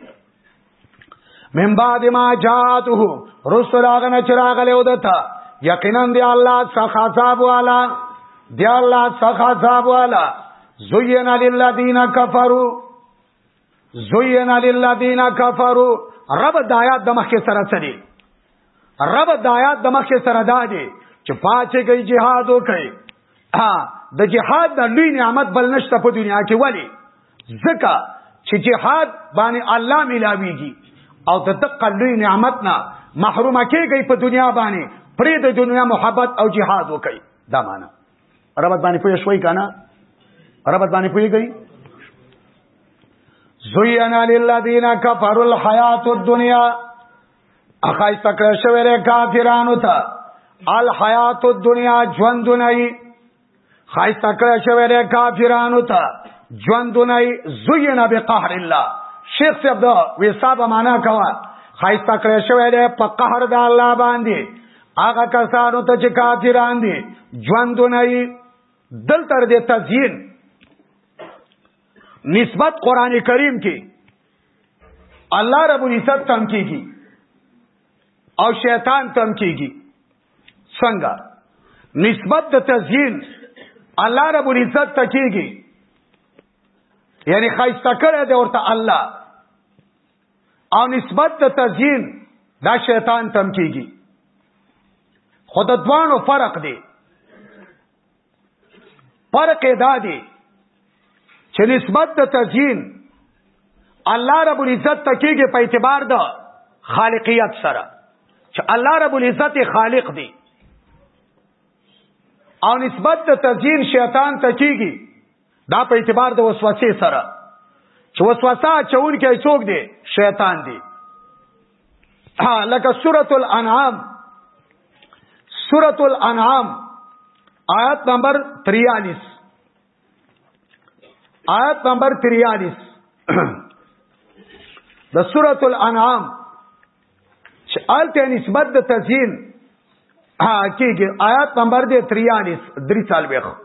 من بعد ما جاءته رسل اغنه چراغ له ودتا یقینا دی الله څخه عذاب والا دی الله څخه عذاب والا زوینا للذین کفروا زوین للذین کفروا رب دایات د مخکې سره چلی رب دایات د مخکې سره دادی چې پاتې گئی jihad وکړي د جهاد د لوی نعمت بل نشته په دنیا کې ولی ځکه چې جهاد باندې الله ملاويږي او د دقه لوی نعمت نه محروم کېږي په دنیا باندې پرې د دنیا محبت او جهاد وکړي دا معنی ربط باندې پوه شوي کنه ربط باندې پوه گئی زینا للذین کفروا الحیات الدنیا اخای تکړه شوی له کافرانو ته الحیات الدنیا ژوند نه خای تکړه شوی له کافرانو ته ژوند نه زینا بقهر الله شیخ صاحب دا ویسا به معنا کوا خای تکړه شوی له په قهر د الله باندې هغه کسانو ته چې کافران دي ژوندونه یې دل تر دې تزیین نسبت قران کریم کې الله رب العزت تم کیږي او شیطان تم کیږي څنګه نسبت د تزیین الله رب العزت ته کیږي یعنی خایسته کړه دې ورته الله او نسبت د تزیین دا شیطان تم کیږي خود دوانو فرق دی فرق دا دی چې نسبت د تزیین الله رب العزت ته کېږي په اعتبار د خالقیت سره چې الله رب العزت خالق دی او نسبت د تزیین شیطان ته کېږي دا په اعتبار د وسوسه سره چې وسوسه چون کې څوک دی شیطان دی ها لکه سورۃ الانعام سورۃ الانعام آیت نمبر 43 آیت نمبر 43 د سورۃ الانعام چې آلته نسبت د تزیین ها کېږي آیت نمبر 43 درې سال وخت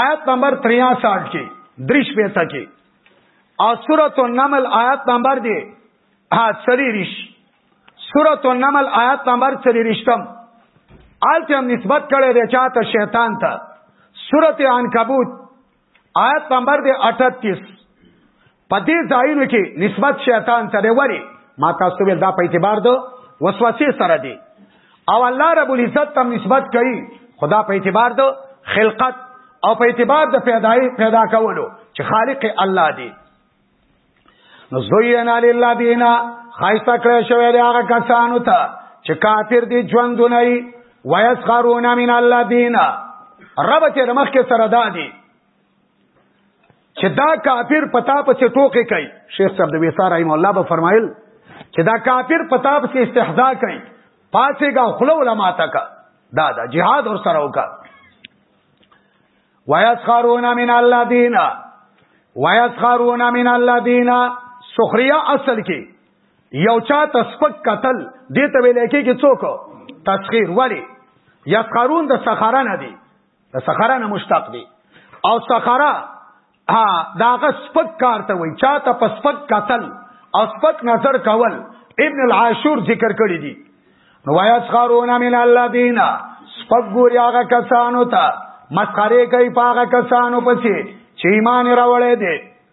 آیت نمبر 63 کې دریش په تا کې او سورۃ النمل آیت نمبر دی ها سریریش سورۃ النمل آیت نمبر سریریشتم آلته هم نسبت کړي دی چاته شیطان ته سورۃ عنکبوت آیت نمبر دی 38 په دې ځایونو کې نسبت شیطان ته دی ولی ما تاسو ویل دا په اعتبار دو وسوسه سره دی او الله رب العزت تم نسبت کوي خدا په اعتبار دو خلقت او په اعتبار د پیدای پیدا کولو چې خالق الله دی نو زوینا لله دینا خایسته کړی شوی دی هغه کسانو ته چې کافر دي ژوندونه وي ويسخرون من الله دینا رب چې رمخ کې سره دادي چې دا کافر پتا پسې ټوکې کوي شیخ صاحب د ویثار رحم الله به فرمایل چې دا کافر پتا پسې استهزاء کوي پاتې گا خلو علماء تک دا دا جهاد ور سره وکا ويسخرون من الذين ويسخرون من الذين سخريه اصل کې یو چا تسبق قتل دې ته ویل کې کې څوک تسخير وړي یسخرون د سخرانه دي د سخره نه مشتق دی او سخره ها داغه سپک کار ته وای چاته په سپک قتل او سپک نظر کول ابن العاشور ذکر کړی دی نو وای اسخرون من الله دینا سپک ګور هغه کسانو ته مسخره کوي په هغه کسانو پسې چې ایمان راوړې دي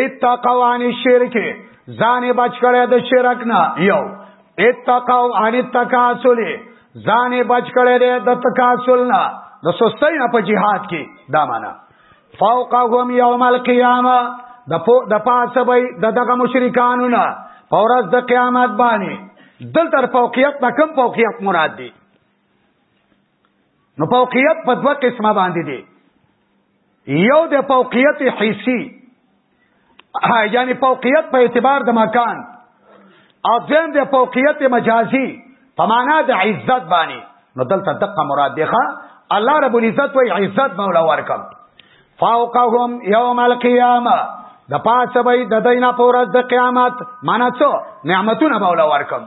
اتقوا عن الشرک ځان بچ کړی د شرک نه یو اتقوا عن التکاسل ځان بچ کړی د تکاسل نه د سستۍ نه په جهاد کې دا معنا فوقهم یوم القیامه د پو د پاسه به د دغه مشرکانو نه پورز د قیامت باندې دل تر فوقیت نه کم فوقیت مراد دی نو فوقیت په دوه قسمه باندې دی یو د فوقیت حسی یعنی فوقیت په اعتبار د مکان او دویم د فوقیت مجازی په معنا د عزت باندې نو دلته دقه مراد دی الله رب العزت وی عزت مولا ورکم فوقهم یوم القیامه د پاسه به د دینه پورز د قیامت معنا څه نعمتونه مولا ورکم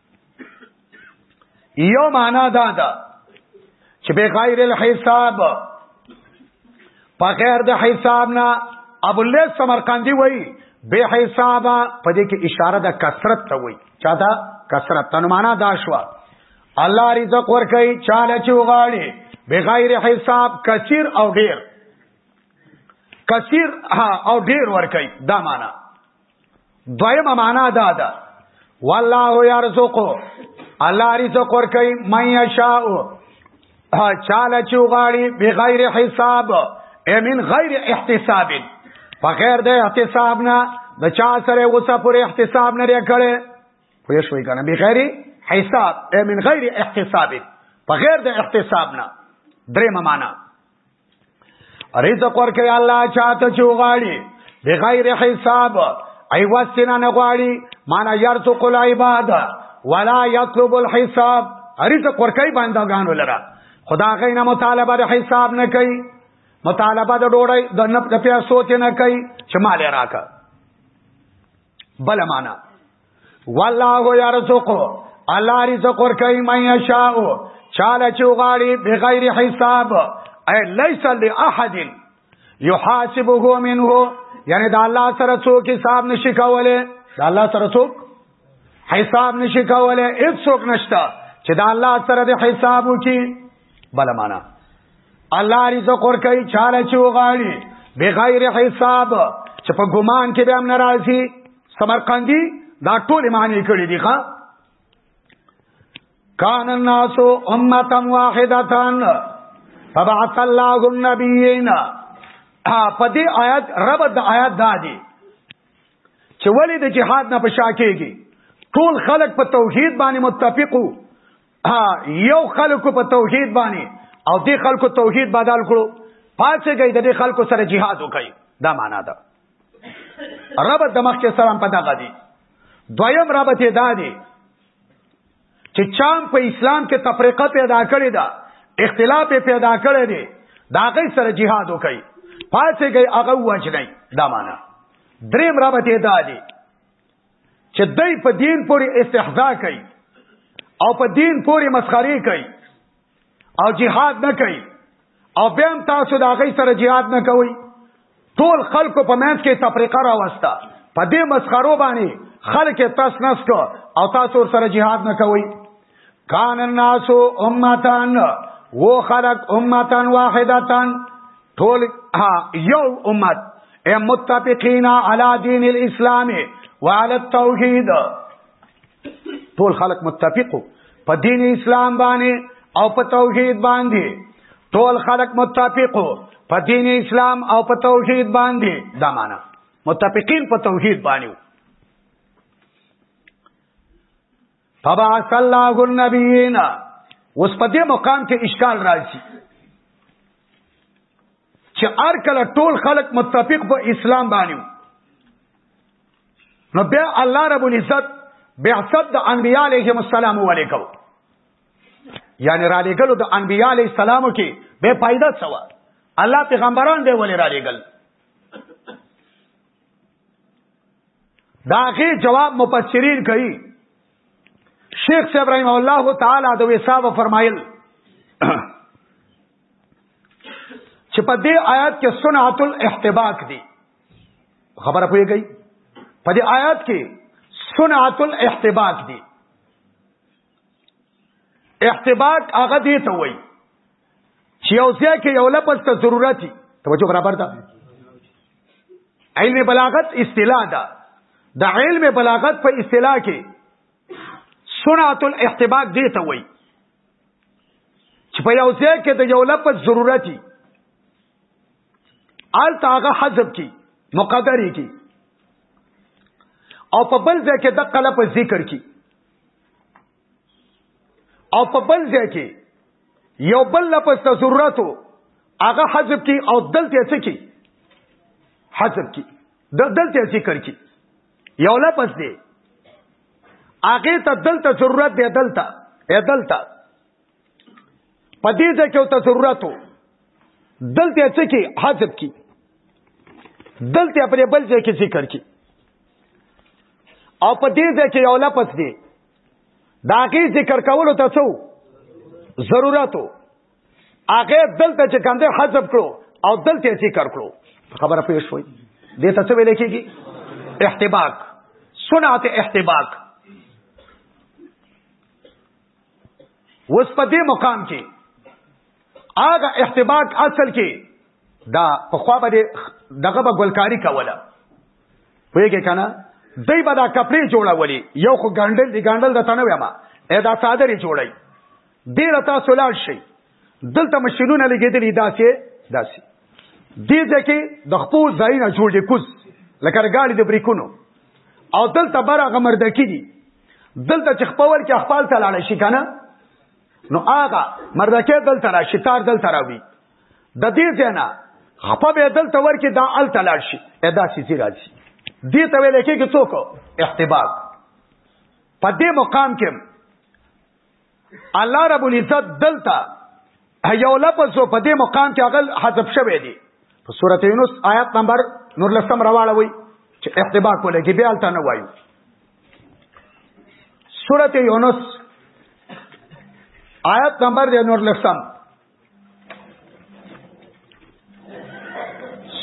یو معنا دا ده چې به غیر الحساب په غیر د حساب نه ابو الله سمرقندی وای به حساب په دې کې اشاره د کثرت ته وای چا دا کثرت تنو معنا دا شو الله رزق ورکي چاله چې وغاړي به غیر حساب کثیر او ډیر کثیر او ډیر ورکي دا معنا دویمه معنا دا ده والله يرزق الله رزق ور کوي مې یشاء چاله چوغاړي بغیر حساب امن غیر احتساب فخیر د احتساب نه د چا سره غوسه پر احتساب نه لري کړي پوه شوې کنه بغیر حساب امن غیر احتساب فخیر د احتساب نه درې معنا رزق ورکړي الله چاته چې وغاړي بغیر حساب ای وسنه نه غواړي معنا يرزق العباد ولا يطلب الحساب رزق ورکړي بندگانو لره خدا غینا مطالبه د حساب نه کوي مطالبه د ډوړی د نه پیسو ته نه کوي چې مال راکا بل معنا والله يرزق الله رزق ور کوي مې یشاء چاله چوغاړي بغیر حساب اي ليس لاحد يحاسبه منه یعنی دا الله سره څوک حساب نشي کوله دا الله سره څوک حساب نشي کوله هیڅ څوک نشته چې دا الله سره د حساب وکي بل معنا الله رزق ور کوي چاله چې وغاړي بغیر حساب چې په ګمان کې به هم ناراضي سمرقندی دا ټول معنی کړی دی ښا کان الناس امه واحده فبعث الله النبیین په دې آیات رب د آیات دادی چې ولې د جهاد نه پشا کېږي ټول خلق په توحید باندې متفقو یو خلکو په توحید باندې او دې خلکو توحید بدل کړو پاتې گئی د دې خلکو سره jihad وکړي دا معنا ده رب د مخ کې سلام پتا غدي دویم رب ته دادي چې چام په اسلام کې تفریقه پیدا کړې ده اختلاف پیدا کړې دي دا غي سره jihad وکړي پاتې گئی هغه وجنې دا معنا دریم رب ته دادي چې دای په دین پورې استهزاء کوي او په دین پورې مسخري کوي او جهاد نه کوي او بیا هم تاسو د هغه سره jihad نه کوئ ټول خلکو په منځ کې تفریقه راوسته په دې مسخرو باندې خلک تاسو نس کو او تاسو سره jihad نه کوئ کان الناس امتان و خلق امتان واحدتان ټول یو امت اے متفقین علی دین الاسلام وعلى التوحید ټول خلق متفقو په دین اسلام باندې او په توحید باندې ټول خلق متفقو په دین اسلام او په توحید باندې دا معنا متفقین په توحید باندې فبعث الله النبیین اوس په دې مقام کې اشکال راځي چې ار کله ټول خلق متفق په اسلام باندې نو بیا الله رب العزت بعثت د انبیاء علیهم السلام علیکم یعنی را لګلو د انبیاء علیه السلام کې به فائدہ څه الله پیغمبران دی ولې را لګل دا غي جواب مفسرین کوي شیخ صاحب رحم الله تعالی د وساب فرمایل چې په دې آیات کې صنعت الاحتباق دی خبره پوهیږئ په دې آیات کې صنعت الاحتباق دی احتباط هغه دی ته وایي چې یو ځای کې یو لفظ ته ضرورت دی توجه برابر ده علم بلاغت اصطلاح ده د علم بلاغت په اصطلاح کې سنت الاحتباق دی ته وایي چې په یو ځای کې د یو لفظ ضرورت دی آل تاغه حذف کی مقدری کی او په بل ځای کې د قلب ذکر کی او په بل ځای کې یو بل لپس ته ضرورت هغه حذف کی او دلته څه کی حذف کی د دلته ذکر کی یو لپس دی هغه ته دلته ضرورت دی دلته ای دلته پدې ځای کې ته ضرورت دلته څه کی حذف کی دلته پر بل ځای کې ذکر کی او په دې ځای کې یو لپس دی دا کی ذکر کولو ته څو ضرورتو هغه دلته چې کوم دی حذف کړو او دلته ذکر کړو خبره پېښ شوې دې ته څه ویل کېږي احتباق صنعت احتباق وس په دې مقام کې هغه احتباق اصل کې دا په خوا باندې دغه به ګلکاری کوله ویګه کنه دای به دا کپڑے جوړولې یو خو ګاندل دی ګاندل د تنوي ما اې دا صادرې جوړي ډیر تاسو لاړ شي دلته ماشينونه لګېدلې داسې داسې دې ځکه د خپل ځای نه جوړ دي کوز لکه رګاړي د بریکونو او دلته بره غمرده کی دي دلته چې خپل کې خپل ته لاړ شي کنه نو آغا مردکه دلته راشي تار دلته راوي د دې ځنا خپه به دلته ورکې دا ال تلاړ شي ادا سيزي راځي دې ته ویل کېږي څوک احتباط په دې مقام کې الله رب العزت دلته یو لفظ په دې مقام کې اغل حذف شوی دی په سورته یونس آیات نمبر نور لسم راواړه وي چې احتباط ولګي به الته نه وایو سورته یونس آیات نمبر دی نور لسم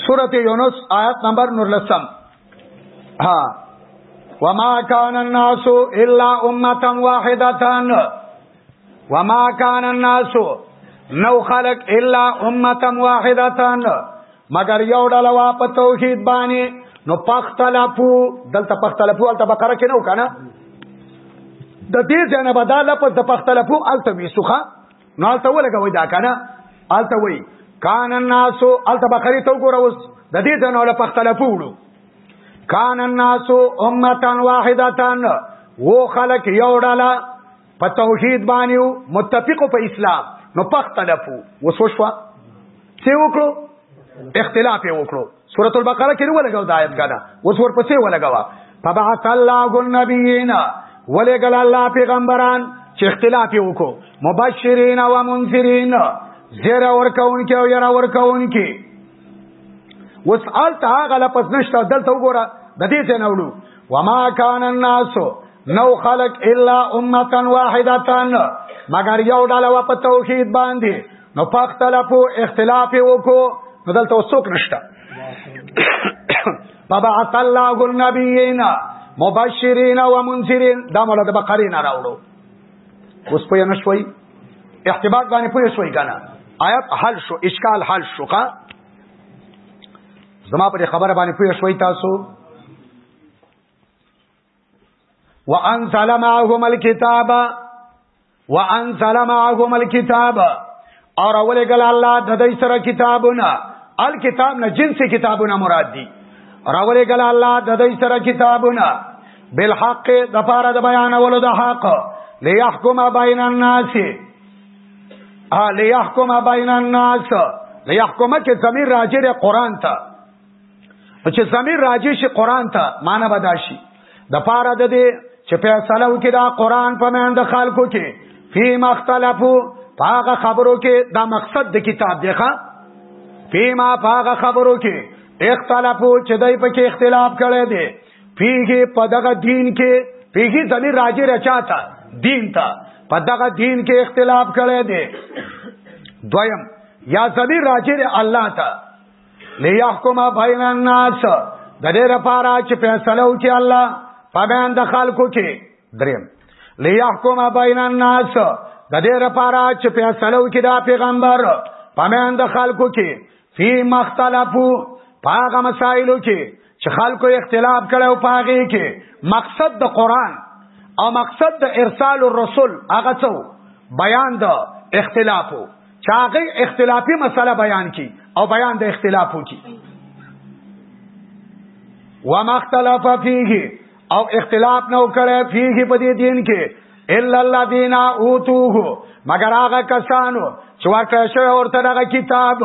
سورت یونس آیت نمبر نورلسم ها وما كان الناس الا امه واحده وما كان الناس نو خلق الا امه واحده مگر یو ډله وا په توحید باندې نو پختلفو دلته پختلفو الته بقره کې نو کنه د دې ځنه بداله په د پختلفو الته ویسوخه نو الته ولګوي دا کنه الته وای کان الناس الته بقری تو ګور اوس د دې جنو له پختلفو وړو کان الناس امه واحده و خلق یو ډاله په توحید باندې متفق په اسلام نو پختلفو وسوشوا څه وکړو اختلاف یې وکړو سورۃ البقره کې ولګاو د آیت غدا اوس ورپسې ولګاوه فبعث الله النبیین ولګل الله پیغمبران چې اختلاف یې وکړو مبشرین او منذرین زیر ورکون کې او ير ورکون کې وسال تا غل پس نشته دلته وګوره د دې څخه نوړو وما کان الناس نو خلق الا امه واحده مگر یو ډله په توحید باندې نو پاک تلفو اختلاف وکړو نو دلته وسوک نشته فبعث الله النبيين مبشرين ومنذرين دا مولا د بقره نه راوړو اوس په نه شوي احتباط باندې پوه شوي کنه آیات حل شو اشکال حل شو کا زما پر خبره باندې پوه شوي تاسو وانزل معهم الكتاب وانزل معهم الكتاب اور اول گل الله د دې سره کتابونه الکتاب نه جنسي کتابونه مراد دي اور اول گل الله د دې سره کتابونه بالحق د پاره د بیان ولو د حق ليحكم بين الناس ا ليحكم بين الناس ليحكم کې زمير راجر قران ته نو چې ضمیر راجع شي قران ته معنی به داشي د پاره د دې چې فیصله وکړي دا قران په مند خلکو کې فی مختلفو پاغه خبرو کې دا مقصد د کتاب دی ښا فی ما پاغه خبرو کې اختلافو چې دای په کې اختلاف کړي دي پیږي په دغه دین کې پیږي ضمیر راجع رچا تا دین تا په دغه دین کې اختلاف کړي دي دویم یا ضمیر راجع الله تا ليحكم بين الناس د دې لپاره چې فیصله وکړي الله په بیان د خلکو کې دریم ليحكم بين الناس د دې لپاره چې فیصله وکړي د پیغمبر په بیان د خلکو کې فی مختلفو پاغه مسائلو کې چې خلکو اختلاف کړي او پاغي کې مقصد د قران او مقصد د ارسال الرسل هغه څه بیان د اختلافو چاغه اختلافي مسله بیان کی او بیان د اختلافو کی وما اختلف فيه او اختلاف نو کړي فيه په دې دین کې الا الذين اوتوه مگر هغه کسانو چې ورکړ شوی ورته دغه کتاب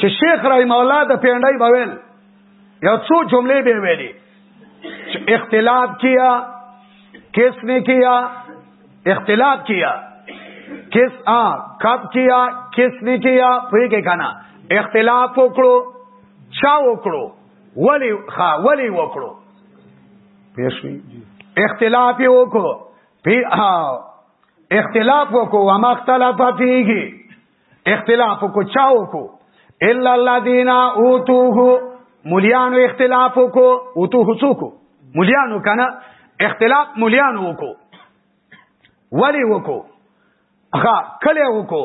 چې شیخ رحم الله د پیندای بویل یو څو جملې به ویلي چې اختلاط کیا کس نے کیا اختلاط کیا کس آ کب کیا کس نے کیا پوی کې کنه اختلاف وکړو چا وکړو ولی خا ولی وکړو پېښوي اختلاف وکړو پی اختلاف وکړو وما اختلاف فيه اختلاف کو چاو کو الا الذين اوتوه مليانو اختلاف کو اوتوه څوک مليانو کنه اختلاف مليانو کو ولی وکړو هغه کله وکړو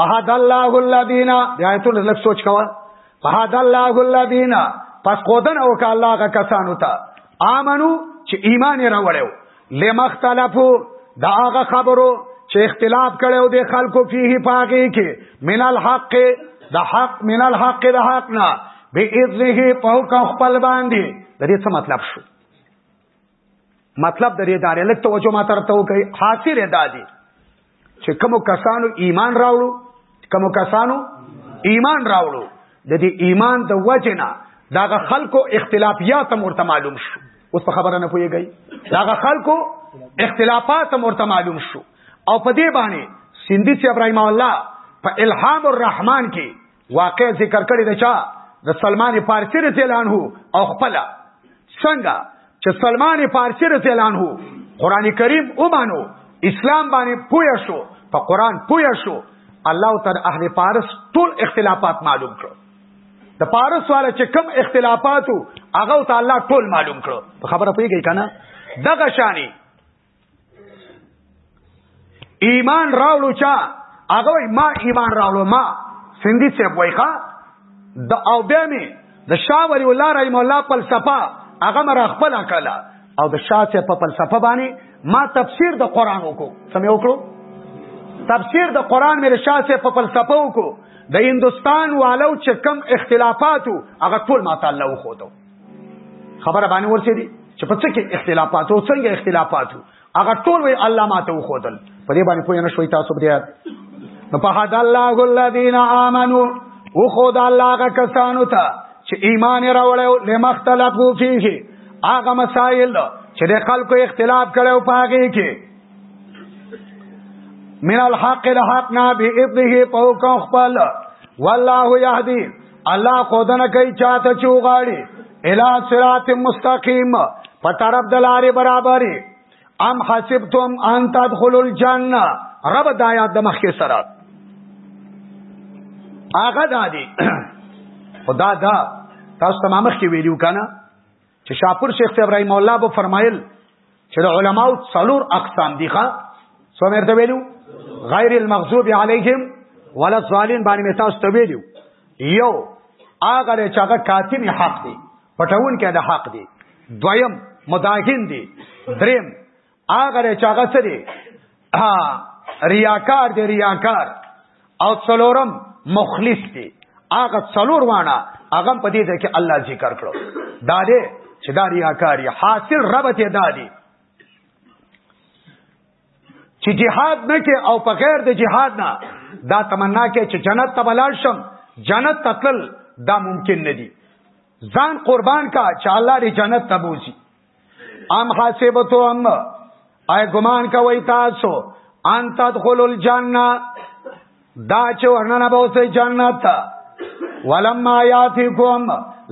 فهد الله الذين آیتونه لږ سوچ کوا فهد الله الذين پس خودن او کا الله کا کسانو ته امنو چې ایمان یې راوړیو لمختلفو دا هغه خبرو چې اختلاف کړو د خلکو فيه پاګه کې من الحق د حق من الحق د حق نه به اذنه په خپل باندې د دې څه مطلب شو مطلب د دې داري لکه توجه ما تر ته وکي حاصل ادا دي چې کوم کسانو ایمان راوړو کوم کسانو ایمان راوړو د دې ایمان د وجنا داغه خلکو اختلافیات هم ورته معلوم شو اوس په خبره نه پويږي داغه خلکو اختلافات هم ورته معلوم شو او په دې باندې سیندی چې ابراهیم الله په الهام الرحمن کې واقع ذکر کړی د چا د سلمان فارسی رضی الله عنه او خپل څنګه چې سلمان فارسی رضی الله عنه قران کریم ومانو اسلام باندې پوه شو په قران پوه شو الله تعالی اهل فارس ټول اختلافات معلوم کړو د فارس والا چې کم اختلافاتو هغه تعالی ټول معلوم کړو خبره پیږی کنه دغه شانی ایمان راوړو چا هغه ما ایمان راوړو ما سندي څه وایخه د او بیا می د شاه ولی الله رحم الله فلسفه هغه مر خپل کړه او د شاه څخه په فلسفه باندې ما تفسیر د قران وکړو سمې وکړو تفسیر د قران مې شاه څخه په فلسفه وکړو د هندستان والو چې کم اختلافاتو هغه ټول ما تعالی وخوتو خبره باندې ورسې دي چې په څه کې اختلافات او څنګه اختلافات هغه ټول وی الله ماته وخودل په دې باندې پوه نه شوي تاسو دې نو په حد الله الذين امنوا وخود الله هغه کسانو ته چې ایمان راوړل لمختلفو فيه هغه مسائل چې د خلکو اختلاف کړو پاږي کې من الحق الحق نا بإذنه پوکو خپل والله يهدي الله خودنه کوي چاته چوغاړي الا صراط مستقیم په طرف د لارې برابرې ام حسبتم ان تدخلوا الجنه رب د آیات د مخکې سره هغه دادی خدا دا تاسو ته مخکې ویلو کنه چې شاپور شیخ صاحب رحم الله به فرمایل چې د علماو څلور اقسام دي ښا څو مرته ویلو غیر المغضوب علیهم ولا الضالین باندې تاسو ته ویلو یو هغه چې هغه کاتب حق دی پټون کې د حق دی دویم مداهین دی دریم هغه دی چې هغه څه دی ریاکار دی ریاکار او څلورم مخلص دی هغه څلور وانه هغه په دې ځای کې الله ذکر کړو دا دی چې دا ریاکاری حاصل رب ته دا دی چې جهاد نه کې او په غیر د جهاد نه دا تمنا کې چې جنت ته بلال شم جنت تتل دا ممکن نه دی ځان قربان کا چې الله دې جنت ته بوزي ام حسبتم اي ګمان کوي تاسو ان تدخلوا الجنه دا چې ورننه به اوسې جنت ولما یاتیکم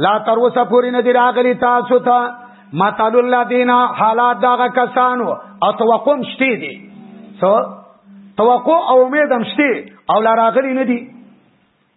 لا تر اوسه پوری نه دی راغلی تاسو ته مطل الذین حالات دغه کسانو او توقم شتی دي سو توقع او امید هم شتی او لا راغلی نه دي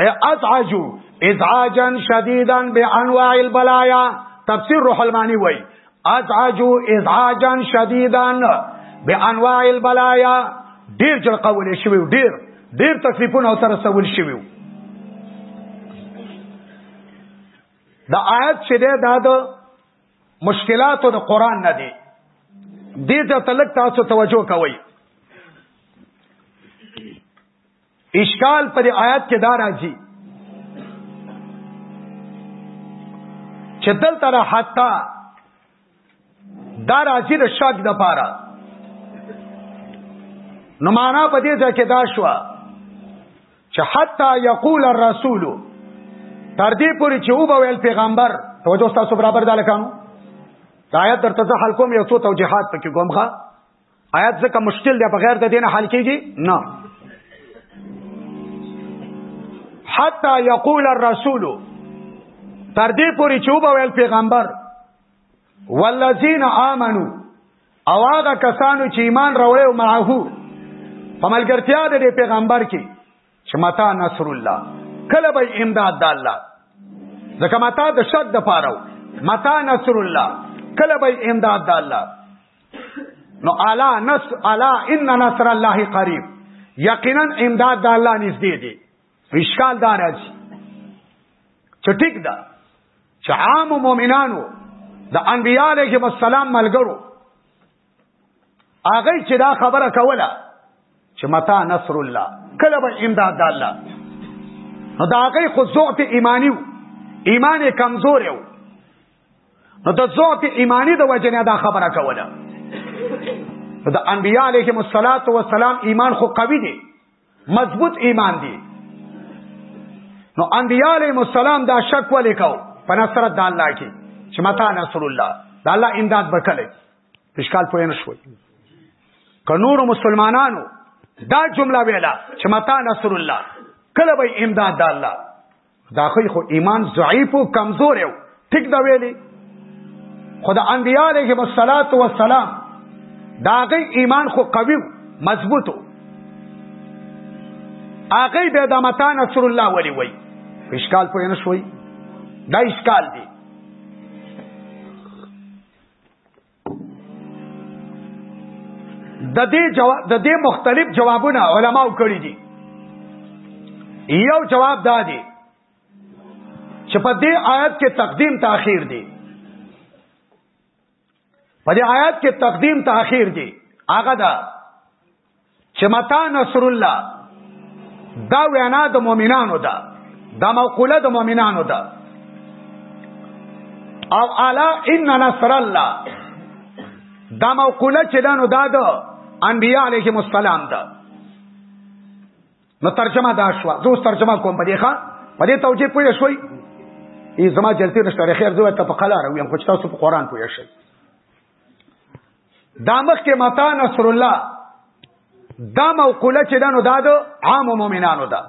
ازعجو ازعاجا شدیدا بانواع البلایا تفسیر روح المانی وای ازعجو ازعاجا شدیدا بانواع البلایا ډیر جړ قول شوی ډیر ډیر تکلیفونه او سره سول شوی دا آیت چې ده دا د مشکلاتو د قران نه دی دې ته تلک تاسو توجه کوئ اشکال پر آیات کې دا راځي چې دلته را حتا دا راځي د شک د پاره نو معنا په دې ځکه دا شو چې حتا یقول الرسول تر دې پورې چې او بویل پیغمبر توجه تاسو برابر دالکانو دا آیات درته حل کوم یو څو توجيهات پکې کومخه آیات ځکه مشکل دی بغیر د دینه حل کیږي نه حتا یقول الرسول تر دې پوري چې وبویل پیغمبر والذین آمنو او هغه کسانو چې ایمان راوړل او معه په ملګرتیا د پیغمبر کې چې متا نصر الله کله به امداد د الله ځکه متا د شک د پاره متا نصر الله کله به امداد د الله نو الا نصر الا ان نصر الله قریب یقینا امداد د الله نږدې دی اشکال دار راځي چې ټیک ده چې عام مؤمنانو د انبیاء علیهم السلام ملګرو هغه چې دا خبره کوله چې متا نصر الله کله به امداد د الله نو دا هغه خو ضعف ایمانی وو ایمان کمزور وو نو د ضعف ایمانی د وجه نه دا خبره کوله د انبیاء علیهم الصلاۃ والسلام ایمان خو قوی دی مضبوط ایمان دی نو انبیاء علیهم السلام دا شک ولې کو په نصر د الله کې چې متا نصر الله د الله امداد وکړي اشکال پوه نه شوي که نور مسلمانانو دا جمله ویلا چې متا نصر الله کله به امداد د الله دا خو خو ایمان ضعیف او کمزور یو ټیک دا ویلي خدا انبیاء علیهم الصلاۃ والسلام دا غي ایمان خو قوي مضبوطو هغه به د متا نصر الله ولی وای اشکال پوه نه شوي دا اشکال دی د دې جواب د دې مختلف جوابونه علماو کړی دي یو جواب دا دی چې په دې آیت کې تقدیم تاخير دی په دې آیت کې تقدیم تاخير دی هغه دا چې متا نصر الله دا وینا د مؤمنانو ده دا موقوله د مؤمنانو ده او الا ان نصر الله دا موقوله چې دا نو دا ده انبیاء علیهم السلام ده نو ترجمه دا شو دوست ترجمه کوم په دې ښا په دې توجیه پوه شوي ای زما جلتی نشته خیر زه ته په قلاره ویم خو تاسو په قران پوه شئ دا مخکې متا نصر الله دا موقوله چې دنو دا د عام مؤمنانو ده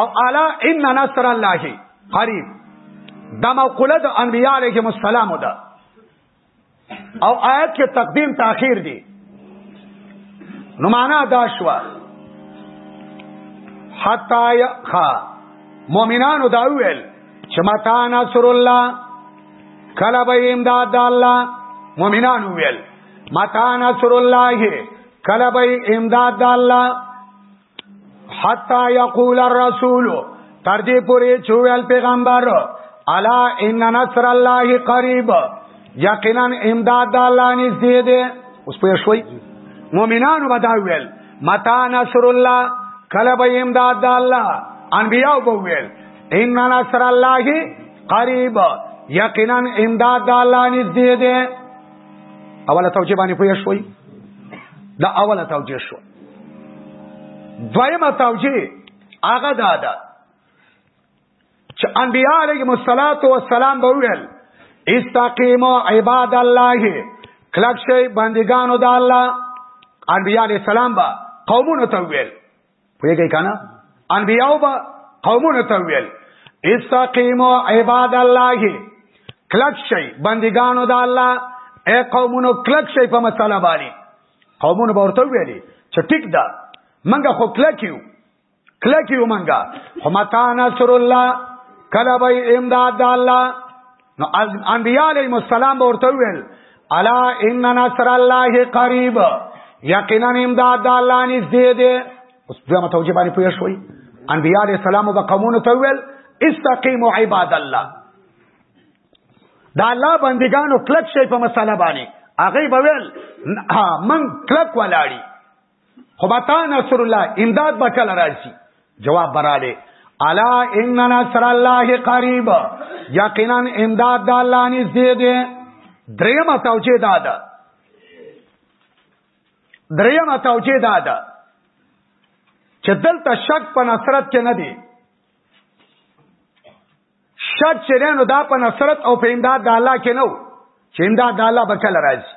او الا ان نصر الله قریب دا موقوله د انبیاء علیهم السلام ده او آیت کې تقدیم تاخير دي نو معنا دا شو حتا یا مؤمنانو دا ویل چې متا نصر الله کله به امداد د الله مؤمنان ویل متا نصر الله کله به امداد د الله حتا یقول الرسول تر دې پورې چې ویل پیغمبر الا ان نصر الله قریب یقینا امداد د الله نږدې دی اوس په شوي مؤمنانو به دا ویل متا نصر الله کله به امداد د الله انبیاء به ویل ان نصر الله قریب یقینا امداد د الله نږدې ده اوله توجیه باندې پوه شوي دا اوله توجیه شو دویمه توجیه هغه دا ده چې انبیاء علیهم الصلاۃ والسلام به ویل استقیموا عباد الله کلک شي بندگانو د الله انبیاء علیهم السلام به قومونو ته ویل پوهیږئ کنه انبیاو به قومونو ته ویل استقیمو عباد الله کلک شي بندګانو د الله اے قومونو کلک شي په مسله باندې قومونو به ورته ویلي چې ټیک ده منګه خو کلک یو کلک یو منګه خو متا نصر الله کله به امداد الله نو انبیاء علیهم السلام ورته ویل الا ان نصر الله قریب یقینا امداد الله نږدې دی اوس بیا متوجه باندې پوه شوي انبیاء علیه السلام او قومونو ته ویل استقیموا عباد الله دا الله بندگانو کلک شي په مسله باندې هغه به ویل من کلک ولاړی خو متا نصر الله امداد به کله راځي جواب براله الا ان نصر الله قریب یقینا امداد د الله نږدې دی دریم توجیه دا ده دریم توجیه دا ده چې دلته شک په نصرت کې نه دی شک چې نو دا په نصرت او په امداد د الله کې نو چې امداد د الله به کله راځي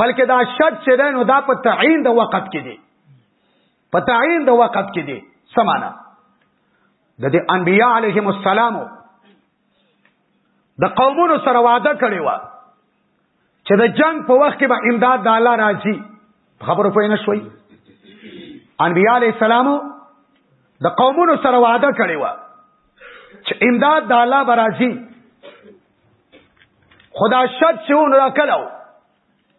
بلکې دا شرط چې دی نو دا په تعین د وخت کې دی په تعین د وخت کې دی سمانا د دې انبیاء علیهم السلام د قومونو سره وعده کړی و چې د جنگ په وخت کې به امداد د الله راځي خبرو پوه نه شوي انبیاء علیه السلام د قومونو سره وعده کړی و چې امداد د الله به راځي خدا شد چې اون راکلو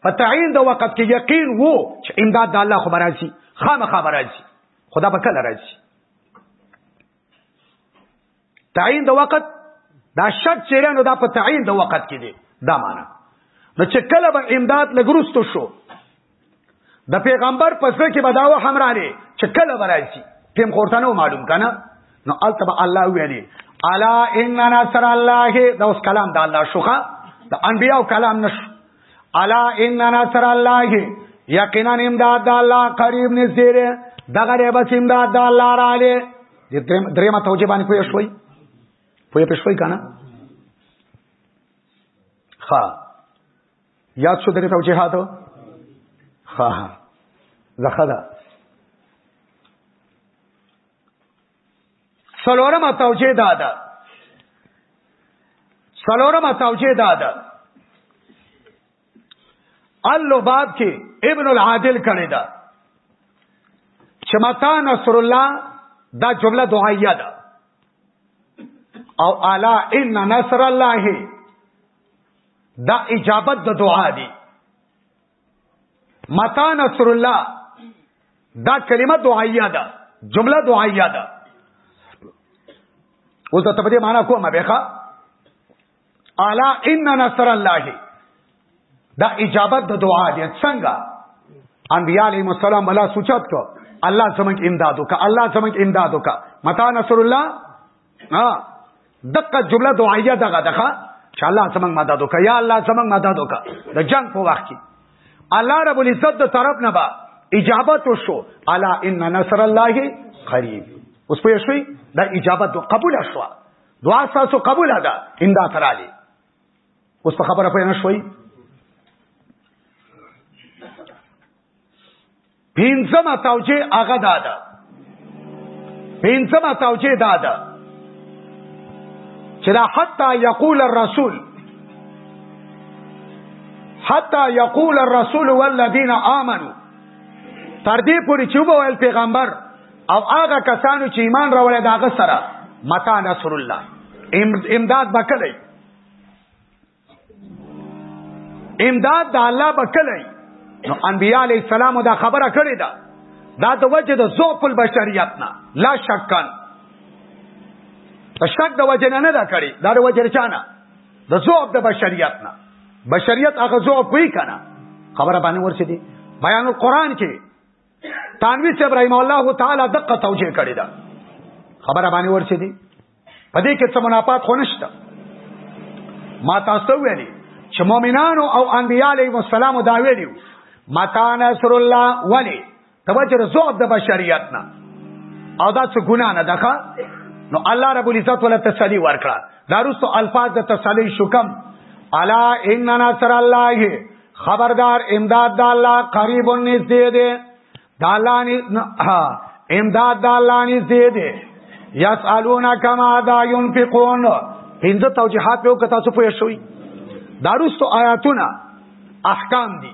په تعین د وخت کې یقین وو چې امداد د الله خو برازي خامخا برازي خدا به کله راځي تعین د وخت دا شد چې رانو دا په تعین د وخت کې دی دا معنا نو چې کله به امداد لګروستو شو د پیغمبر په سره کې به دا وهم رالی چې کله به راځي پیم خورته نه معلوم کنه نو هلته به الله ویلي الا ان نصر الله دا اوس کلام د الله شوخه د انبیاء کلام نشو الا ان نصر الله یقینا امداد د الله قریب نزدیره دغه ری بس امداد د الله را لې د درېما توجه باندې پوه شوي پوه پوه شوي کنه ها یاد شو درې توجیهات ها ها زخه ده څلورمه توجیه دا ده څلورمه توجیه دا ده اللباب کې ابن العادل کړی ده چې متا نصر الله دا جمله دعایه ده او الا ان نصر الله دا اجابت د دعا دی متا نصر الله دا کلمه دعایه ده جمله دعایه ده اوس ته په دې معنا کوم به ښا الا ان نصر الله دا اجابت د دعا دی څنګه انبیاء علیهم السلام الله سوچت کو الله زمنګ امدادو کا الله زمنګ امدادو کا متا نصر الله ها دغه جمله دعایه دغه دغه چې الله زمنګ مدد وکړه یا الله زمنګ مدد وکړه د جنگ په وخت کې الله رب العزت د طرف نه با اجابت وشو الا ان نصر الله قریب اوس په شوي دا اجابت دو قبول شو دعا تاسو قبول ده انده ترالی اوس په خبره پوه نه شوي پینځمه توجیه هغه دا ده پینځمه توجیه دا ده چې دا حتا یقول الرسول حتا یقول الرسول والذین آمنو تر دې پورې چې وویل پیغمبر او هغه کسانو چې ایمان راوړل دا هغه سره متا نصر الله امداد بکلی امداد د الله بکلی نو انبیاء علی السلام دا خبره کړې ده دا د وجه د ذوق البشریت نه لا شکن په شک د وجه نه نه دا کړی دا د وجه چانه د ذوق د بشریت نه بشریت هغه ذوق کوي کنه خبره باندې ورسې دي بیان القرآن کې تانوی صاحب رحم الله تعالی دقه توجیه کړی دا خبره باندې ورچې دي په دې کې څه منافات خو نشته ما تاسو ویلي چې مؤمنانو او انبیاء علیهم السلام دا ویلي متا نصر الله ولی توجه زوب د بشریت نه او دا څه ګنا نه ده نو الله رب العزت ولا تسلی ورکړه دا رسو الفاظ د تسلی شکم الا ان نصر الله خبردار امداد د الله قریب نږدې دی د الله امداد د الله نږدې دی یسالون کما دا ينفقون پنځه توجيهات په کتا څه پوه شوي داروستو آیاتونه احکام دي